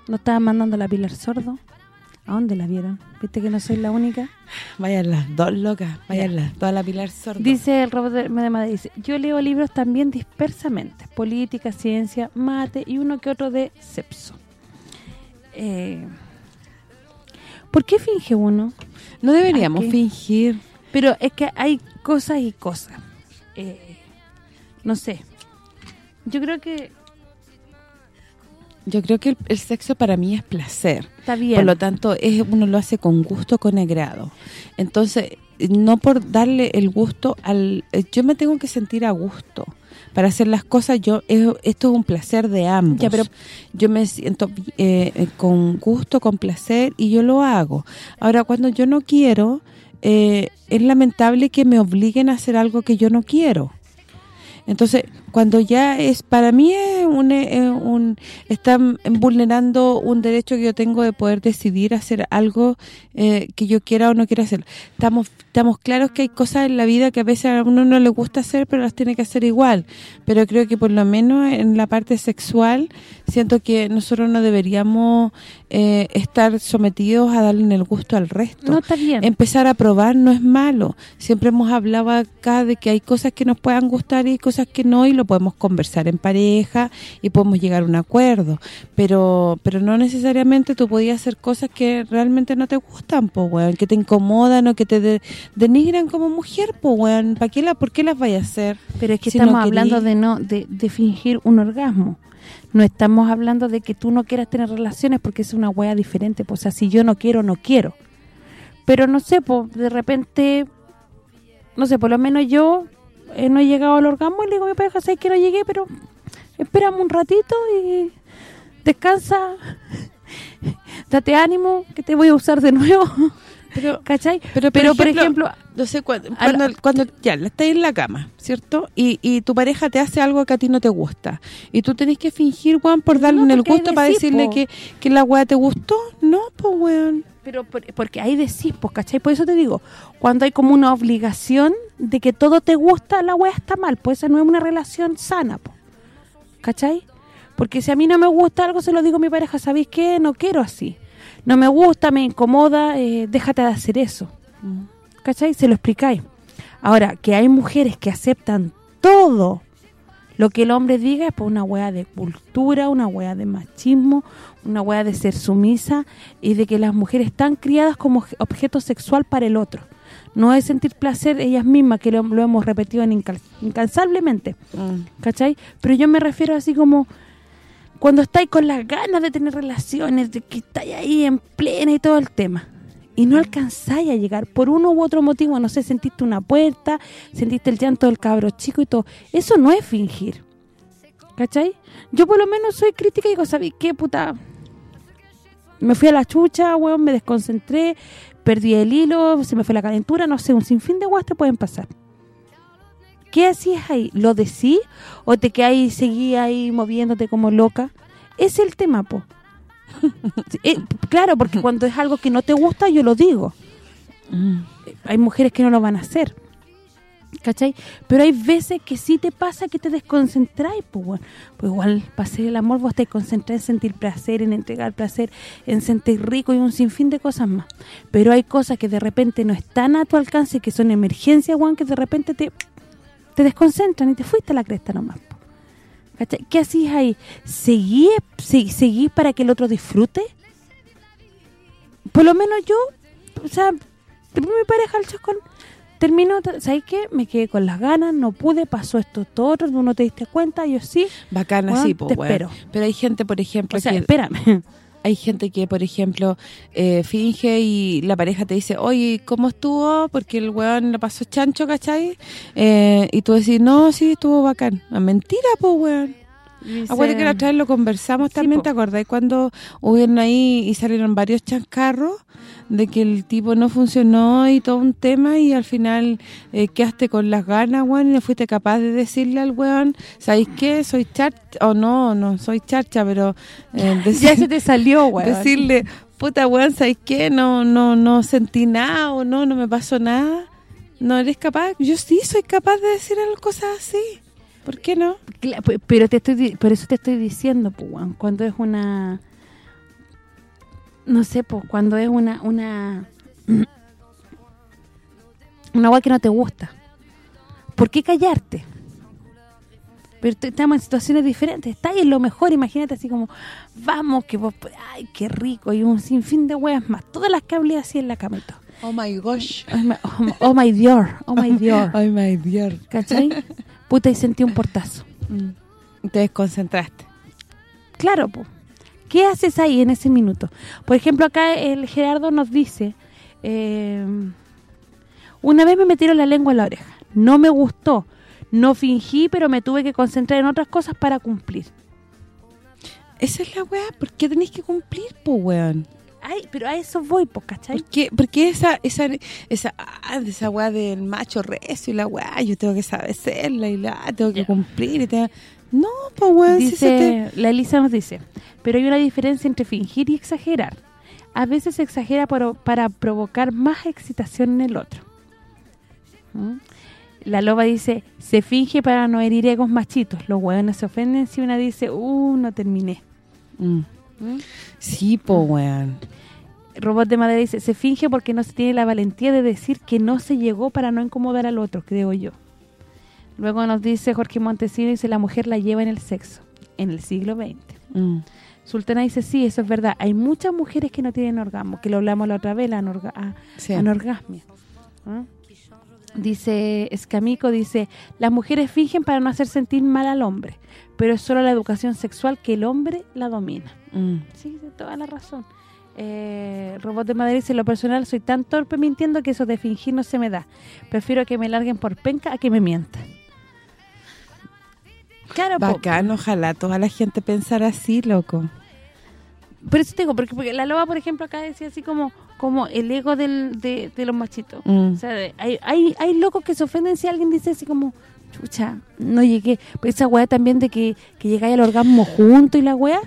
¿No estaba mandando la Pilar Sordo? ¿A dónde la vieron? ¿Viste que no soy la única? Vayan las dos locas, vayan las dos a la Pilar Sordo. Dice el robot de Madrid, dice, yo leo libros también dispersamente, política, ciencia, mate y uno que otro de sepso. Eh, ¿Por qué finge uno? No deberíamos fingir. Pero es que hay cosas y cosas. Eh, no sé. Yo creo que yo creo que el, el, sexo para mí es placer. Está bien. Por lo tanto, es uno lo hace con gusto, con agrado. Entonces, no por darle el gusto al... Yo me tengo que sentir a gusto para hacer las cosas. yo Esto es un placer de ambos. Ya, pero Yo me siento eh, con gusto, con placer y yo lo hago. Ahora, cuando yo no quiero, eh, es lamentable que me obliguen a hacer algo que yo no quiero. Entonces, cuando ya es para mí es un, es un están vulnerando un derecho que yo tengo de poder decidir hacer algo eh, que yo quiera o no quiera hacer. Estamos estamos claros que hay cosas en la vida que a veces a uno no le gusta hacer, pero las tiene que hacer igual. Pero creo que por lo menos en la parte sexual siento que nosotros no deberíamos eh, estar sometidos a darle el gusto al resto. No, está bien. Empezar a probar no es malo. Siempre hemos hablado acá de que hay cosas que nos puedan gustar y cosas que no y lo podemos conversar en pareja y podemos llegar a un acuerdo. Pero pero no necesariamente tú podías hacer cosas que realmente no te gustan, pues, weón, que te incomodan o que te de, denigran como mujer, pues, weón. ¿Para qué la, ¿Por qué las vayas a hacer? Pero es que si estamos no hablando de no de, de fingir un orgasmo. No estamos hablando de que tú no quieras tener relaciones porque es una wea diferente. Pues, o sea, si yo no quiero, no quiero. Pero no sé, pues, de repente, no sé, por lo menos yo eh, no he llegado al orgasmo y le digo a mi pareja, sé que no llegué, pero espérame un ratito y descansa, date ánimo, que te voy a usar de nuevo. Pero, ¿Cachai? Pero, pero por por ejemplo, no sé cuando, cuando, cuando ya estás en la cama, ¿cierto? Y, y tu pareja te hace algo que a ti no te gusta. Y tú tenés que fingir, weón, por darle No, el hay gusto para decirle po. que, que la weá te gustó. No, pues, weón. Pero por- porque ahí decís, pues, ¿cachai? Por eso te digo, cuando hay como una obligación de que todo te gusta, la wea está mal, pues esa no es una relación sana, pues. ¿Cachai? Porque si a mí no me gusta algo, se lo digo a mi pareja, ¿sabéis qué? No quiero así. No me gusta, me incomoda, eh, déjate de hacer eso. ¿Cachai? Se lo explicáis. Ahora, que hay mujeres que aceptan todo lo que el hombre diga es por una wea de cultura, una wea de machismo, una wea de ser sumisa y de que las mujeres están criadas como obje- objeto sexual para el otro. No es sentir placer ellas mismas, que lo, lo hemos repetido en incal- incansablemente, ¿cachai? Pero yo me refiero así como cuando estáis con las ganas de tener relaciones, de que estáis ahí en plena y todo el tema. Y no alcanzáis a llegar por uno u otro motivo, no sé, sentiste una puerta, sentiste el llanto del cabro chico y todo. Eso no es fingir. ¿Cachai? Yo por lo menos soy crítica y digo, ¿sabéis qué, puta? Me fui a la chucha, weón, me desconcentré, perdí el hilo, se me fue la calentura, no sé, un sinfín de guas te pueden pasar. ¿Qué hacías ahí? ¿Lo decís o te quedas ahí, seguí ahí moviéndote como loca? Es el tema, po. Eh, claro, porque cuando es algo que no te gusta, yo lo digo. Mm. Hay mujeres que no lo van a hacer. ¿cachai? Pero hay veces que sí te pasa que te desconcentráis, pues bueno. Pues igual, para hacer el amor vos te concentrás en sentir placer, en entregar placer, en sentir rico y un sinfín de cosas más. Pero hay cosas que de repente no están a tu alcance, que son emergencias, Juan, que de repente te, te desconcentran y te fuiste a la cresta nomás. ¿Cachai? ¿Qué hacías ahí? ¿Seguí, ¿Seguí para que el otro disfrute? Por lo menos yo, o sea, mi pareja el chascón terminó, ¿sabes qué? Me quedé con las ganas, no pude, pasó esto, todo otro, tú no te diste cuenta, yo sí. Bacana, sí, pues, espero. Pero hay gente, por ejemplo, o sea, espérame. Hay gente que, por ejemplo, eh, finge y la pareja te dice, oye, ¿cómo estuvo? Porque el weón le pasó chancho, ¿cachai? Eh, y tú decís, no, sí, estuvo bacán. Mentira, pues, weón. Acuérdate que la otra vez lo conversamos también, ¿te acordás? Cuando hubieron ahí y salieron varios chancarros de que el tipo no funcionó y todo un tema y al final eh, quedaste con las ganas, weón, y no fuiste capaz de decirle al weón, ¿sabéis qué? Soy charcha, o no, no soy charcha, pero... Eh, ya se te salió, weón. Decirle, puta weón, ¿sabéis qué? No, no, no sentí nada o no, no me pasó nada. No eres capaz, yo sí soy capaz de decir cosas así. ¿Por qué no? Pero te estoy por eso te estoy diciendo, pues, cuando es una no sé, pues cuando es una una una agua que no te gusta. ¿Por qué callarte? Pero estamos en situaciones diferentes. Está ahí en lo mejor, imagínate así como, vamos, que vos, ay, qué rico, y un sinfín de huevas más. Todas las que hablé así en la camita. Oh my gosh. Oh my, oh, oh my Dios, oh my Dios. oh my Dios. ¿Cachai? puta, y sentí un portazo. Mm. Te desconcentraste. Claro, pues. ¿Qué haces ahí en ese minuto? Por ejemplo, acá el Gerardo nos dice, eh, una vez me metieron la lengua en la oreja, no me gustó, no fingí, pero me tuve que concentrar en otras cosas para cumplir. Esa es la weá, ¿por qué tenéis que cumplir, po, weón? Ay, pero a eso voy, pues, ¿cachai? ¿Por qué? Porque esa esa esa ah, esa weá del macho recio y la weá, yo tengo que saber serla y la tengo que cumplir y No, pues weón, dice, la Elisa nos dice, pero hay una diferencia entre fingir y exagerar. A veces se exagera para, para provocar más excitación en el otro. ¿Mm? La loba dice, se finge para no herir egos machitos. Los hueones se ofenden si una dice, uh, no terminé. Mm. ¿Mm? Sí, po, weón. Robot de madera dice, se finge porque no se tiene la valentía de decir que no se llegó para no incomodar al otro, creo yo. Luego nos dice Jorge Montesino, dice, la mujer la lleva en el sexo, en el siglo XX. Mm. Sultana dice, sí, eso es verdad. Hay muchas mujeres que no tienen orgasmo, que lo hablamos la otra vez, la anorgasmia. ¿Ah? Dice Escamico, dice, las mujeres fingen para no hacer sentir mal al hombre, pero es solo la educación sexual que el hombre la domina. Mm. Sí, de toda la razón. Eh, Robot de Madrid dice, lo personal soy tan torpe mintiendo que eso de fingir no se me da. Prefiero que me larguen por penca a que me mientan. Claro, Bacán, ojalá toda la gente pensara así, loco. Pero eso te digo, porque, la loba, por ejemplo, acá decía así como como el ego del, de, los machitos. Mm. O sea, hay, hay, hay locos que se ofenden si alguien dice así como, chucha, no llegué. Pues esa weá también de que, que llegáis al orgasmo junto y la weá,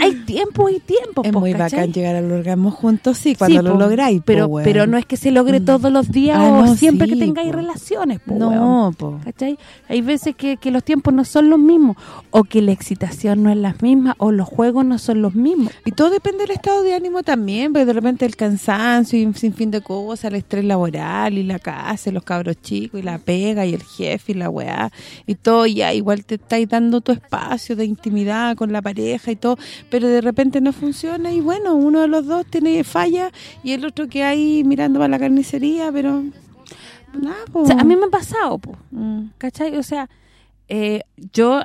hay tiempo y tiempo, Es muy bacán llegar al orgasmo juntos, sí, cuando lo lográis, pero pero no es que se logre mm. todos los días ah, o siempre que tengáis relaciones, No, ¿cachai? Hay veces que, que, los tiempos no son los mismos, o que la excitación no es la misma, o los juegos no son los mismos. Y todo depende del estado de ánimo también, porque de repente el cansancio y sin fin de cosas, el estrés laboral y la casa, y los cabros chicos, y la pega, y el jefe, y la weá, y todo, ya igual te estáis dando tu espacio de intimidad con la pareja y todo, pero de repente no funciona y bueno, uno de los dos tiene falla y el otro que hay mirando para la carnicería, pero nada, a mí me ha pasado, po, mm. ¿cachai? O sea, eh, yo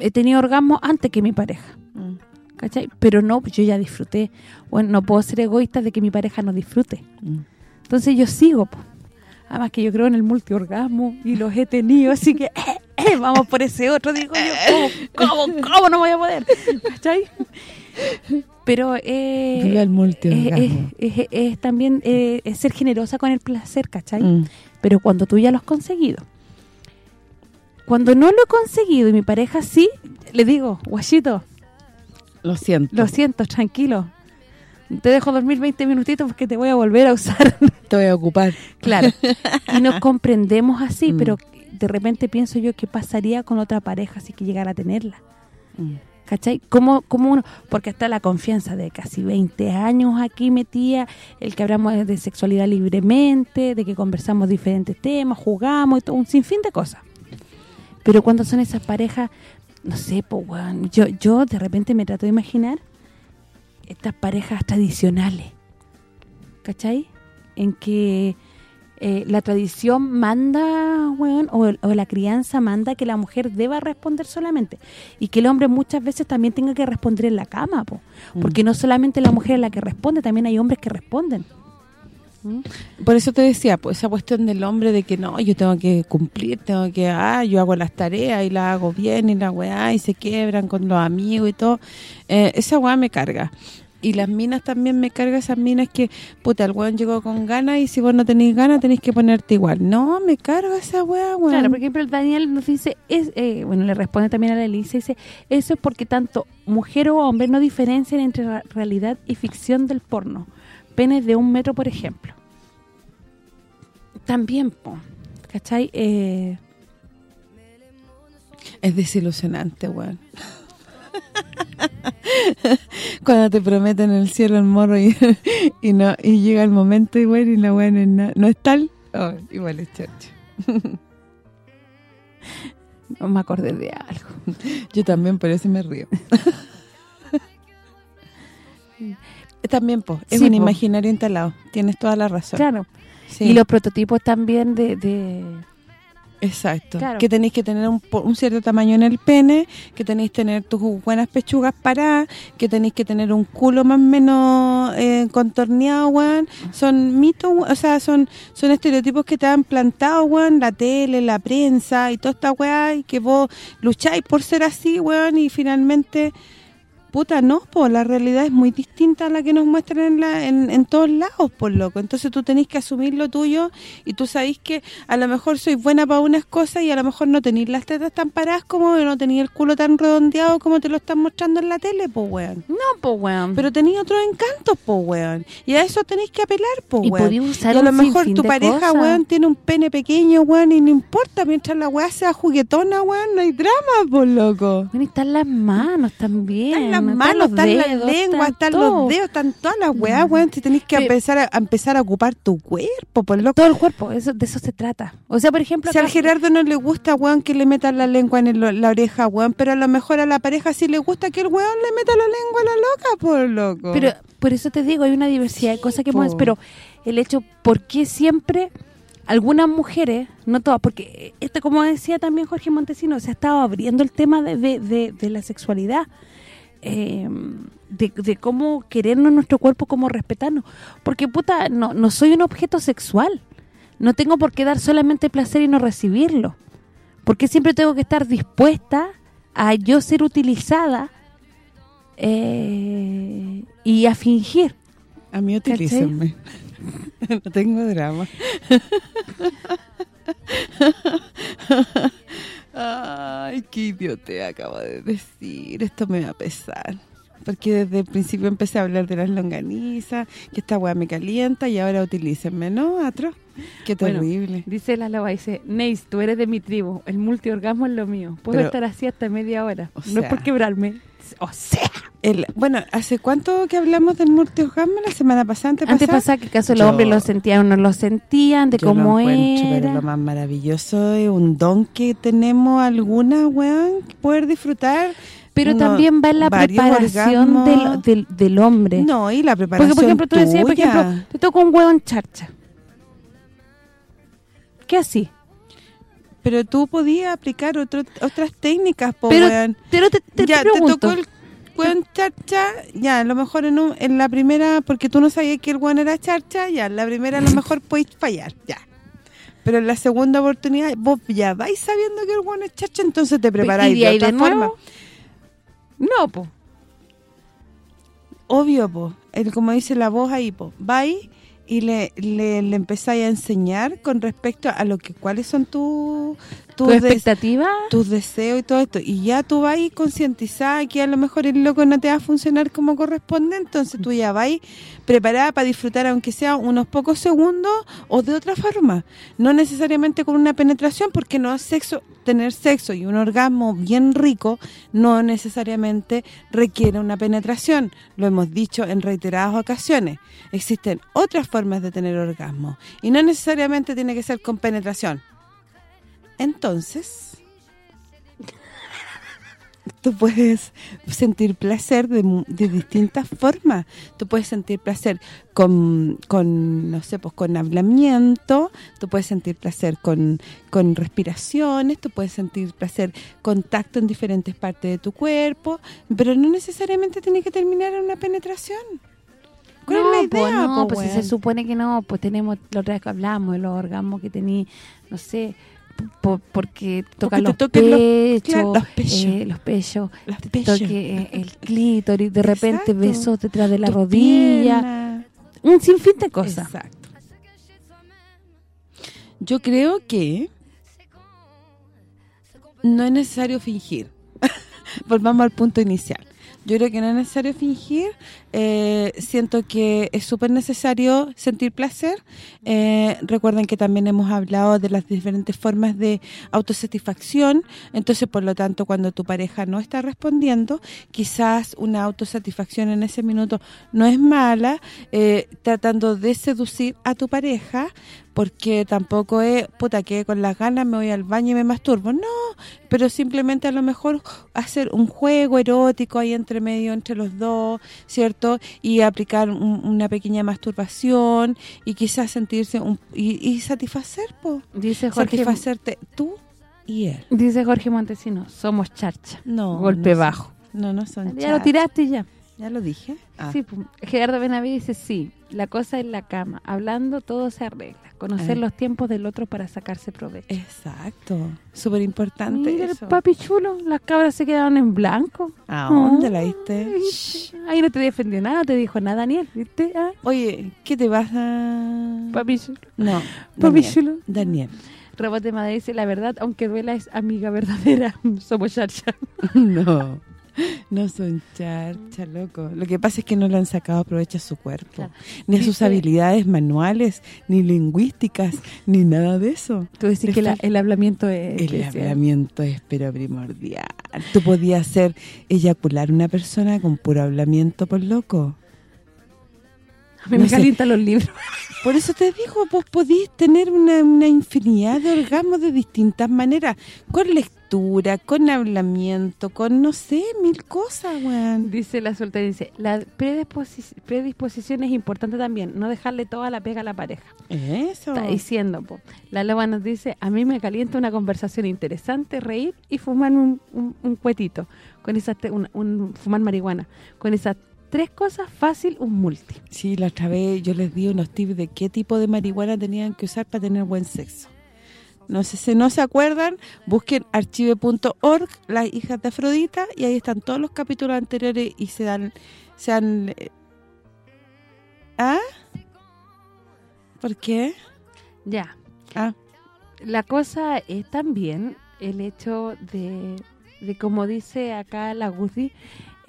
he tenido orgasmo antes que mi pareja, mm. ¿cachai? Pero no, yo ya disfruté. Bueno, no puedo ser egoísta de que mi pareja no disfrute. Mm. Entonces yo sigo, po. Además que yo creo en el multiorgasmo y los he tenido, así que eh, eh, vamos por ese otro. Digo yo, ¿cómo, cómo, cómo no voy a poder? ¿Cachai? Pero eh, es, es, también eh, es ser generosa con el placer, ¿cachai? Mm. Pero cuando tú ya lo has conseguido. Cuando no lo he conseguido y mi pareja sí, le digo, guachito. Lo siento. Lo siento, tranquilo. Te dejo dormir 20 minutitos porque te voy a volver a usar. Te voy a ocupar. Claro. Y nos comprendemos así, mm. pero de repente pienso yo qué pasaría con otra pareja si que llegara a tenerla. Mm. ¿Cachai? ¿Cómo, uno, porque está la confianza de casi 20 años aquí metía, el que hablamos de sexualidad libremente, de que conversamos diferentes temas, jugamos y todo, un sinfín de cosas. Pero cuando son esas parejas, no sé, pues, yo, yo de repente me trato de imaginar estas parejas tradicionales, ¿cachai? En que eh, la tradición manda, weón, o, la crianza manda que la mujer deba responder solamente y que el hombre muchas veces también tenga que responder en la cama, po, porque mm. no solamente la mujer es la que responde, también hay hombres que responden. ¿Mm? Por eso te decía, pues esa cuestión del hombre de que no, yo tengo que cumplir, tengo que, ah, yo hago las tareas y las hago bien y la weá y se quiebran con los amigos y todo, eh, esa weá me carga y las minas también me carga esas minas que, puta, el weón llegó con ganas y si vos no tenéis ganas tenéis que ponerte igual. No, me carga esa weá, weón. Claro, por ejemplo, el Daniel nos dice, es eh, bueno, le responde también a la Elisa, dice, eso es porque tanto mujer o hombre no diferencian entre realidad y ficción del porno. Penes de un metro, por ejemplo. También, po, ¿cachai? Eh... Es desilusionante, weón. Cuando te prometen el cielo el morro y, no y llega el momento igual y la weá no, es tal, oh, igual es chacho. No me acordé de algo. Yo también, por eso me río. también, pues, es un imaginario instalado. Tienes toda la razón. Claro. Y los prototipos también de Exacto. Que tenéis que tener un, cierto tamaño en el pene, que tenéis que tener tus buenas pechugas paradas, que tenéis que tener un culo más o menos eh, contorneado, weón. Son mitos, o sea, son son estereotipos que te han plantado, weón, la tele, la prensa y toda esta weá, y que vos lucháis por ser así, weón, y finalmente puta, no, pues la realidad es muy distinta a la que nos muestran en, la, en, todos lados, por loco. Entonces tú tenés que asumir lo tuyo y tú sabés que a lo mejor soy buena para unas cosas y a lo mejor no tenéis las tetas tan paradas como no tenéis el culo tan redondeado como te lo están mostrando en la tele, pues weón. No, pues weón. Pero tenéis otros encantos, pues weón. Y a eso tenéis que apelar, pues weón. Y, usar a lo mejor tu pareja, weón, tiene un pene pequeño, weón, y no importa, mientras la weá sea juguetona, weón, no hay drama, pues loco. Bueno, y están las manos también las manos, están las lenguas, están los dedos, están todas las weas, weón. Si tenés que empezar a, empezar a ocupar tu cuerpo, por loco. Todo el cuerpo, eso de eso se trata. O sea, por ejemplo... Si al Gerardo no le gusta, weón, que le metan la lengua en la oreja, weón, pero a lo mejor a la pareja sí le gusta que el weón le meta la lengua a la loca, por loco. Pero por eso te digo, hay una diversidad de cosas que podemos... Pero el hecho, ¿por qué siempre algunas mujeres, no todas, porque esto como decía también Jorge Montesino, se ha estado abriendo el tema de, de, de la sexualidad. Eh, de, cómo querernos nuestro cuerpo, cómo respetarnos. Porque, puta, no, no soy un objeto sexual. No tengo por qué dar solamente placer y no recibirlo. Porque siempre tengo que estar dispuesta a yo ser utilizada eh, y a fingir. A mí utilícenme. no tengo drama. Ay, qué idiote acabo de decir. Esto me va a pesar. Porque desde el principio empecé a hablar de las longanizas, que esta weá me calienta y ahora utilícenme, ¿no, Atro? Qué terrible. dice la lava, dice, Neis, tú eres de mi tribu, el multiorgasmo es lo mío. Puedo estar así hasta media hora. no es por quebrarme. O sea... El, bueno, ¿hace cuánto que hablamos del multiorgasmo? La semana pasada, antes pasada. que caso los hombres lo sentían o no lo sentían, de cómo lo era. Pero lo más maravilloso es un don que tenemos alguna, weón, poder disfrutar pero también va en la preparación del, del, hombre. No, y la preparación Porque, por ejemplo, tú decías, por ejemplo, te toco un huevo en charcha. ¿Qué así? Pero tú podías aplicar otras técnicas, po, pero, pero te, te, ya, te, tocó el huevo en charcha, ya, a lo mejor en, en la primera, porque tú no sabías que el huevo era charcha, ya, en la primera a lo mejor podéis fallar, ya. Pero en la segunda oportunidad, vos ya vais sabiendo que el huevo es charcha, entonces te preparáis de, otra forma. No, po. obvio, po, el, como dice la voz ahí, po, va y le, le, le empezáis a enseñar con respecto a lo que cuáles son tus tu expectativas, tus deseos y todo esto. Y ya tú vas concientizada que a lo mejor el loco no te va a funcionar como corresponde, entonces tú ya vas preparada para disfrutar aunque sea unos pocos segundos o de otra forma. No necesariamente con una penetración porque no es sexo, tener sexo y un orgasmo bien rico no necesariamente requiere una penetración. Lo hemos dicho en reiteradas ocasiones. Existen otras formas de tener orgasmo y no necesariamente tiene que ser con penetración. Entonces, tú puedes sentir placer de, distintas formas. Tú puedes sentir placer con, con, no sé, pues con hablamiento, tú puedes sentir placer con, con respiraciones, tú puedes sentir placer con tacto en diferentes partes de tu cuerpo, pero no necesariamente tiene que terminar en una penetración. ¿Cuál es la idea? no, pues si se supone que no, pues tenemos, lo otra vez que hablamos, los orgasmos que tení, no sé, porque toca los, pechos, los, pechos, los pechos, toque eh, el clítoris, de repente besos detrás de la rodilla, un sinfín de cosas. Exacto. Yo creo que no es necesario fingir. Volvamos al punto inicial. Yo creo que no es necesario fingir, eh, siento que es súper necesario sentir placer. Eh, recuerden que también hemos hablado de las diferentes formas de autosatisfacción, entonces por lo tanto cuando tu pareja no está respondiendo, quizás una autosatisfacción en ese minuto no es mala, eh, tratando de seducir a tu pareja, porque tampoco es, puta, que con las ganas me voy al baño y me masturbo. No, pero simplemente a lo mejor hacer un juego erótico ahí entre medio, entre los dos, ¿cierto? Y aplicar una pequeña masturbación y quizás sentirse un, y, satisfacer, po. Dice Jorge, satisfacerte tú y él. Dice Jorge Montesino, somos charcha. No. Golpe bajo. No, no son Ya lo tiraste ya. ¿Ya lo dije? Ah. Sí, Gerardo Benavides dice, sí, la cosa es la cama. Hablando todo se arregla. Conocer los tiempos del otro para sacarse provecho. Exacto. Súper importante Mira, papi chulo, las cabras se quedaron en blanco. ¿A dónde la viste? Ahí no te defendió nada, te dijo nada, Daniel, ¿viste? Ah. Oye, ¿qué te vas a...? Papi chulo. No, Papi chulo. Daniel. Rebote Madrid dice, la verdad, aunque duela, es amiga verdadera. Somos charcha. no. No son charcha, loco. Lo que pasa es que no le han sacado provecho a su cuerpo, ni a sus habilidades manuales, ni lingüísticas, ni nada de eso. Tú decís que el hablamiento es... El hablamiento es pero primordial. Tú podías hacer eyacular una persona con puro hablamiento por loco. A mí me calientan los libros. Por eso te digo, vos podís tener una, infinidad de orgasmos de distintas maneras, con lectura, con hablamiento, con no sé, mil cosas, weón. Dice la soltera, dice, la predisposición es importante también, no dejarle toda la pega a la pareja. Eso. Está diciendo, po. La loba nos dice, a mí me calienta una conversación interesante, reír y fumar un, un, cuetito, con esa un, fumar marihuana, con esa tres cosas fácil, un multi. Sí, la otra vez yo les di unos tips de qué tipo de marihuana tenían que usar para tener buen sexo. No sé si no se acuerdan, busquen archive.org, las hijas de Afrodita, y ahí están todos los capítulos anteriores y se dan... Se han, eh, ¿Ah? ¿Por qué? Ya. Ah. La cosa es también el hecho de, de como dice acá la Guti,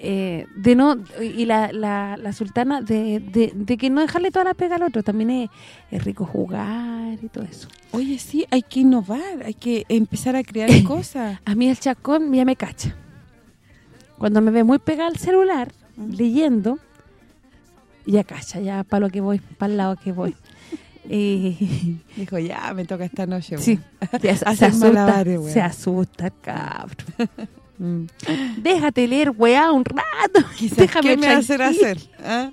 eh, de no y la, la, sultana de, de, que no dejarle toda la pega al otro. También es, rico jugar y todo eso. Oye sí hay que innovar hay que empezar a crear cosas. A mí el chacón ya me cacha. Cuando me ve muy pegada al celular leyendo ya cacha ya para lo que voy para el lado que voy. Y dijo ya me toca esta noche sí se, asusta, se asusta cabrón Mm. Déjate leer, weá, un rato. Déjame ¿Qué me hacer hacer? ¿Ah?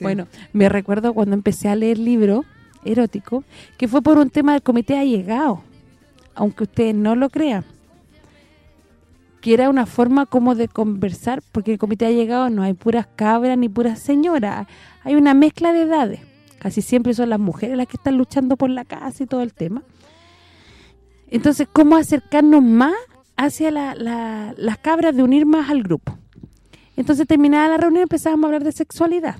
bueno, me recuerdo cuando empecé a leer libro erótico, que fue por un tema del comité ha llegado, aunque ustedes no lo crean. Que era una forma como de conversar, porque el comité ha llegado no hay puras cabras ni puras señoras, hay una mezcla de edades. Casi siempre son las mujeres las que están luchando por la casa y todo el tema. Entonces, ¿cómo acercarnos más hacia las cabras de unir más al grupo. Entonces terminaba la reunión empezábamos a hablar de sexualidad.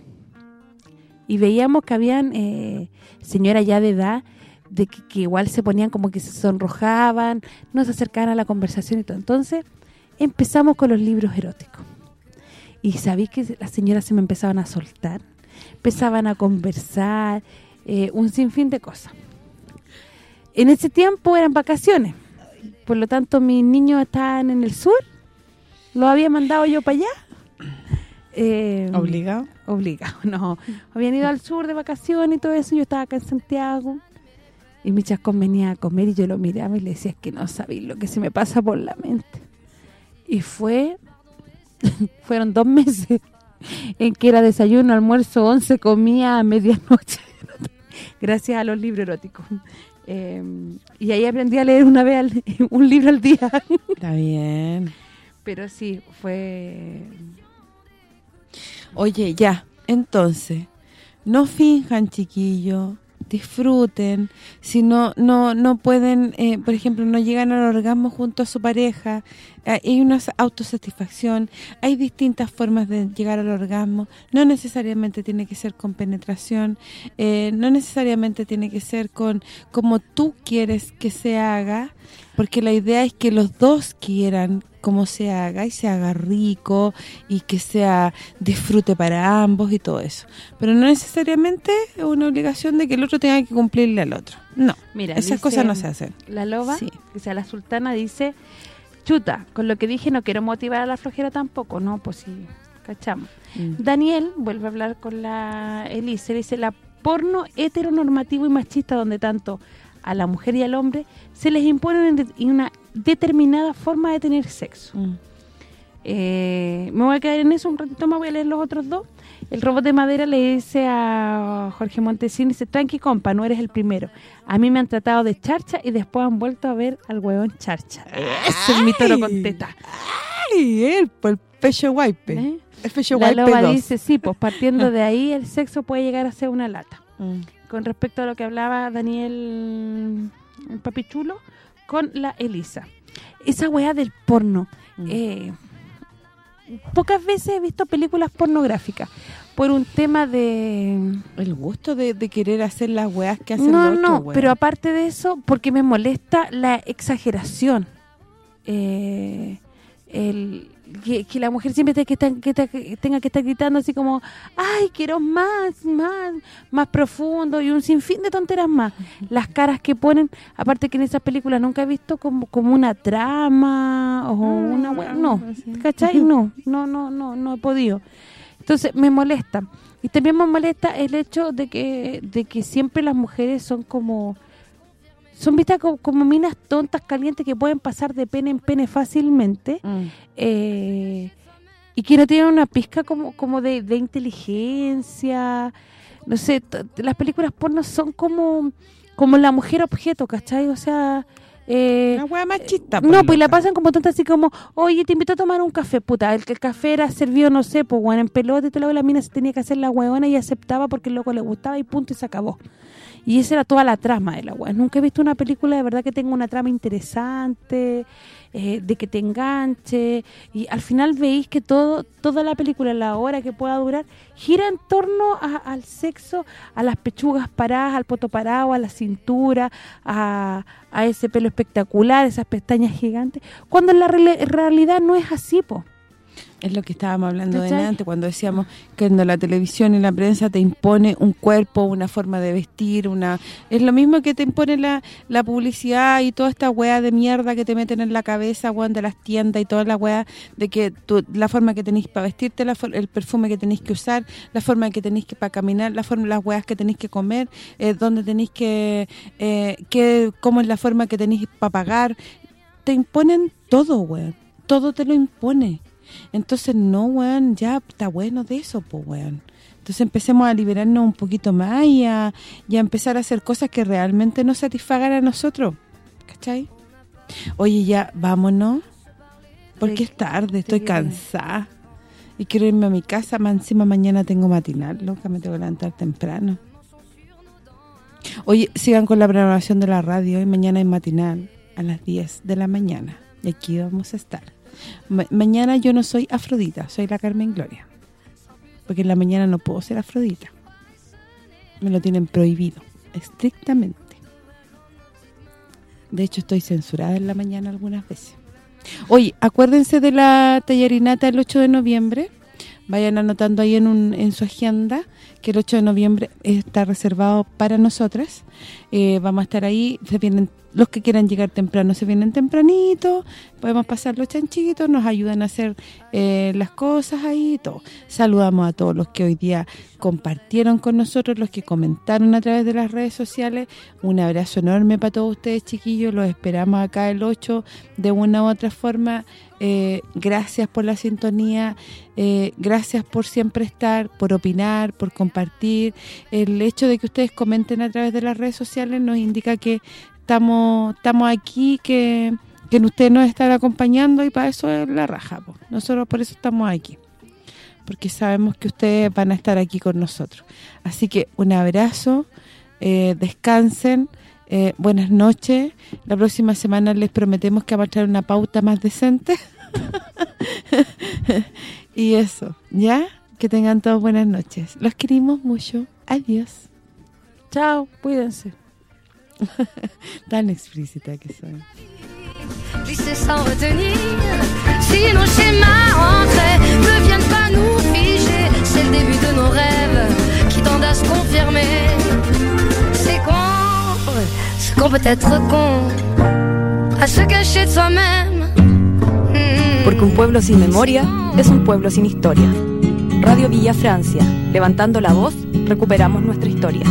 Y veíamos que habían eh, señoras ya de edad de que, igual se ponían como que se sonrojaban, no se acercaban a la conversación y todo. Entonces empezamos con los libros eróticos. Y sabéis que las señoras se me empezaban a soltar, empezaban a conversar, eh, un sinfín de cosas. En ese tiempo eran vacaciones, por lo tanto mis niños estaban en el sur, los había mandado yo para allá. Eh, ¿Obligado? Obligado, no. Habían ido al sur de vacaciones y todo eso, yo estaba acá en Santiago. Y mi chascón venía a comer y yo lo miraba y le decía, es que no sabéis lo que se me pasa por la mente. Y fue, fueron dos meses en que era desayuno, almuerzo, once, comía a medianoche. Gracias a los libros eróticos. Em, y ahí aprendí a leer una vez un libro al día. Está bien. Pero sí, fue... Oye, ya, entonces, no finjan, chiquillos, disfruten, si no no no pueden, eh, por ejemplo, no llegan al orgasmo junto a su pareja, eh, hay una autosatisfacción, hay distintas formas de llegar al orgasmo, no necesariamente tiene que ser con penetración, eh, no necesariamente tiene que ser con como tú quieres que se haga, porque la idea es que los dos quieran cómo se haga y se haga rico y que sea disfrute para ambos y todo eso. Pero no necesariamente es una obligación de que el otro tenga que cumplirle al otro. No, Mira, esas cosas no se hacen. La loba, que sea la sultana, dice, chuta, con lo que dije no quiero motivar a la flojera tampoco, no, pues sí, cachamos. Mm. Daniel vuelve a hablar con la Elise, dice, la porno heteronormativo y machista donde tanto a la mujer y al hombre se les impone una determinada forma de tener sexo. Mm. Eh, me voy a quedar en eso un ratito más, voy a leer los otros dos. El robot de madera le dice a Jorge Montesini, dice, tranqui compa, no eres el primero. A mí me han tratado de charcha y después han vuelto a ver al huevón charcha. Ese es mi toro con teta. ¡Ay! El, el pecho wipe. ¿Eh? El pecho La loba dice, sí, pues partiendo de ahí el sexo puede llegar a ser una lata. Mm con respecto a lo que hablaba Daniel Papichulo con la Elisa. Esa weá del porno. Mm. Eh, pocas veces he visto películas pornográficas por un tema de... El gusto de, querer hacer las weas que hacen No, no, pero aparte de eso, porque me molesta la exageración. Eh, el que, la mujer siempre tenga que, tenga que estar gritando así como, ay, quiero más, más, más profundo y un sinfín de tonteras más. Las caras que ponen, aparte que en esas películas nunca he visto como, como una trama o mm, una... no, ¿cachai? No, no, no, no, no he podido. Entonces me molesta. Y también me molesta el hecho de que de que siempre las mujeres son como son vistas como, minas tontas, calientes, que pueden pasar de pene en pene fácilmente. Mm. Eh, y que no tienen una pizca como como de, inteligencia. No sé, las películas porno son como como la mujer objeto, ¿cachai? O sea... Eh, una hueá machista. No, pues la pasan como tonta así como, oye, te invito a tomar un café, puta. El, el café era servido, no sé, pues, bueno, en pelota y todo, la mina se tenía que hacer la huevona y aceptaba porque el loco le gustaba y punto, y se acabó. Y esa era toda la trama de la. Nunca he visto una película de verdad que tenga una trama interesante, eh, de que te enganche. Y al final veis que todo toda la película, la hora que pueda durar, gira en torno al sexo, a las pechugas paradas, al poto parado, a la cintura, a, ese pelo espectacular, esas pestañas gigantes. Cuando en la realidad no es así, po. Es lo que estábamos hablando de antes, cuando decíamos que cuando la televisión y la prensa te impone un cuerpo, una forma de vestir, una es lo mismo que te impone la, la publicidad y toda esta weá de mierda que te meten en la cabeza, weón, de las tiendas y toda la weá de que la forma que tenéis para vestirte, el perfume que tenéis que usar, la forma que tenéis que para caminar, la forma las weas que tenéis que comer, eh, donde tenéis que, eh, que cómo es la forma que tenéis para pagar. Te imponen todo, weón. Todo te lo impone entonces, no, weón, ya está bueno de eso, pues, weón. Entonces empecemos a liberarnos un poquito más y a, empezar a hacer cosas que realmente nos satisfagan a nosotros. ¿Cachai? Oye, ya, vámonos. Porque es tarde, estoy cansada. Y quiero irme a mi casa, más encima mañana tengo matinal, loca, me tengo que levantar temprano. Oye, sigan con la programación de la radio y mañana hay matinal a las 10 de la mañana. Y aquí vamos a estar. Mañana yo no soy Afrodita, soy la Carmen Gloria. Porque en la mañana no puedo ser Afrodita. Me lo tienen prohibido, estrictamente. De hecho, estoy censurada en la mañana algunas veces. Oye, acuérdense de la tallarinata el 8 de noviembre. Vayan anotando ahí en, un, en su agenda que el 8 de noviembre está reservado para nosotras. Eh, vamos a estar ahí, se vienen los que quieran llegar temprano se vienen tempranito, podemos pasar los chanchitos, nos ayudan a hacer eh, las cosas ahí todo. Saludamos a todos los que hoy día compartieron con nosotros, los que comentaron a través de las redes sociales. Un abrazo enorme para todos ustedes, chiquillos. Los esperamos acá el 8 de una u otra forma. Eh, gracias por la sintonía, eh, gracias por siempre estar, por opinar, por compartir. El hecho de que ustedes comenten a través de las redes sociales nos indica que estamos estamos aquí, que, que ustedes nos están acompañando y para eso es la raja. Nosotros por eso estamos aquí, porque sabemos que ustedes van a estar aquí con nosotros. Así que un abrazo, eh, descansen, eh, buenas noches. La próxima semana les prometemos que vamos a traer una pauta más decente. y eso, ¿ya? Que tengan todos buenas noches. Los queremos mucho. Adiós. Chao, cuídense. Tan explícita que soy. Glisser sans retenir Si nos schémas entrés ne viennent pas nous figer. C'est le début de nos rêves qui tendent à se confirmer. C'est con, ce qu'on peut être con À se cacher de soi-même. Porque un pueblo sin memoria es un pueblo sin historia. Radio Villa Francia, levantando la voz, recuperamos nuestra historia